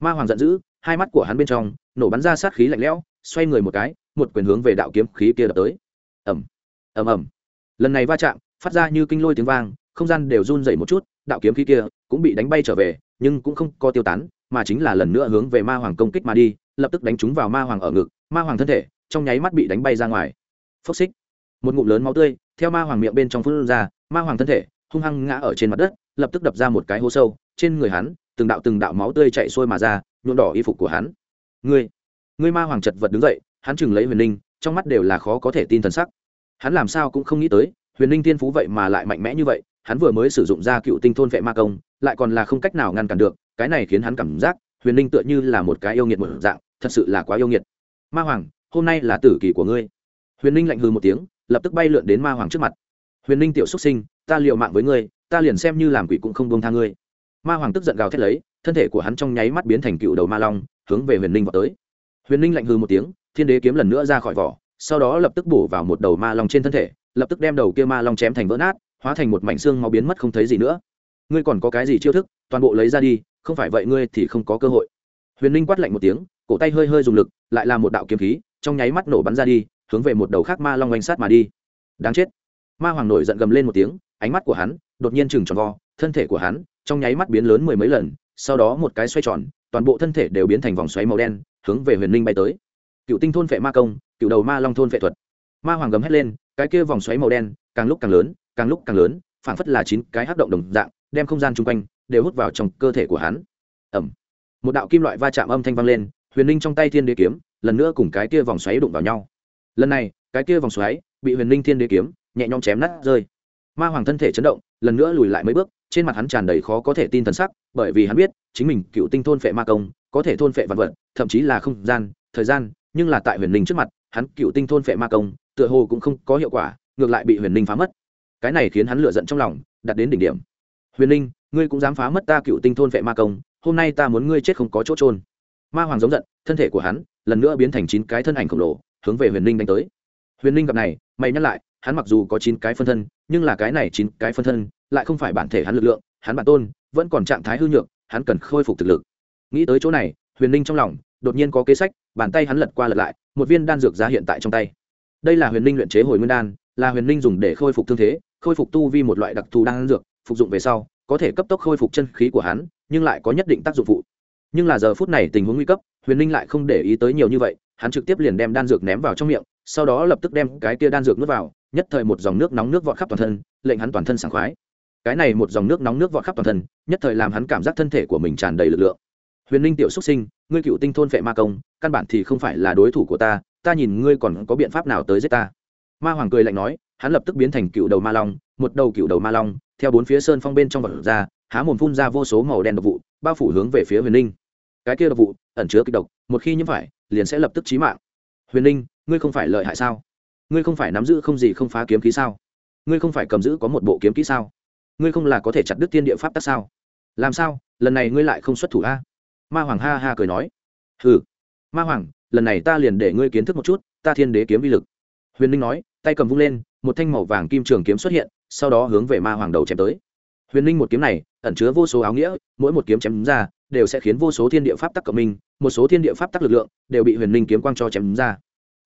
Ma hoàng giận dữ hai mắt của hắn bên trong, nổ bắn ra sát khí lạnh lẽo, xoay người một cái, một quyền hướng về đạo kiếm khí kia đập tới. Ầm ầm ầm. Lần này va chạm, phát ra như kinh lôi tiếng vang, không gian đều run rẩy một chút, đạo kiếm khí kia cũng bị đánh bay trở về, nhưng cũng không có tiêu tán, mà chính là lần nữa hướng về ma hoàng công kích mà đi, lập tức đánh trúng vào ma hoàng ở ngực, ma hoàng thân thể trong nháy mắt bị đánh bay ra ngoài. Phốc xích. Một ngụm lớn máu tươi theo ma hoàng miệng bên trong phun ra, ma hoàng thân thể hung hăng ngã ở trên mặt đất, lập tức đập ra một cái hố sâu, trên người hắn từng đạo từng đạo máu tươi chạy xuôi mà ra nhuộm đỏ y phục của hắn. Ngươi ngươi ma hoàng chật vật đứng dậy, hắn chừng lấy huyền ninh, trong mắt đều là khó có thể tin thần sắc. Hắn làm sao cũng không nghĩ tới, huyền ninh thiên phú vậy mà lại mạnh mẽ như vậy, hắn vừa mới sử dụng ra cựu tinh thôn vệ ma công, lại còn là không cách nào ngăn cản được, cái này khiến hắn cảm giác huyền ninh tựa như là một cái yêu nghiệt một dạng, thật sự là quá yêu nghiệt. Ma hoàng, hôm nay là tử kỳ của ngươi. Huyền ninh lạnh hư một tiếng, lập tức bay lượn đến ma hoàng trước mặt. Huyền ninh tiểu xuất sinh, ta liều mạng với ngươi, ta liền xem như làm quỷ cũng không bông tha ngươi ma hoàng tức giận gào thét lấy, thân thể của hắn trong nháy mắt biến thành cựu đầu ma long, hướng về huyền ninh vào tới. Huyền ninh lạnh hư một tiếng, thiên đế kiếm lần nữa ra khỏi vỏ, sau đó lập tức bổ vào một đầu ma long trên thân thể, lập tức đem đầu kia ma long chém thành vỡ nát, hóa thành một mảnh xương máu biến mất không thấy gì nữa. Ngươi còn có cái gì chiêu thức, toàn bộ lấy ra đi, không phải vậy ngươi thì không có cơ hội. Huyền ninh quát lạnh một tiếng, cổ tay hơi hơi dùng lực, lại là một đạo kiếm khí, trong nháy mắt nổ bắn ra đi, hướng về một đầu khác ma long oanh sát mà đi. Đáng chết. Ma hoàng nổi giận gầm lên một tiếng, ánh mắt của hắn đột nhiên chừng tròn vo thân thể của hắn, trong nháy mắt biến lớn mười mấy lần, sau đó một cái xoay tròn, toàn bộ thân thể đều biến thành vòng xoáy màu đen, hướng về huyền ninh bay tới. Cựu tinh thôn vệ ma công, cựu đầu ma long thôn vệ thuật. Ma hoàng gầm hét lên, cái kia vòng xoáy màu đen, càng lúc càng lớn, càng lúc càng lớn, phảng phất là chín cái hắc động đồng dạng, đem không gian chung quanh đều hút vào trong cơ thể của hắn. Ẩm một đạo kim loại va chạm âm thanh vang lên, huyền ninh trong tay thiên đế kiếm, lần nữa cùng cái kia vòng xoáy đụng vào nhau. Lần này, cái kia vòng xoáy bị huyền ninh thiên đế kiếm nhẹ nhõm chém nát rơi. Ma hoàng thân thể chấn động, lần nữa lùi lại mấy bước trên mặt hắn tràn đầy khó có thể tin thần sắc bởi vì hắn biết chính mình cựu tinh thôn phệ ma công có thể thôn phệ vật vật thậm chí là không gian thời gian nhưng là tại huyền Linh trước mặt hắn cựu tinh thôn phệ ma công tựa hồ cũng không có hiệu quả ngược lại bị huyền Linh phá mất. Cái này khiến hắn lựa giận trong lòng đặt đến đỉnh điểm. Huyền Linh, ngươi cũng dám phá mất ta cựu tinh thôn phệ ma công hôm nay ta muốn ngươi chết không có chỗ trôn ma hoàng giống giận thân thể của hắn lần nữa biến thành chín cái thân ảnh khổng lồ hướng về huyền Linh đánh tới. Huyền Linh gặp này mày nhắc lại hắn mặc dù có chín cái phân thân, nhưng là cái này chín cái phân thân lại không phải bản thể hắn lực lượng, hắn bản tôn vẫn còn trạng thái hư nhược, hắn cần khôi phục thực lực. Nghĩ tới chỗ này, huyền ninh trong lòng đột nhiên có kế sách, bàn tay hắn lật qua lật lại, một viên đan dược ra hiện tại trong tay. Đây là huyền ninh luyện chế hồi nguyên đan, là huyền ninh dùng để khôi phục thương thế, khôi phục tu vi một loại đặc thù đan dược, phục dụng về sau, có thể cấp tốc khôi phục chân khí của hắn, nhưng lại có nhất định tác dụng phụ. Nhưng là giờ phút này tình huống nguy cấp, huyền ninh lại không để ý tới nhiều như vậy hắn trực tiếp liền đem đan dược ném vào trong miệng, sau đó lập tức đem cái kia đan dược nuốt vào, nhất thời một dòng nước nóng nước vọt khắp toàn thân, lệnh hắn toàn thân sảng khoái. Cái này một dòng nước nóng nước vọt khắp toàn thân, nhất thời làm hắn cảm giác thân thể của mình tràn đầy lực lượng. Huyền Linh tiểu xuất sinh, ngươi cựu tinh thôn phệ ma công, căn bản thì không phải là đối thủ của ta ta nhìn ngươi còn có biện pháp nào tới giết ta? Ma hoàng cười lạnh nói, hắn lập tức biến thành cựu đầu ma long, một đầu cựu đầu ma long, theo bốn phía sơn phong bên trong vật ra, há mồm phun ra vô số màu đen độc vụ, bao phủ hướng về phía huyền Linh. cái kia độc vụ, ẩn chứa kịch độc một khi nhiễm phải, liền sẽ lập tức chí mạng. Huyền ninh, ngươi không phải lợi hại sao? Ngươi không phải nắm giữ không gì không phá kiếm khí sao? Ngươi không phải cầm giữ có một bộ kiếm kỹ sao? Ngươi không là có thể chặt đứt tiên địa pháp tắc sao? Làm sao? Lần này ngươi lại không xuất thủ a? Ma hoàng ha ha cười nói. Ừ ma hoàng, lần này ta liền để ngươi kiến thức một chút, ta thiên đế kiếm vi lực. Huyền ninh nói, tay cầm vung lên, một thanh màu vàng kim trường kiếm xuất hiện, sau đó hướng về ma hoàng đầu chém tới. Huyền ninh một kiếm này, ẩn chứa vô số áo nghĩa, mỗi một kiếm chém ra đều sẽ khiến vô số thiên địa pháp tắc cộng minh, một số thiên địa pháp tắc lực lượng đều bị huyền Minh kiếm quang cho chém ra.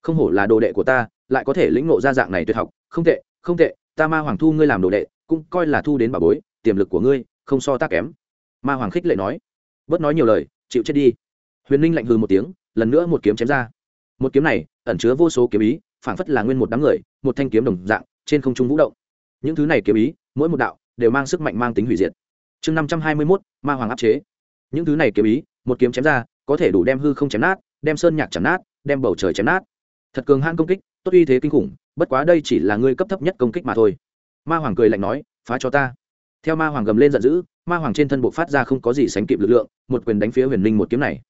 Không hổ là đồ đệ của ta, lại có thể lĩnh ngộ ra dạng này tuyệt học. Không tệ không tệ, ta ma hoàng thu ngươi làm đồ đệ, cũng coi là thu đến bà bối, tiềm lực của ngươi không so ta kém. Ma hoàng khích lệ nói. Bớt nói nhiều lời, chịu chết đi. Huyền ninh lạnh hư một tiếng, lần nữa một kiếm chém ra. Một kiếm này ẩn chứa vô số kiếm ý, phảng phất là nguyên một đám người, một thanh kiếm đồng dạng, trên không trung vũ động. Những thứ này kiếm ý, mỗi một đạo đều mang sức mạnh mang tính hủy diệt. Chương năm trăm hai mươi mốt, ma hoàng áp chế những thứ này kiếm ý, một kiếm chém ra, có thể đủ đem hư không chém nát, đem sơn nhạc chém nát, đem bầu trời chém nát. Thật cường hãn công kích, tốt uy thế kinh khủng, bất quá đây chỉ là ngươi cấp thấp nhất công kích mà thôi. Ma hoàng cười lạnh nói, phá cho ta. Theo ma hoàng gầm lên giận dữ, ma hoàng trên thân bộ phát ra không có gì sánh kịp lực lượng, một quyền đánh phía huyền ninh một kiếm này.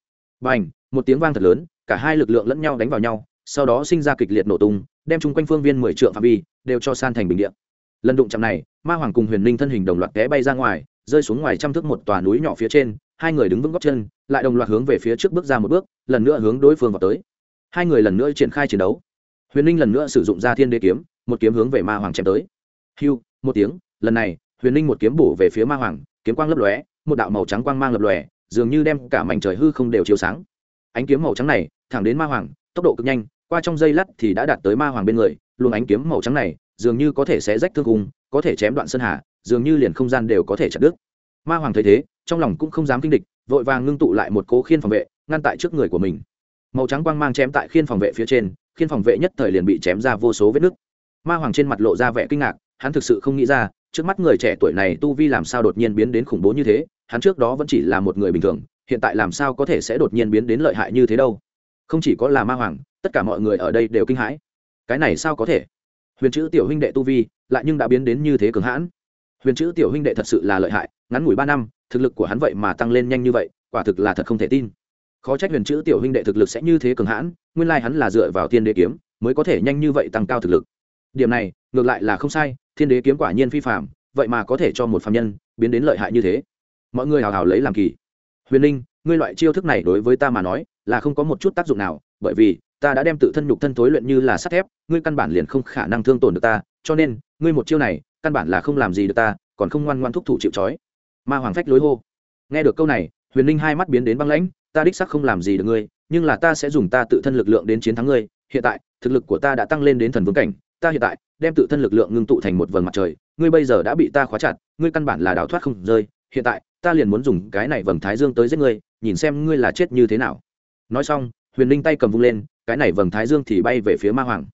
B à n h một tiếng vang thật lớn, cả hai lực lượng lẫn nhau đánh vào nhau, sau đó sinh ra kịch liệt nổ tung, đem chung quanh phương viên mười triệu phạm vi đều cho san thành bình điện lần đụng chạm này, ma hoàng cùng huyền ninh thân hình đồng loạt té bay ra ngoài, rơi xuống ngoài trăm thước một tòa núi nhỏ phía trên hai người đứng vững góc chân, lại đồng loạt hướng về phía trước bước ra một bước, lần nữa hướng đối phương vào tới. Hai người lần nữa triển khai chiến đấu. Huyền ninh lần nữa sử dụng ra thiên đế kiếm, một kiếm hướng về ma hoàng chém tới. Hiu một tiếng, lần này, huyền ninh một kiếm bổ về phía ma hoàng, kiếm quang lấp lóe, một đạo màu trắng quang mang lập lòe, dường như đem cả mảnh trời hư không đều chiếu sáng. Ánh kiếm màu trắng này, thẳng đến ma hoàng, tốc độ cực nhanh, qua trong giây lát thì đã đạt tới ma hoàng bên người, luồng ánh kiếm màu trắng này, dường như có thể sẽ rách thương cung, có thể chém đoạn sơn hà, dường như liền không gian đều có thể chặt đứt ma hoàng thấy thế, trong lòng cũng không dám kinh địch, vội vàng ngưng tụ lại một cố khiên phòng vệ, ngăn tại trước người của mình. Màu trắng quang mang chém tại khiên phòng vệ phía trên, khiên phòng vệ nhất thời liền bị chém ra vô số vết nứt. Ma hoàng trên mặt lộ ra vẻ kinh ngạc, hắn thực sự không nghĩ ra, trước mắt người trẻ tuổi này tu vi làm sao đột nhiên biến đến khủng bố như thế, hắn trước đó vẫn chỉ là một người bình thường, hiện tại làm sao có thể sẽ đột nhiên biến đến lợi hại như thế đâu. Không chỉ có là ma hoàng, tất cả mọi người ở đây đều kinh hãi. Cái này sao có thể? Huyền chữ tiểu huynh đệ tu vi, lại nhưng đã biến đến như thế cường hãn huyền chữ tiểu huynh đệ thật sự là lợi hại, ngắn ngủi ba năm, thực lực của hắn vậy mà tăng lên nhanh như vậy, quả thực là thật không thể tin. Khó trách huyền chữ tiểu huynh đệ thực lực sẽ như thế cường hãn, nguyên lai hắn là dựa vào thiên đế kiếm, mới có thể nhanh như vậy tăng cao thực lực. Điểm này, ngược lại là không sai, thiên đế kiếm quả nhiên phi phạm vậy mà có thể cho một phạm nhân biến đến lợi hại như thế. Mọi người hào hào lấy làm kỳ. Huyền linh, ngươi loại chiêu thức này đối với ta mà nói, là không có một chút tác dụng nào, bởi vì, ta đã đem tự thân nhục thân tối luyện như là sắt thép, ngươi căn bản liền không khả năng thương tổn được ta, cho nên, ngươi một chiêu này căn bản là không làm gì được ta, còn không ngoan ngoan thúc thủ chịu trói. Ma hoàng phách lối hô. Nghe được câu này, huyền linh hai mắt biến đến băng lãnh, ta đích sắc không làm gì được ngươi, nhưng là ta sẽ dùng ta tự thân lực lượng đến chiến thắng ngươi. Hiện tại, thực lực của ta đã tăng lên đến thần vương cảnh, ta hiện tại đem tự thân lực lượng ngưng tụ thành một vầng mặt trời, ngươi bây giờ đã bị ta khóa chặt, ngươi căn bản là đào thoát không rơi. Hiện tại, ta liền muốn dùng cái này vầng thái dương tới giết ngươi, nhìn xem ngươi là chết như thế nào. Nói xong, huyền linh tay cầm vung lên, cái này vầng thái dương thì bay về phía ma hoàng.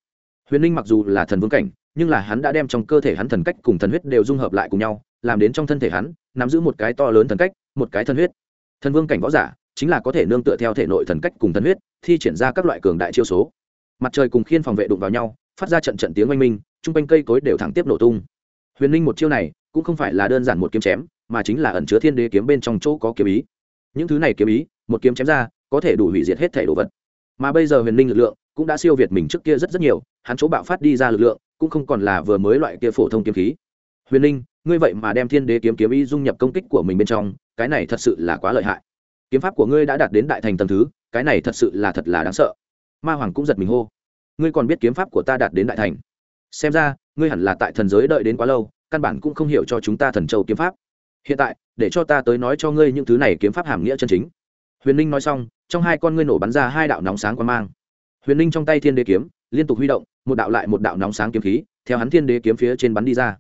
Huyền linh mặc dù là thần vương cảnh nhưng là hắn đã đem trong cơ thể hắn thần cách cùng thần huyết đều dung hợp lại cùng nhau, làm đến trong thân thể hắn, nắm giữ một cái to lớn thần cách, một cái thần huyết. Thần vương cảnh võ giả chính là có thể nương tựa theo thể nội thần cách cùng thần huyết, thi triển ra các loại cường đại chiêu số. Mặt trời cùng khiên phòng vệ đụng vào nhau, phát ra trận trận tiếng oanh minh, chung quanh cây cối đều thẳng tiếp nổ tung. Huyền linh một chiêu này cũng không phải là đơn giản một kiếm chém, mà chính là ẩn chứa thiên đế kiếm bên trong chỗ có kiếm ý. Những thứ này kiếm ý, một kiếm chém ra, có thể đủ hủy diệt hết thể đồ vật. Mà bây giờ huyền linh lực lượng cũng đã siêu việt mình trước kia rất rất nhiều, hắn chỗ bạo phát đi ra lực lượng cũng không còn là vừa mới loại kia phổ thông kiếm khí. Huyền linh, ngươi vậy mà đem thiên đế kiếm kiếm ý dung nhập công kích của mình bên trong, cái này thật sự là quá lợi hại. Kiếm pháp của ngươi đã đạt đến đại thành tầng thứ, cái này thật sự là thật là đáng sợ. Ma hoàng cũng giật mình hô. Ngươi còn biết kiếm pháp của ta đạt đến đại thành? Xem ra, ngươi hẳn là tại thần giới đợi đến quá lâu, căn bản cũng không hiểu cho chúng ta thần châu kiếm pháp. Hiện tại, để cho ta tới nói cho ngươi những thứ này kiếm pháp hàm nghĩa chân chính. Huyền ninh nói xong, trong hai con ngươi nổ bắn ra hai đạo nóng sáng quan mang. Huyền ninh trong tay thiên đế kiếm liên tục huy động, một đạo lại một đạo nóng sáng kiếm khí, theo hắn thiên đế kiếm phía trên bắn đi ra.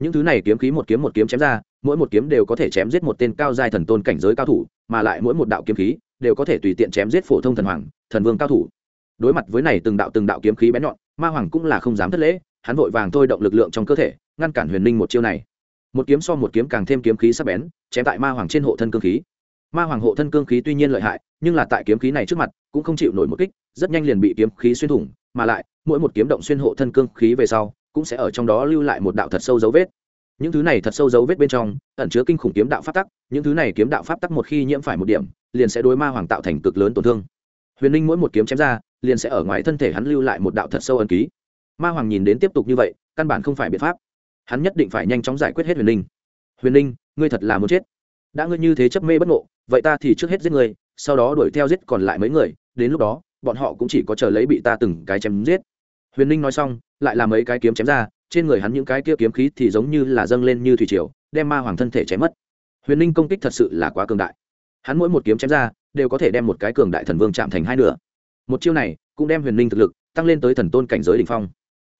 Những thứ này kiếm khí một kiếm một kiếm chém ra, mỗi một kiếm đều có thể chém giết một tên cao giai thần tôn cảnh giới cao thủ, mà lại mỗi một đạo kiếm khí đều có thể tùy tiện chém giết phổ thông thần hoàng, thần vương cao thủ. Đối mặt với này từng đạo từng đạo kiếm khí bén nhọn, ma hoàng cũng là không dám thất lễ, hắn vội vàng thôi động lực lượng trong cơ thể, ngăn cản huyền ninh một chiêu này. Một kiếm so một kiếm càng thêm kiếm khí sắc bén, chém tại ma hoàng trên hộ thân cương khí. Ma hoàng hộ thân cương khí tuy nhiên lợi hại, nhưng là tại kiếm khí này trước mặt cũng không chịu nổi một kích rất nhanh liền bị kiếm khí xuyên thủng, mà lại, mỗi một kiếm động xuyên hộ thân cương khí về sau, cũng sẽ ở trong đó lưu lại một đạo thật sâu dấu vết. Những thứ này thật sâu dấu vết bên trong, ẩn chứa kinh khủng kiếm đạo pháp tắc, những thứ này kiếm đạo pháp tắc một khi nhiễm phải một điểm, liền sẽ đối ma hoàng tạo thành cực lớn tổn thương. Huyền ninh mỗi một kiếm chém ra, liền sẽ ở ngoài thân thể hắn lưu lại một đạo thật sâu ẩn ký. Ma hoàng nhìn đến tiếp tục như vậy, căn bản không phải biện pháp. Hắn nhất định phải nhanh chóng giải quyết hết huyền ninh huyền ninh ngươi thật là muốn chết. Đã ngươi như thế chấp mê bất ngộ, vậy ta thì trước hết giết ngươi, sau đó đuổi theo giết còn lại mấy người, đến lúc đó bọn họ cũng chỉ có chờ lấy bị ta từng cái chém giết. Huyền ninh nói xong, lại làm mấy cái kiếm chém ra, trên người hắn những cái kia kiếm khí thì giống như là dâng lên như thủy triều, đem ma hoàng thân thể chém mất. Huyền ninh công kích thật sự là quá cường đại. Hắn mỗi một kiếm chém ra, đều có thể đem một cái cường đại thần vương chạm thành hai nửa. Một chiêu này cũng đem huyền ninh thực lực tăng lên tới thần tôn cảnh giới đ ỉ n h phong.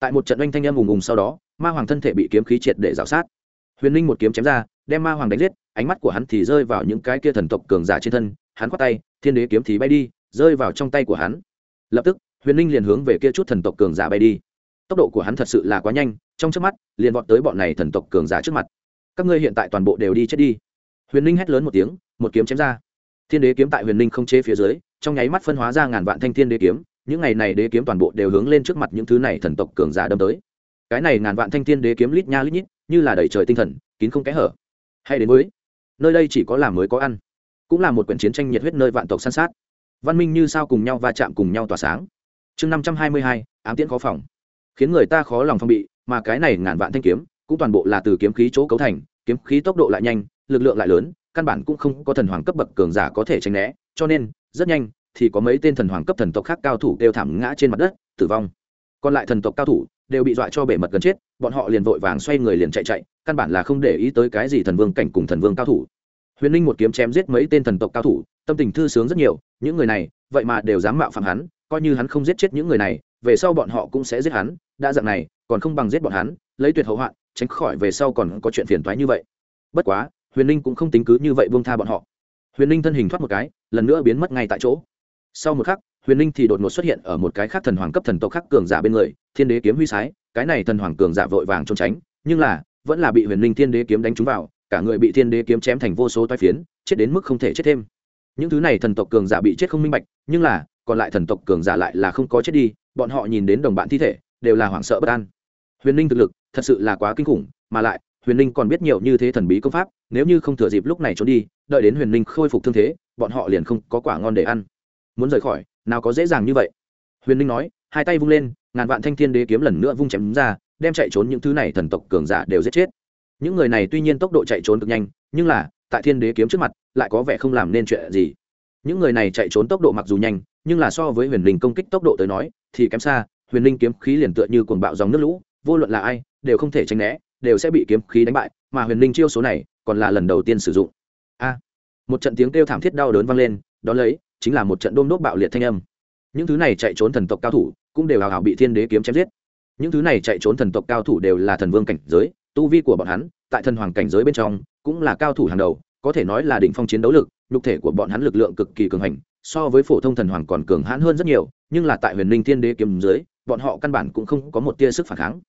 Tại một trận oanh thanh em ùng ùng sau đó, ma hoàng thân thể bị kiếm khí triệt để g sát. Huyền ninh một kiếm chém ra, đem ma hoàng đánh giết, ánh mắt của hắn thì rơi vào những cái kia thần tộc cường giả trên thân, hắn khoát tay, thiên đế kiếm thì bay đi rơi vào trong tay của hắn. Lập tức, huyền ninh liền hướng về kia chút thần tộc cường giả bay đi. Tốc độ của hắn thật sự là quá nhanh, trong trước mắt, liền vọt tới bọn này thần tộc cường giả trước mặt. Các ngươi hiện tại toàn bộ đều đi chết đi. Huyền ninh hét lớn một tiếng, một kiếm chém ra. Thiên đế kiếm tại huyền ninh không chế phía dưới, trong nháy mắt phân hóa ra ngàn vạn thanh thiên đế kiếm, những ngày này đế kiếm toàn bộ đều hướng lên trước mặt những thứ này thần tộc cường giả đâm tới. Cái này ngàn vạn thanh thiên đế kiếm lít nha lít nhít, như là đầy trời tinh thần, kín không kẽ hở. Hay đến mới nơi đây chỉ có làm mới có ăn, cũng là một quyển chiến tranh nhiệt huyết nơi vạn tộc san sát văn minh như sao cùng nhau va chạm cùng nhau tỏa sáng. Chương năm trăm hai mươi hai, ám tiễn khó phòng. Khiến người ta khó lòng phong bị, mà cái này ngàn vạn thanh kiếm, cũng toàn bộ là từ kiếm khí chỗ cấu thành, kiếm khí tốc độ lại nhanh, lực lượng lại lớn, căn bản cũng không có thần hoàng cấp bậc cường giả có thể tránh né, cho nên, rất nhanh, thì có mấy tên thần hoàng cấp thần tộc khác cao thủ đều thảm ngã trên mặt đất, tử vong. Còn lại thần tộc cao thủ đều bị dọa cho bể mật gần chết, bọn họ liền vội vàng xoay người liền chạy chạy, căn bản là không để ý tới cái gì thần vương cảnh cùng thần vương cao thủ. Huyền ninh một kiếm chém giết mấy tên thần tộc cao thủ, tâm tình thư sướng rất nhiều những người này, vậy mà đều dám mạo phạm hắn, coi như hắn không giết chết những người này, về sau bọn họ cũng sẽ giết hắn. Đã dạng này, còn không bằng giết bọn hắn, lấy tuyệt hậu hoạn, tránh khỏi về sau còn có chuyện phiền toái như vậy. Bất quá, huyền ninh cũng không tính cứ như vậy buông tha bọn họ. Huyền ninh thân hình thoát một cái, lần nữa biến mất ngay tại chỗ. Sau một khắc, huyền ninh thì đột ngột xuất hiện ở một cái khác thần hoàng cấp thần tộc khác cường giả bên người, thiên đế kiếm huy sái, cái này thần hoàng cường giả vội vàng trốn tránh, nhưng là, vẫn là bị huyền ninh thiên đế kiếm đánh trúng vào, cả người bị thiên đế kiếm chém thành vô số toai phiến, chết đến mức không thể chết thêm những thứ này thần tộc cường giả bị chết không minh bạch, nhưng là, còn lại thần tộc cường giả lại là không có chết đi, bọn họ nhìn đến đồng bạn thi thể, đều là hoảng sợ bất an. Huyền ninh thực lực, thật sự là quá kinh khủng, mà lại, huyền ninh còn biết nhiều như thế thần bí công pháp, nếu như không thừa dịp lúc này trốn đi, đợi đến huyền ninh khôi phục thương thế, bọn họ liền không có quả ngon để ăn. Muốn rời khỏi, nào có dễ dàng như vậy? Huyền ninh nói, hai tay vung lên, ngàn vạn thanh thiên đế kiếm lần nữa vung chém ra, đem chạy trốn những thứ này thần tộc cường giả đều giết chết. Những người này tuy nhiên tốc độ chạy trốn cực nhanh, nhưng là tại thiên đế kiếm trước mặt, lại có vẻ không làm nên chuyện gì. Những người này chạy trốn tốc độ mặc dù nhanh, nhưng là so với huyền linh công kích tốc độ tới nói, thì kém xa, huyền linh kiếm khí liền tựa như cuồng bạo dòng nước lũ, vô luận là ai, đều không thể tránh né, đều sẽ bị kiếm khí đánh bại, mà huyền linh chiêu số này, còn là lần đầu tiên sử dụng. A! Một trận tiếng kêu thảm thiết đau đớn vang lên, đó lấy, chính là một trận đôm đốt bạo liệt thanh âm. Những thứ này chạy trốn thần tộc cao thủ, cũng đều hào hào bị thiên đế kiếm chém giết. Những thứ này chạy trốn thần tộc cao thủ đều là thần vương cảnh giới, tu vi của bọn hắn, tại thần hoàng cảnh giới bên trong cũng là cao thủ hàng đầu, có thể nói là đỉnh phong chiến đấu lực, nhục thể của bọn hắn lực lượng cực kỳ cường hành, so với phổ thông thần hoàng còn cường hãn hơn rất nhiều, nhưng là tại huyền linh thiên đế kiếm dưới, bọn họ căn bản cũng không có một tia sức phản kháng.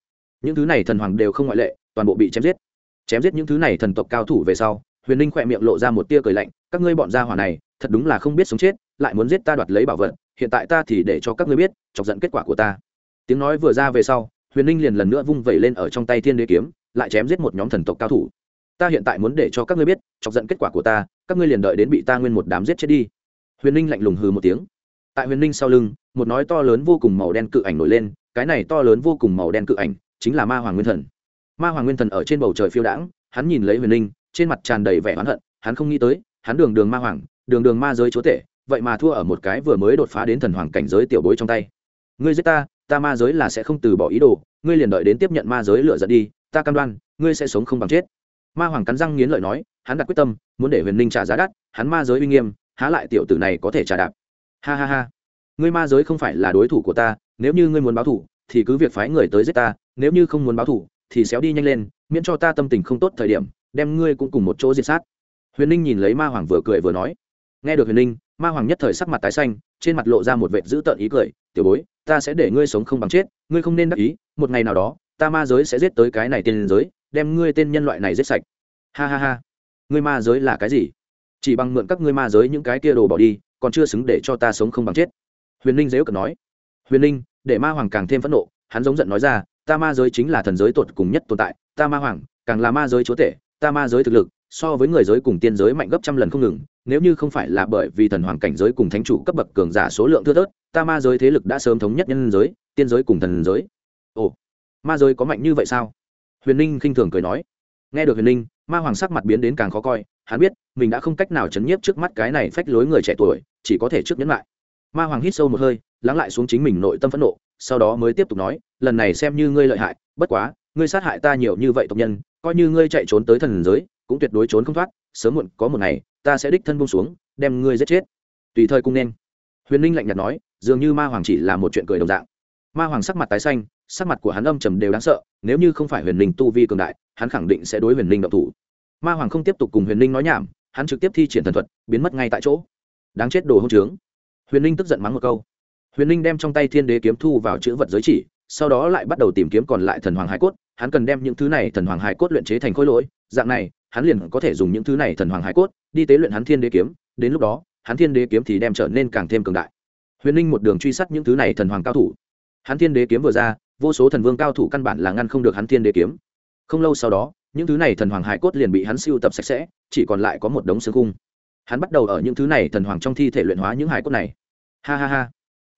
Những thứ này thần hoàng đều không ngoại lệ, toàn bộ bị chém giết. Chém giết những thứ này thần tộc cao thủ về sau, huyền linh khỏe miệng lộ ra một tia cười lạnh, các ngươi bọn gia hỏa này, thật đúng là không biết sống chết, lại muốn giết ta đoạt lấy bảo vật, hiện tại ta thì để cho các ngươi biết, chọc giận kết quả của ta. Tiếng nói vừa ra về sau, huyền linh liền lần nữa vung vẩy lên ở trong tay thiên đế kiếm, lại chém giết một nhóm thần tộc cao thủ ta hiện tại muốn để cho các ngươi biết, chọc giận kết quả của ta, các ngươi liền đợi đến bị ta nguyên một đám giết chết đi. Huyền ninh lạnh lùng hừ một tiếng. Tại huyền ninh sau lưng, một nói to lớn vô cùng màu đen cự ảnh nổi lên, cái này to lớn vô cùng màu đen cự ảnh chính là ma hoàng nguyên thần. Ma hoàng nguyên thần ở trên bầu trời phiêu đãng, hắn nhìn lấy huyền ninh, trên mặt tràn đầy vẻ oán hận, hắn không nghĩ tới, hắn đường đường ma hoàng, đường đường ma giới chúa tể, vậy mà thua ở một cái vừa mới đột phá đến thần hoàng cảnh giới tiểu bối trong tay. Ngươi giết ta ta ma giới là sẽ không từ bỏ ý đồ, ngươi liền đợi đến tiếp nhận ma giới lựa dẫn đi, ta cam đoan, ngươi sẽ sống không bằng chết ma hoàng cắn răng nghiến lợi nói, hắn đặt quyết tâm, muốn để huyền ninh trả giá đắt, hắn ma giới uy nghiêm, há lại tiểu tử này có thể trả đạp. Ha ha ha. Ngươi ma giới không phải là đối thủ của ta, nếu như ngươi muốn báo thủ, thì cứ việc phái người tới giết ta, nếu như không muốn báo thủ, thì xéo đi nhanh lên, miễn cho ta tâm tình không tốt thời điểm, đem ngươi cũng cùng một chỗ diệt sát. Huyền ninh nhìn lấy ma hoàng vừa cười vừa nói. Nghe được huyền ninh ma hoàng nhất thời sắc mặt tái xanh, trên mặt lộ ra một vệt dữ tợn ý cười, tiểu bối, ta sẽ để ngươi sống không bằng chết, ngươi không nên đắc ý, một ngày nào đó, ta ma giới sẽ giết tới cái này tiên giới đem ngươi tên nhân loại này giết sạch. Ha ha ha. Ngươi ma giới là cái gì? Chỉ bằng mượn các ngươi ma giới những cái kia đồ bỏ đi, còn chưa xứng để cho ta sống không bằng chết. Huyền ninh dếu cờ nói. Huyền ninh để ma hoàng càng thêm phẫn nộ, hắn giống giận nói ra, ta ma giới chính là thần giới tột cùng nhất tồn tại, ta ma hoàng, càng là ma giới chúa tể, ta ma giới thực lực, so với người giới cùng tiên giới mạnh gấp trăm lần không ngừng, nếu như không phải là bởi vì thần hoàng cảnh giới cùng thánh chủ cấp bậc cường giả số lượng thưa thớt, ta ma giới thế lực đã sớm thống nhất nhân giới, tiên giới cùng thần giới. Ồ, ma giới có mạnh như vậy sao? Huyền ninh khinh thường cười nói. Nghe được huyền ninh, ma hoàng sắc mặt biến đến càng khó coi, hắn biết, mình đã không cách nào chấn nhiếp trước mắt cái này phách lối người trẻ tuổi, chỉ có thể trước nhẫn lại. Ma hoàng hít sâu một hơi, lắng lại xuống chính mình nội tâm phẫn nộ, sau đó mới tiếp tục nói, lần này xem như ngươi lợi hại, bất quá, ngươi sát hại ta nhiều như vậy tộc nhân, coi như ngươi chạy trốn tới thần giới, cũng tuyệt đối trốn không thoát, sớm muộn có một ngày, ta sẽ đích thân bông xuống, đem ngươi giết chết. Tùy thời cung nên. Huyền ninh lạnh nhạt nói, dường như ma hoàng chỉ là một chuyện cười đồng dạng. Ma hoàng sắc mặt tái xanh sắc mặt của hắn âm trầm đều đáng sợ, nếu như không phải huyền linh tu vi cường đại, hắn khẳng định sẽ đối huyền linh động thủ. Ma hoàng không tiếp tục cùng huyền linh nói nhảm, hắn trực tiếp thi triển thần thuật, biến mất ngay tại chỗ. Đáng chết đồ hông trướng. Huyền linh tức giận mắng một câu. Huyền linh đem trong tay thiên đế kiếm thu vào chữ vật giới chỉ, sau đó lại bắt đầu tìm kiếm còn lại thần hoàng hải cốt, hắn cần đem những thứ này thần hoàng hải cốt luyện chế thành khối lỗi, dạng này, hắn liền có thể dùng những thứ này thần hoàng hải cốt, đi tế luyện hắn thiên đế kiếm, đến lúc đó, hắn thiên đế kiếm thì đem trở nên càng thêm cường đại. Huyền linh một đường truy sát những thứ này thần hoàng cao thủ. Hắn thiên đế kiếm vừa ra vô số thần vương cao thủ căn bản là ngăn không được hắn thiên đế kiếm không lâu sau đó, những thứ này thần hoàng hải cốt liền bị hắn siêu tập sạch sẽ, chỉ còn lại có một đống xương cung. hắn bắt đầu ở những thứ này thần hoàng trong thi thể luyện hóa những hải cốt này ha ha ha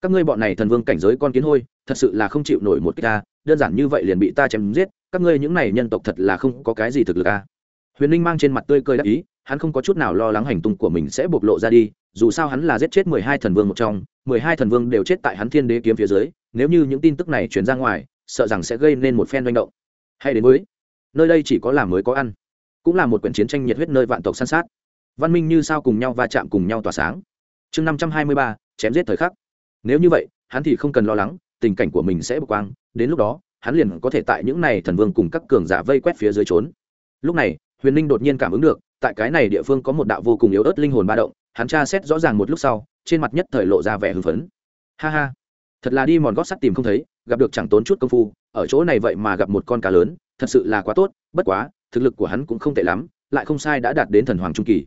các ngươi bọn này thần vương cảnh giới con kiến hôi, thật sự là không chịu nổi một cái ta, đơn giản như vậy liền bị ta chém giết, các ngươi những này nhân tộc thật là không có cái gì thực lực à? huyền linh mang trên mặt tươi cười đắc ý, hắn không có chút nào lo lắng hành tung của mình sẽ bộc lộ ra đi, dù sao hắn là giết chết mười hai thần vương một trong, mười hai thần vương đều chết tại hắn thiên đế kiếm phía dưới nếu như những tin tức này truyền ra ngoài, sợ rằng sẽ gây nên một phen manh động. Hay đến mới nơi đây chỉ có làm mới có ăn, cũng là một quyển chiến tranh nhiệt huyết nơi vạn tộc san sát. Văn minh như sao cùng nhau va chạm cùng nhau tỏa sáng. Chương năm trăm hai mươi ba, chém giết thời khắc. Nếu như vậy, hắn thì không cần lo lắng, tình cảnh của mình sẽ bực quang, đến lúc đó, hắn liền có thể tại những này thần vương cùng các cường giả vây quét phía dưới trốn. Lúc này, huyền ninh đột nhiên cảm ứng được, tại cái này địa phương có một đạo vô cùng yếu ớt linh hồn ba động, hắn tra xét rõ ràng một lúc sau, trên mặt nhất thời lộ ra vẻ hưng phấn. Ha ha thật là đi mòn gót sắt tìm không thấy, gặp được chẳng tốn chút công phu, ở chỗ này vậy mà gặp một con cá lớn, thật sự là quá tốt, bất quá, thực lực của hắn cũng không tệ lắm, lại không sai đã đạt đến thần hoàng trung kỳ.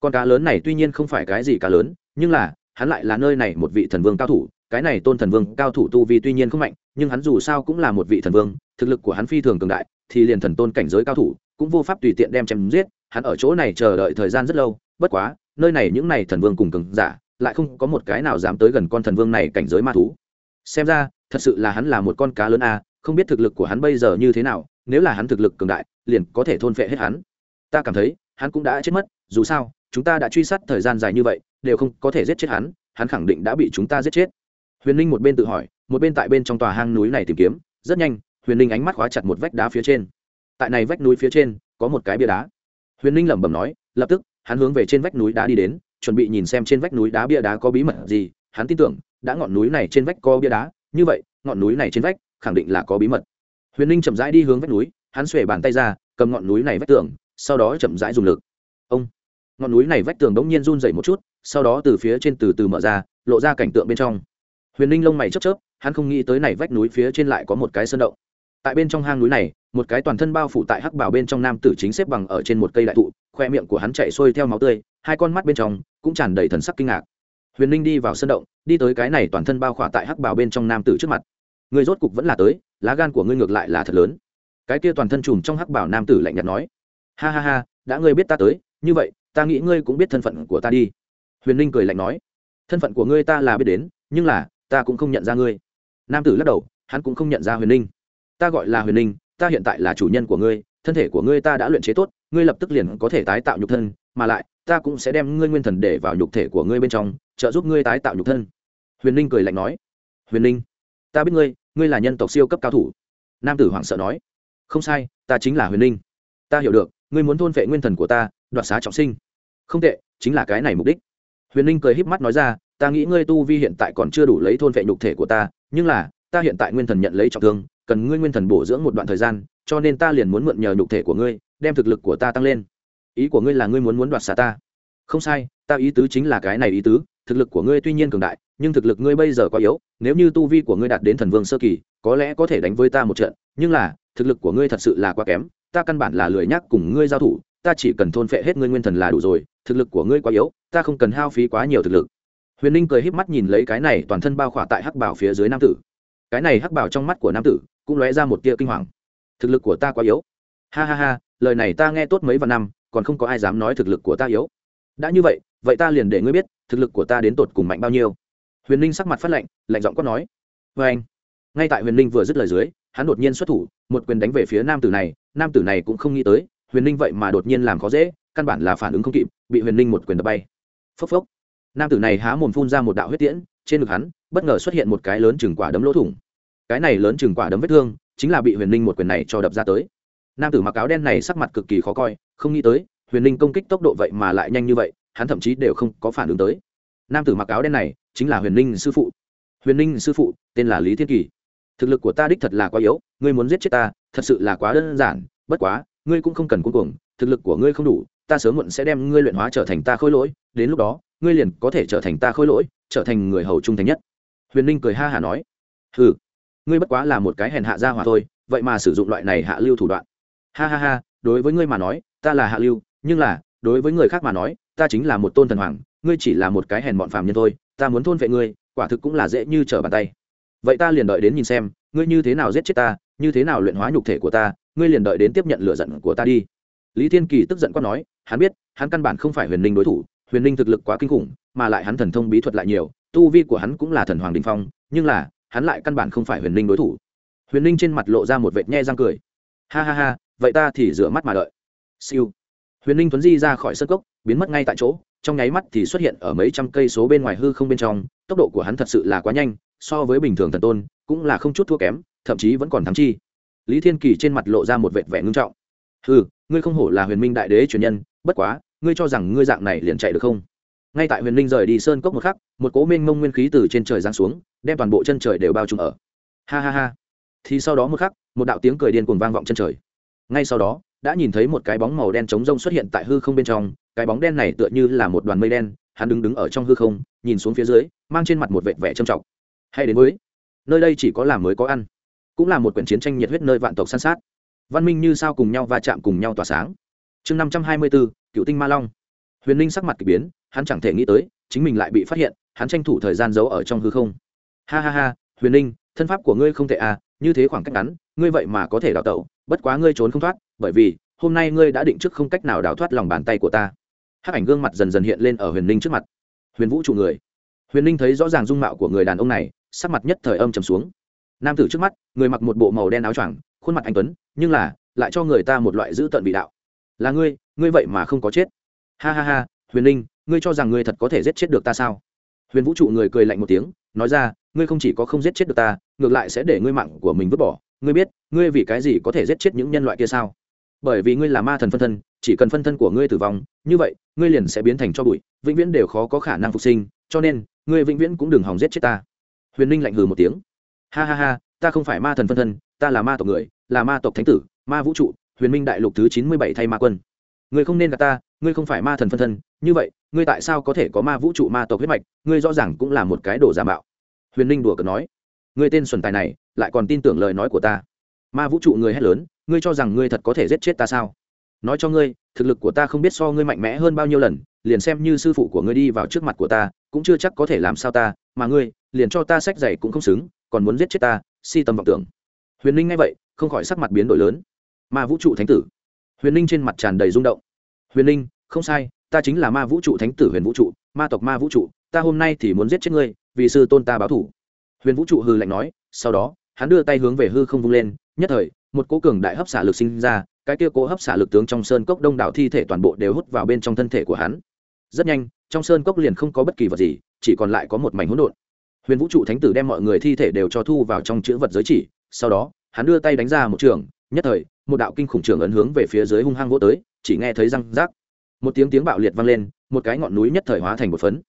Con cá lớn này tuy nhiên không phải cái gì cá lớn, nhưng là, hắn lại là nơi này một vị thần vương cao thủ, cái này tôn thần vương cao thủ tu vi tuy nhiên không mạnh, nhưng hắn dù sao cũng là một vị thần vương, thực lực của hắn phi thường cường đại, thì liền thần tôn cảnh giới cao thủ, cũng vô pháp tùy tiện đem chém giết, hắn ở chỗ này chờ đợi thời gian rất lâu, bất quá, nơi này những này thần vương cùng cường giả, lại không có một cái nào dám tới gần con thần vương này cảnh giới ma thú xem ra, thật sự là hắn là một con cá lớn a, không biết thực lực của hắn bây giờ như thế nào, nếu là hắn thực lực cường đại, liền có thể thôn phệ hết hắn. Ta cảm thấy, hắn cũng đã chết mất, dù sao, chúng ta đã truy sát thời gian dài như vậy, đều không có thể giết chết hắn hắn khẳng định đã bị chúng ta giết chết. Huyền ninh một bên tự hỏi, một bên tại bên trong tòa hang núi này tìm kiếm, rất nhanh, huyền ninh ánh mắt khóa chặt một vách đá phía trên. Tại này vách núi phía trên, có một cái bia đá. Huyền ninh lẩm bẩm nói, lập tức, hắn hướng về trên vách núi đá đi đến, chuẩn bị nhìn xem trên vách núi đá bia đá có bí mật gì hắn tin tưởng, đã ngọn núi này trên vách có bia đá, như vậy, ngọn núi này trên vách, khẳng định là có bí mật. Huyền ninh chậm rãi đi hướng vách núi, hắn xuể bàn tay ra, cầm ngọn núi này vách tường, sau đó chậm rãi dùng lực. Ông! Ngọn núi này vách tường đ ỗ n g nhiên run dậy một chút, sau đó từ phía trên từ từ mở ra, lộ ra cảnh tượng bên trong. Huyền ninh lông mày chớp chớp, hắn không nghĩ tới này vách núi phía trên lại có một cái sơn động. Tại bên trong hang núi này, một cái toàn thân bao phủ tại hắc bảo bên trong nam tử chính xếp bằng ở trên một cây đại thụ, khoe miệng của hắn chạy xuôi theo máu tươi, hai con mắt bên trong cũng tràn đầy thần sắc kinh ngạc huyền ninh đi vào sân động, đi tới cái này toàn thân bao khỏa tại hắc bảo bên trong nam tử trước mặt. Người rốt cục vẫn là tới, lá gan của ngươi ngược lại là thật lớn. Cái kia toàn thân trùm trong hắc bảo nam tử lạnh nhạt nói. Ha ha ha, đã ngươi biết ta tới, như vậy, ta nghĩ ngươi cũng biết thân phận của ta đi. Huyền ninh cười lạnh nói. Thân phận của ngươi ta là biết đến, nhưng là, ta cũng không nhận ra ngươi. Nam tử lắc đầu, hắn cũng không nhận ra huyền ninh. Ta gọi là huyền ninh, ta hiện tại là chủ nhân của ngươi, thân thể của ngươi ta đã luyện chế tốt, ngươi lập tức liền có thể tái tạo nhục thân, mà lại, ta cũng sẽ đem ngươi nguyên thần để vào nhục thể của ngươi bên trong trợ giúp ngươi tái tạo nhục thân. Huyền ninh cười lạnh nói, huyền ninh ta biết ngươi ngươi là nhân tộc siêu cấp cao thủ. Nam tử hoảng sợ nói, không sai, ta chính là huyền ninh ta hiểu được, ngươi muốn thôn vệ nguyên thần của ta, đoạt xá trọng sinh. Không tệ, chính là cái này mục đích. Huyền ninh cười híp mắt nói ra, ta nghĩ ngươi tu vi hiện tại còn chưa đủ lấy thôn vệ nhục thể của ta, nhưng là, ta hiện tại nguyên thần nhận lấy trọng thương, cần ngươi nguyên thần bổ dưỡng một đoạn thời gian, cho nên ta liền muốn mượn nhờ nhục thể của ngươi, đem thực lực của ta tăng lên. Ý của ngươi là ngươi muốn muốn đoạt xá ta. Không sai, ta ý tứ chính là cái này ý tứ thực lực của ngươi tuy nhiên cường đại, nhưng thực lực ngươi bây giờ quá yếu, nếu như tu vi của ngươi đạt đến thần vương sơ kỳ, có lẽ có thể đánh với ta một trận, nhưng là, thực lực của ngươi thật sự là quá kém, ta căn bản là lười nhắc cùng ngươi giao thủ, ta chỉ cần thôn phệ hết ngươi nguyên thần là đủ rồi, thực lực của ngươi quá yếu, ta không cần hao phí quá nhiều thực lực. Huyền ninh cười híp mắt nhìn lấy cái này toàn thân bao khỏa tại hắc bảo phía dưới nam tử. Cái này hắc bảo trong mắt của nam tử cũng lóe ra một tia kinh hoàng. Thực lực của ta quá yếu. Ha ha ha, lời này ta nghe tốt mấy vạn năm, còn không có ai dám nói thực lực của ta yếu. Đã như vậy vậy ta liền để ngươi biết thực lực của ta đến tột cùng mạnh bao nhiêu? Huyền ninh sắc mặt phát lạnh lạnh giọng quát nói. Vê anh, ngay tại huyền ninh vừa dứt lời dưới, hắn đột nhiên xuất thủ, một quyền đánh về phía nam tử này, nam tử này cũng không nghĩ tới, huyền ninh vậy mà đột nhiên làm khó dễ, căn bản là phản ứng không kịp, bị huyền ninh một quyền đập bay. Phốc phốc. Nam tử này há mồm phun ra một đạo huyết tiễn, trên ngực hắn, bất ngờ xuất hiện một cái lớn chừng quả đấm lỗ thủng. Cái này lớn chừng quả đấm vết thương, chính là bị huyền ninh một quyền này cho đập ra tới. Nam tử mặc áo đen này sắc mặt cực kỳ khó coi, không nghĩ tới, huyền ninh công kích tốc độ vậy mà lại nhanh như vậy hắn thậm chí đều không có phản ứng tới. Nam tử mặc áo đen này chính là huyền ninh sư phụ. Huyền ninh sư phụ, tên là lý thiên kỳ. Thực lực của ta đích thật là quá yếu, ngươi muốn giết chết ta, thật sự là quá đơn giản, bất quá, ngươi cũng không cần cuối cùng thực lực của ngươi không đủ, ta sớm muộn sẽ đem ngươi luyện hóa trở thành ta khôi lỗi, đến lúc đó, ngươi liền có thể trở thành ta khôi lỗi, trở thành người hầu trung thành nhất. Huyền ninh cười ha hả nói. Ừ ngươi bất quá là một cái hèn hạ gia hỏa thôi, vậy mà sử dụng loại này hạ lưu thủ đoạn. Ha ha ha, đối với ngươi mà nói, ta là hạ lưu, nhưng là, đối với người khác mà nói ta chính là một tôn thần hoàng, ngươi chỉ là một cái hèn bọn phàm nhân thôi, ta muốn thôn vệ ngươi, quả thực cũng là dễ như trở bàn tay. Vậy ta liền đợi đến nhìn xem, ngươi như thế nào giết chết ta, như thế nào luyện hóa nhục thể của ta, ngươi liền đợi đến tiếp nhận lựa giận của ta đi. Lý thiên kỳ tức giận quát nói, hắn biết, hắn căn bản không phải huyền ninh đối thủ, huyền ninh thực lực quá kinh khủng, mà lại hắn thần thông bí thuật lại nhiều, tu vi của hắn cũng là thần hoàng đình phong, nhưng là, hắn lại căn bản không phải huyền ninh đối thủ. Huyền ninh trên mặt lộ ra một vệt nhe răng cười. Ha ha ha, vậy ta thì rửa mắt mà đợi. Siêu huyền ninh tuấn di ra khỏi sân cốc, biến mất ngay tại chỗ, trong nháy mắt thì xuất hiện ở mấy trăm cây số bên ngoài hư không bên trong, tốc độ của hắn thật sự là quá nhanh, so với bình thường thần tôn, cũng là không chút thua kém, thậm chí vẫn còn thắng chi. Lý thiên kỳ trên mặt lộ ra một vệt vẻ ngưng trọng. Ừ ngươi không hổ là huyền minh đại đế truyền nhân, bất quá, ngươi cho rằng ngươi dạng này liền chạy được không? Ngay tại huyền linh rời đi sơn cốc một khắc, một cố minh mông nguyên khí từ trên trời giáng xuống, đem toàn bộ chân trời đều bao trùm ở. Ha ha ha. Thì sau đó một khắc, một đạo tiếng cười điên cuồng vang vọng chân trời. Ngay sau đó đã nhìn thấy một cái bóng màu đen trống rông xuất hiện tại hư không bên trong, cái bóng đen này tựa như là một đoàn mây đen, hắn đứng đứng ở trong hư không, nhìn xuống phía dưới, mang trên mặt một vệt vẻ trầm trọng. Hay đến mới nơi đây chỉ có làm mới có ăn, cũng là một quyển chiến tranh nhiệt huyết nơi vạn tộc san sát. Văn minh như sao cùng nhau va chạm cùng nhau tỏa sáng. Chương năm trăm hai mươi bốn cựu tinh ma long. Huyền ninh sắc mặt k ỳ biến, hắn chẳng thể nghĩ tới, chính mình lại bị phát hiện, hắn tranh thủ thời gian giấu ở trong hư không. Ha ha ha, huyền ninh, thân pháp của ngươi không thể à như thế khoảng cách ngắn, ngươi vậy mà có thể đào tẩu, bất quá ngươi trốn không thoát bởi vì, hôm nay ngươi đã định trước không cách nào đào thoát lòng bàn tay của ta. Hát ảnh gương mặt dần dần hiện lên ở huyền ninh trước mặt. Huyền vũ trụ người. Huyền ninh thấy rõ ràng dung mạo của người đàn ông này, sắc mặt nhất thời âm trầm xuống. Nam tử trước mắt, người mặc một bộ màu đen áo choàng, khuôn mặt anh tuấn, nhưng là, lại cho người ta một loại dữ tợn vị đạo. Là ngươi ngươi vậy mà không có chết. Ha ha ha, huyền ninh ngươi cho rằng ngươi thật có thể giết chết được ta sao? Huyền vũ trụ người cười lạnh một tiếng, nói ra, ngươi không chỉ có không giết chết được ta, ngược lại sẽ để ngươi mạng của mình vứt bỏ. Ngươi biết, ngươi vì cái gì có thể giết chết những nhân loại kia sao? Bởi vì ngươi là ma thần phân thân, chỉ cần phân thân của ngươi tử vong, như vậy, ngươi liền sẽ biến thành cho bụi, vĩnh viễn đều khó có khả năng phục sinh, cho nên, ngươi vĩnh viễn cũng đừng hòng giết chết ta. Huyền ninh lạnh hừ một tiếng. Ha ha ha, ta không phải ma thần phân thân, ta là ma tộc người, là ma tộc thánh tử, ma vũ trụ, huyền minh đại lục thứ chín mươi bảy thay ma quân. Ngươi không nên gặp ta, ngươi không phải ma thần phân thân, như vậy, ngươi tại sao có thể có ma vũ trụ, ma tộc huyết mạch, ngươi rõ ràng cũng là một cái đồ giả mạo. Huyền ninh đùa cợt nói. Ngươi tên xuẩn tài này, lại còn tin tưởng lời nói của ta ma vũ trụ người hét lớn, ngươi cho rằng ngươi thật có thể giết chết ta sao? Nói cho ngươi, thực lực của ta không biết so ngươi mạnh mẽ hơn bao nhiêu lần, liền xem như sư phụ của ngươi đi vào trước mặt của ta, cũng chưa chắc có thể làm sao ta, mà ngươi, liền cho ta sách giày cũng không xứng, còn muốn giết chết ta, si tâm vọng tưởng. Huyền ninh nghe vậy, không khỏi sắc mặt biến đổi lớn. Ma vũ trụ thánh tử. Huyền ninh trên mặt tràn đầy rung động. Huyền ninh không sai, ta chính là ma vũ trụ thánh tử huyền vũ trụ, ma tộc ma vũ trụ, ta hôm nay thì muốn giết chết ngươi, vì sư tôn ta báo thủ. Huyền vũ trụ hư lạnh nói, sau đó, hắn đưa tay hướng về hư không vung lên nhất thời, một cố cường đại hấp xả lực sinh ra, cái kia cố hấp xả lực tướng trong sơn cốc đông đảo thi thể toàn bộ đều hút vào bên trong thân thể của hắn. Rất nhanh, trong sơn cốc liền không có bất kỳ vật gì, chỉ còn lại có một mảnh hỗn độn. Huyền vũ trụ thánh tử đem mọi người thi thể đều cho thu vào trong chữ vật giới chỉ, sau đó, hắn đưa tay đánh ra một trường, nhất thời, một đạo kinh khủng trường ấn hướng về phía dưới hung hăng vỗ tới, chỉ nghe thấy răng rác một tiếng tiếng bạo liệt vang lên, một cái ngọn núi nhất thời hóa thành một phấn.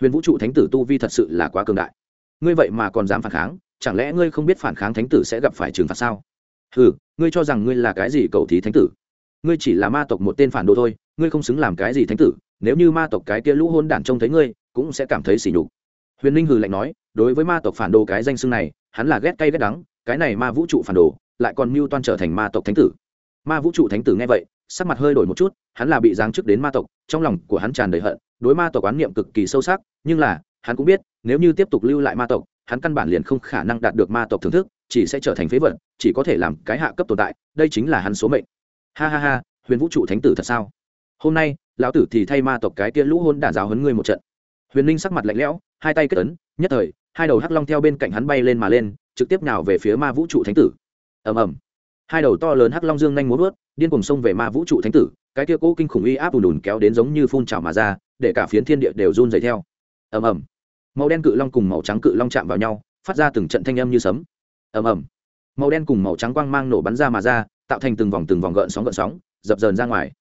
Huyền vũ trụ thánh tử tu vi thật sự là quá cường đại. Ngươi vậy mà còn dám phản kháng chẳng lẽ ngươi không biết phản kháng thánh tử sẽ gặp phải trừng phạt sao? Ừ ngươi cho rằng ngươi là cái gì cầu thí thánh tử? Ngươi chỉ là ma tộc một tên phản đồ thôi, ngươi không xứng làm cái gì thánh tử, nếu như ma tộc cái kia lũ hôn đản trông thấy ngươi, cũng sẽ cảm thấy sỉ nhục. Huyền ninh hừ lạnh nói, đối với ma tộc phản đồ cái danh xưng này, hắn là ghét cay ghét đắng, cái này ma vũ trụ phản đồ, lại còn mưu toan trở thành ma tộc thánh tử. Ma vũ trụ thánh tử nghe vậy, sắc mặt hơi đổi một chút, hắn là bị giáng chức đến ma tộc, trong lòng của hắn tràn đầy hận, đối ma tộc oán niệm cực kỳ sâu sắc, nhưng là, hắn cũng biết, nếu như tiếp tục lưu lại ma tộc hắn căn bản liền không khả năng đạt được ma tộc thưởng thức, chỉ sẽ trở thành phế vật, chỉ có thể làm cái hạ cấp tồn tại, đây chính là hắn số mệnh. Ha ha ha, huyền vũ trụ thánh tử thật sao? Hôm nay, lão tử thì thay ma tộc cái kia lũ hôn đản giáo hấn ngươi một trận. Huyền ninh sắc mặt lạnh lẽo, hai tay kết ấn, nhất thời, hai đầu hắc long theo bên cạnh hắn bay lên mà lên, trực tiếp nào về phía ma vũ trụ thánh tử. Ầm ầm. Hai đầu to lớn hắc long dương nhanh muốn vớt điên cùng xông về ma vũ trụ thánh tử, cái kia cố kinh khủng uy áp ùn ùn kéo đến giống như phun trào mà ra, để cả phiến thiên địa đều run dày theo. Ầm ầm màu đen cự long cùng màu trắng cự long chạm vào nhau, phát ra từng trận thanh âm như sấm. Ầm ầm. Màu đen cùng màu trắng quang mang nổ bắn ra mà ra, tạo thành từng vòng từng vòng gợn sóng gợn sóng, dập dờn ra ngoài.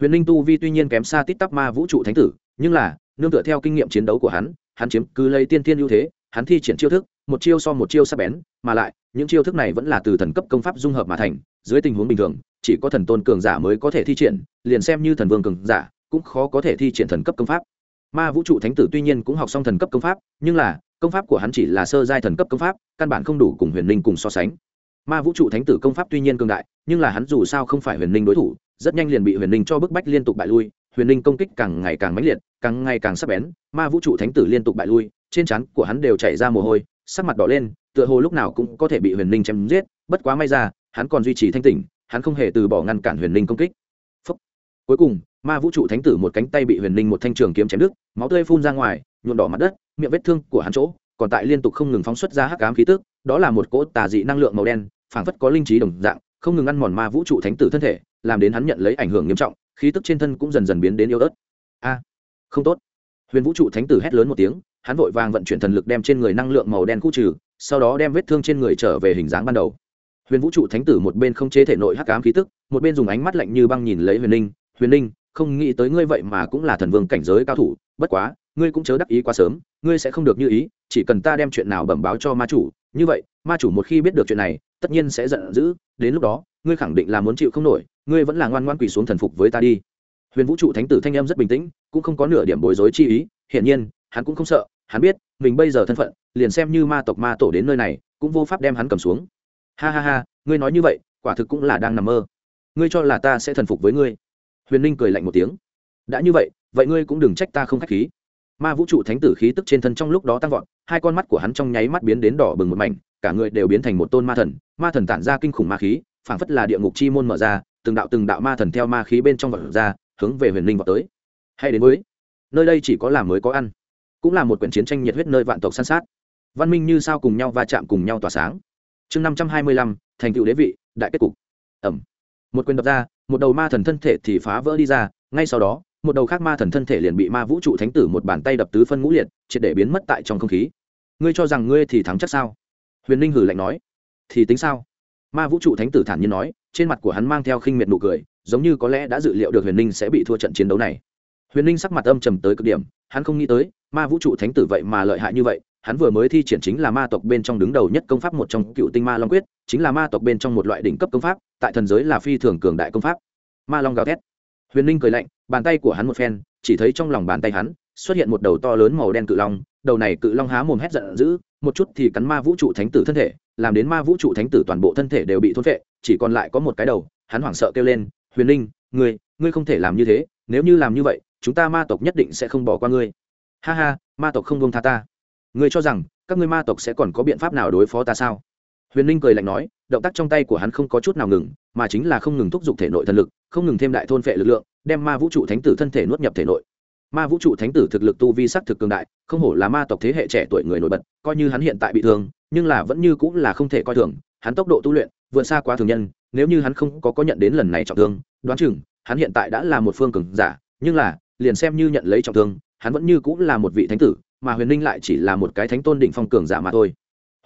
Huyền linh tu vi tuy nhiên kém xa tít tắp ma vũ trụ thánh tử, nhưng là, nương tựa theo kinh nghiệm chiến đấu của hắn hắn chiếm cứ lấy tiên tiên ưu thế, hắn thi triển chiêu thức, một chiêu so một chiêu sắc bén, mà lại, những chiêu thức này vẫn là từ thần cấp công pháp dung hợp mà thành, dưới tình huống bình thường, chỉ có thần tôn cường giả mới có thể thi triển, liền xem như thần vương cường giả, cũng khó có thể thi triển thần cấp công pháp ma vũ trụ thánh tử tuy nhiên cũng học xong thần cấp công pháp, nhưng là, công pháp của hắn chỉ là sơ giai thần cấp công pháp, căn bản không đủ cùng huyền linh cùng so sánh ma vũ trụ thánh tử công pháp tuy nhiên cường đại, nhưng là hắn dù sao không phải huyền linh đối thủ, rất nhanh liền bị huyền linh cho bức bách liên tục bại lui, huyền linh công kích càng ngày càng mãnh liệt, càng ngày càng sắc bén, ma vũ trụ thánh tử liên tục bại lui, trên trán của hắn đều chảy ra mồ hôi, sắc mặt đỏ lên, tựa hồ lúc nào cũng có thể bị huyền linh chém giết, bất quá may ra, hắn còn duy trì thanh tỉnh, hắn không hề từ bỏ ngăn cản huyền linh công kích Phúc. cuối cùng, ma vũ trụ thánh tử một cánh tay bị huyền linh một thanh trường kiếm chém đứt máu tươi phun ra ngoài, nhuộm đỏ mặt đất, miệng vết thương của hắn chỗ, còn tại liên tục không ngừng phóng xuất ra hắc ám khí tức, đó là một cỗ tà dị năng lượng màu đen, phảng phất có linh trí đồng dạng, không ngừng ăn mòn ma vũ trụ thánh tử thân thể, làm đến hắn nhận lấy ảnh hưởng nghiêm trọng, khí tức trên thân cũng dần dần biến đến yếu ớt. A, không tốt. Huyền vũ trụ thánh tử hét lớn một tiếng, hắn vội vàng vận chuyển thần lực đem trên người năng lượng màu đen khu trừ, sau đó đem vết thương trên người trở về hình dáng ban đầu. Huyền vũ trụ thánh tử một bên không chế thể nội hắc ám khí tức, một bên dùng ánh mắt lạnh như băng nhìn lấy huyền ninh huyền ninh không nghĩ tới ngươi vậy mà cũng là thần vương cảnh giới cao thủ, bất quá, ngươi cũng chớ đắc ý quá sớm, ngươi sẽ không được như ý, chỉ cần ta đem chuyện nào bẩm báo cho ma chủ, như vậy, ma chủ một khi biết được chuyện này, tất nhiên sẽ giận dữ, đến lúc đó, ngươi khẳng định là muốn chịu không nổi, ngươi vẫn là ngoan ngoan quỳ xuống thần phục với ta đi. Huyền vũ trụ thánh tử thanh em rất bình tĩnh, cũng không có nửa điểm bối rối chi ý, hiển nhiên, hắn cũng không sợ, hắn biết, mình bây giờ thân phận, liền xem như ma tộc ma tổ đến nơi này, cũng vô pháp đem hắn cầm xuống. Ha ha ha, ngươi nói như vậy, quả thực cũng là đang nằm mơ. Ngươi cho là ta sẽ thần phục với ngươi huyền ninh cười lạnh một tiếng. Đã như vậy vậy ngươi cũng đừng trách ta không k h á c h khí. Ma vũ trụ thánh tử khí tức trên thân trong lúc đó tăng vọt, hai con mắt của hắn trong nháy mắt biến đến đỏ bừng một mảnh, cả người đều biến thành một tôn ma thần ma thần tản ra kinh khủng ma khí, phảng phất là địa ngục chi môn mở ra, từng đạo từng đạo ma thần theo ma khí bên trong vật ra, hướng về huyền linh vào tới. Hay đến với, nơi đây chỉ có làm mới có ăn, cũng là một quyển chiến tranh nhiệt huyết nơi vạn tộc săn sát. Văn minh như sao cùng nhau va chạm cùng nhau tỏa sáng. Chương năm trăm hai mươi lăm, thành tựu đế vị, đại kết cục. Ẩm một quyền đập ra, một đầu ma thần thân thể thì phá vỡ đi ra, ngay sau đó, một đầu khác ma thần thân thể liền bị ma vũ trụ thánh tử một bàn tay đập tứ phân ngũ liệt, triệt để biến mất tại trong không khí. Ngươi cho rằng ngươi thì thắng chắc sao? Huyền ninh hử lạnh nói. Thì tính sao? Ma vũ trụ thánh tử thản nhiên nói, trên mặt của hắn mang theo khinh miệt nụ cười, giống như có lẽ đã dự liệu được huyền ninh sẽ bị thua trận chiến đấu này. Huyền ninh sắc mặt âm trầm tới cực điểm, hắn không nghĩ tới, ma vũ trụ thánh tử vậy mà lợi hại như vậy hắn vừa mới thi triển chính là ma tộc bên trong đứng đầu nhất công pháp một trong cựu tinh ma long quyết, chính là ma tộc bên trong một loại đỉnh cấp công pháp, tại thần giới là phi thường cường đại công pháp. Ma long gào thét. Huyền ninh cười lạnh, bàn tay của hắn một phen, chỉ thấy trong lòng bàn tay hắn xuất hiện một đầu to lớn màu đen cự long, đầu này cự long há mồm hét giận dữ, một chút thì cắn ma vũ trụ thánh tử thân thể, làm đến ma vũ trụ thánh tử toàn bộ thân thể đều bị thôn phệ, chỉ còn lại có một cái đầu, hắn hoảng sợ kêu lên, huyền ninh, ngươi ngươi không thể làm như thế, nếu như làm như vậy, chúng ta ma tộc nhất định sẽ không bỏ qua ngươi. Ha ha, ma tộc không buông tha ta ngươi cho rằng các ngươi ma tộc sẽ còn có biện pháp nào đối phó ta sao? Huyền ninh cười lạnh nói, động tác trong tay của hắn không có chút nào ngừng, mà chính là không ngừng thúc giục thể nội thần lực, không ngừng thêm đại thôn phệ lực lượng, đem ma vũ trụ thánh tử thân thể nuốt nhập thể nội. Ma vũ trụ thánh tử thực lực tu vi sắc thực cường đại, không hổ là ma tộc thế hệ trẻ tuổi người nổi bật, coi như hắn hiện tại bị thương, nhưng là vẫn như cũng là không thể coi thường, hắn tốc độ tu luyện, vượt xa quá thường nhân, nếu như hắn không có có nhận đến lần này trọng thương, đoán chừng, hắn hiện tại đã là một phương cường giả, nhưng là, liền xem như nhận lấy trọng thương, hắn vẫn như cũng là một vị thánh tử mà huyền ninh lại chỉ là một cái thánh tôn đỉnh phong cường giả mà thôi.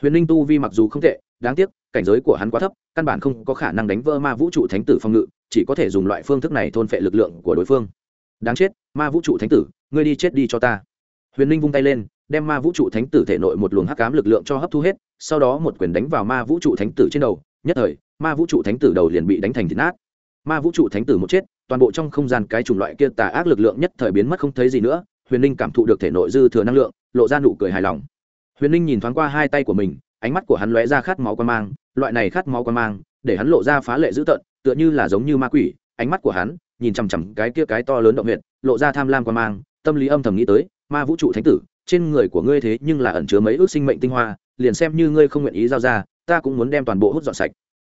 Huyền ninh tu vi mặc dù không tệ, đáng tiếc, cảnh giới của hắn quá thấp, căn bản không có khả năng đánh vỡ ma vũ trụ thánh tử phong ngự, chỉ có thể dùng loại phương thức này thôn phệ lực lượng của đối phương. Đáng chết, ma vũ trụ thánh tử, ngươi đi chết đi cho ta. Huyền ninh vung tay lên, đem ma vũ trụ thánh tử thể nội một luồng hắc cám lực lượng cho hấp thu hết, sau đó một quyền đánh vào ma vũ trụ thánh tử trên đầu, nhất thời, ma vũ trụ thánh tử đầu liền bị đánh thành thịt nát. Ma vũ trụ thánh tử một chết, toàn bộ trong không gian cái chủng loại kia tà ác lực lượng nhất thời biến mất không thấy gì nữa huyền ninh cảm thụ được thể nội dư thừa năng lượng, lộ ra nụ cười hài lòng. Huyền ninh nhìn thoáng qua hai tay của mình, ánh mắt của hắn lóe ra khát máu quan mang, loại này khát máu quan mang, để hắn lộ ra phá lệ dữ tợn, tựa như là giống như ma quỷ, ánh mắt của hắn, nhìn chằm chằm cái kia cái to lớn động huyện lộ ra tham lam quan mang, tâm lý âm thầm nghĩ tới, ma vũ trụ thánh tử, trên người của ngươi thế nhưng là ẩn chứa mấy ước sinh mệnh tinh hoa, liền xem như ngươi không nguyện ý giao ra, ta cũng muốn đem toàn bộ hút dọn sạch.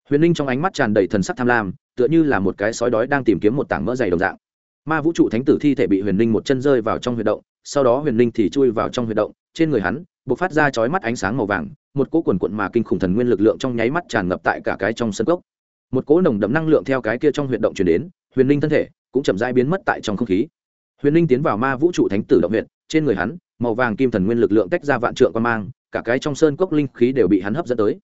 Huyền ninh trong ánh mắt tràn đầy thần sắc tham lam, tựa như là một cái sói đói đang tìm kiếm một tảng mỡ dày đồng dạng ma vũ trụ thánh tử thi thể bị huyền Linh một chân rơi vào trong huyệt động, sau đó huyền Linh thì chui vào trong huyệt động, trên người hắn b ộ c phát ra chói mắt ánh sáng màu vàng, một cỗ quần quận mà kinh khủng thần nguyên lực lượng trong nháy mắt tràn ngập tại cả cái trong sân gốc một cỗ nồng đậm năng lượng theo cái kia trong huyệt động chuyển đến, huyền Linh thân thể cũng chậm rãi biến mất tại trong không khí. Huyền Linh tiến vào ma vũ trụ thánh tử động huyện trên người hắn, màu vàng kim thần nguyên lực lượng tách ra vạn trượng quan mang, cả cái trong sơn cốc linh khí đều bị hắn hấp dẫn tới.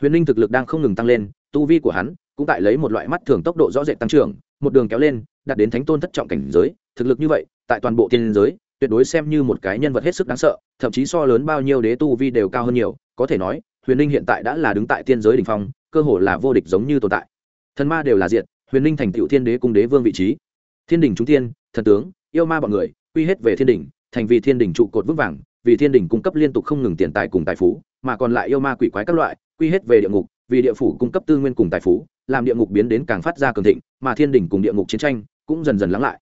Huyền Linh thực lực đang không ngừng tăng lên, tu vi của hắn cũng tại lấy một loại mắt thường tốc độ rõ rệt tăng trưởng, một đường kéo lên đạt đến thánh tôn thất trọng cảnh giới, thực lực như vậy, tại toàn bộ tiên giới, tuyệt đối xem như một cái nhân vật hết sức đáng sợ, thậm chí so lớn bao nhiêu đế tu vi đều cao hơn nhiều, có thể nói, huyền ninh hiện tại đã là đứng tại tiên giới đ ỉ n h phong, cơ hồ là vô địch giống như tồn tại. Thần ma đều là diện huyền ninh thành tựu thiên đế cung đế vương vị trí. Thiên đình trung tiên, thần tướng, yêu ma bọn người, quy hết về thiên đình thành vì thiên đình trụ cột vững vàng, vì thiên đình cung cấp liên tục không ngừng tiền tài cùng tài phú, mà còn lại yêu ma quỷ quái các loại, quy hết về địa ngục, vì địa phủ cung cấp tư nguyên cùng tài phú, làm địa ngục biến đến càng phát ra cường thịnh, mà thiên đình cùng địa ngục chiến tranh cũng dần dần lắng lại.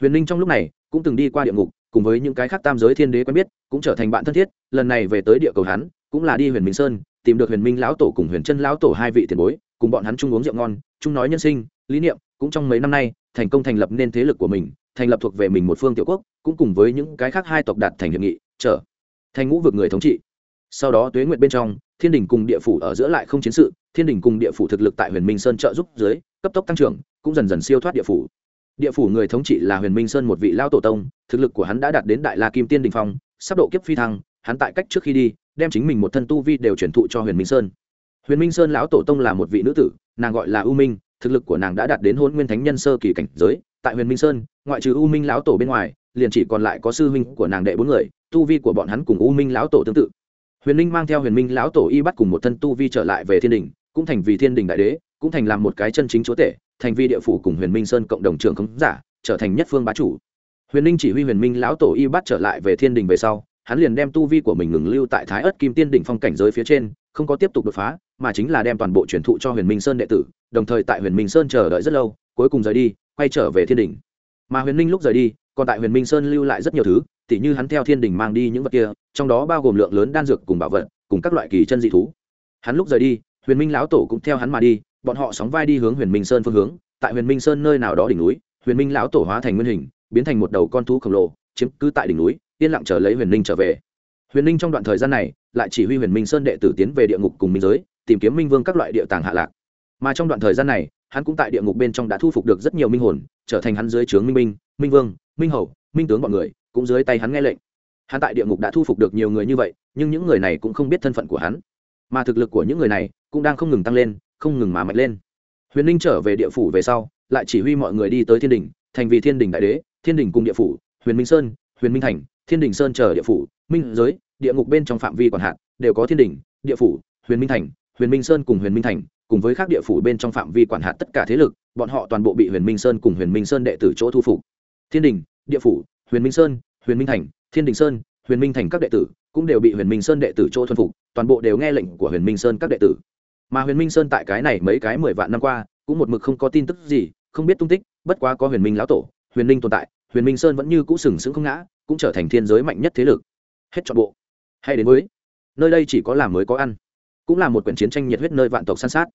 Huyền ninh trong lúc này cũng từng đi qua địa ngục, cùng với những cái khác tam giới thiên đế quen biết, cũng trở thành bạn thân thiết, lần này về tới địa cầu hắn, cũng là đi huyền minh sơn, tìm được huyền minh lão tổ cùng huyền chân lão tổ hai vị tiền bối, cùng bọn hắn chung uống rượu ngon, chung nói nhân sinh, lý niệm, cũng trong mấy năm nay, thành công thành lập nên thế lực của mình, thành lập thuộc về mình một phương tiểu quốc, cũng cùng với những cái khác hai tộc đạt thành hiệp nghị, trở thành ngũ vực người thống trị. Sau đó tuế nguyệt bên trong, thiên đình cùng địa phủ ở giữa lại không chiến sự, thiên đình cùng địa phủ thực lực tại huyền minh sơn trợ giúp dưới, cấp tốc tăng trưởng, cũng dần dần siêu thoát địa phủ địa phủ người thống trị là huyền minh sơn một vị lao tổ tông, thực lực của hắn đã đạt đến đại la kim tiên đình phong, sắp độ kiếp phi thăng, hắn tại cách trước khi đi, đem chính mình một thân tu vi đều chuyển thụ cho huyền minh sơn. Huyền minh sơn lão tổ tông là một vị nữ tử, nàng gọi là u minh, thực lực của nàng đã đạt đến hôn nguyên thánh nhân sơ kỳ cảnh giới. Tại huyền minh sơn, ngoại trừ u minh lão tổ bên ngoài, liền chỉ còn lại có sư huynh của nàng đệ bốn người, tu vi của bọn hắn cùng u minh lão tổ tương tự. Huyền minh mang theo huyền minh lão tổ y bắt cùng một thân tu vi trở lại về thiên đình cũng thành vì thiên đình đại đế, cũng thành làm một cái chân chính chúa tể thành vi địa phủ cùng huyền minh sơn cộng đồng trưởng khống giả, trở thành nhất phương bá chủ. Huyền ninh chỉ huy huyền minh lão tổ y bắt trở lại về thiên đình về sau, hắn liền đem tu vi của mình ngừng lưu tại thái ất kim tiên đỉnh phong cảnh giới phía trên, không có tiếp tục đột phá, mà chính là đem toàn bộ truyền thụ cho huyền minh sơn đệ tử, đồng thời tại huyền minh sơn chờ đợi rất lâu, cuối cùng rời đi, quay trở về thiên đình. Mà huyền ninh lúc rời đi, còn tại huyền minh sơn lưu lại rất nhiều thứ, tỉ như hắn theo thiên đình mang đi những vật kia, trong đó bao gồm lượng lớn đan dược cùng bảo vật, cùng các loại kỳ chân dị thú. Hắn lúc rời đi, huyền minh lão tổ cũng theo hắn mà đi bọn họ sóng vai đi hướng huyền minh sơn phương hướng, tại huyền minh sơn nơi nào đó đỉnh núi, huyền minh lão tổ hóa thành nguyên hình, biến thành một đầu con thú khổng lồ, chiếm cứ tại đỉnh núi, yên lặng chờ lấy huyền minh trở về. Huyền minh trong đoạn thời gian này, lại chỉ huy huyền minh sơn đệ tử tiến về địa ngục cùng minh giới, tìm kiếm minh vương các loại địa tàng hạ lạc. Mà trong đoạn thời gian này, hắn cũng tại địa ngục bên trong đã thu phục được rất nhiều minh hồn, trở thành hắn dưới trướng minh minh minh vương, minh hầu, minh tướng bọn người, cũng dưới tay hắn nghe lệnh. Hắn tại địa ngục đã thu phục được nhiều người như vậy, nhưng những người này cũng không biết thân phận của hắn. Mà thực lực của những người này cũng đang không ngừng tăng lên không ngừng mà mạnh lên huyền ninh trở về địa phủ về sau lại chỉ huy mọi người đi tới thiên đình thành vì thiên đình đại đế thiên đình cùng địa phủ huyền minh sơn huyền minh thành thiên đình sơn chờ địa phủ minh giới địa ngục bên trong phạm vi còn hạn đều có thiên đình địa phủ huyền minh thành huyền minh sơn cùng huyền minh thành cùng với các địa phủ bên trong phạm vi quản hạt tất cả thế lực bọn họ toàn bộ bị huyền minh sơn cùng huyền minh sơn đệ tử chỗ thu phục thiên đình địa phủ huyền minh sơn huyền minh thành thiên đình sơn huyền minh thành các đệ tử cũng đều bị huyền minh sơn đệ tử chỗ thuần phục toàn bộ đều nghe lệnh của huyền minh sơn các đệ tử mà huyền minh sơn tại cái này mấy cái mười vạn năm qua cũng một mực không có tin tức gì không biết tung tích bất quá có huyền minh lão tổ huyền minh tồn tại huyền minh sơn vẫn như cũ sừng sững không ngã cũng trở thành thiên giới mạnh nhất thế lực. Hết trọn bộ. Hay đến mới, nơi đây chỉ có làm mới có ăn cũng là một quyển chiến tranh nhiệt huyết nơi vạn tộc san sát.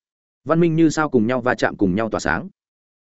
Văn minh như sao cùng nhau va chạm cùng nhau tỏa sáng.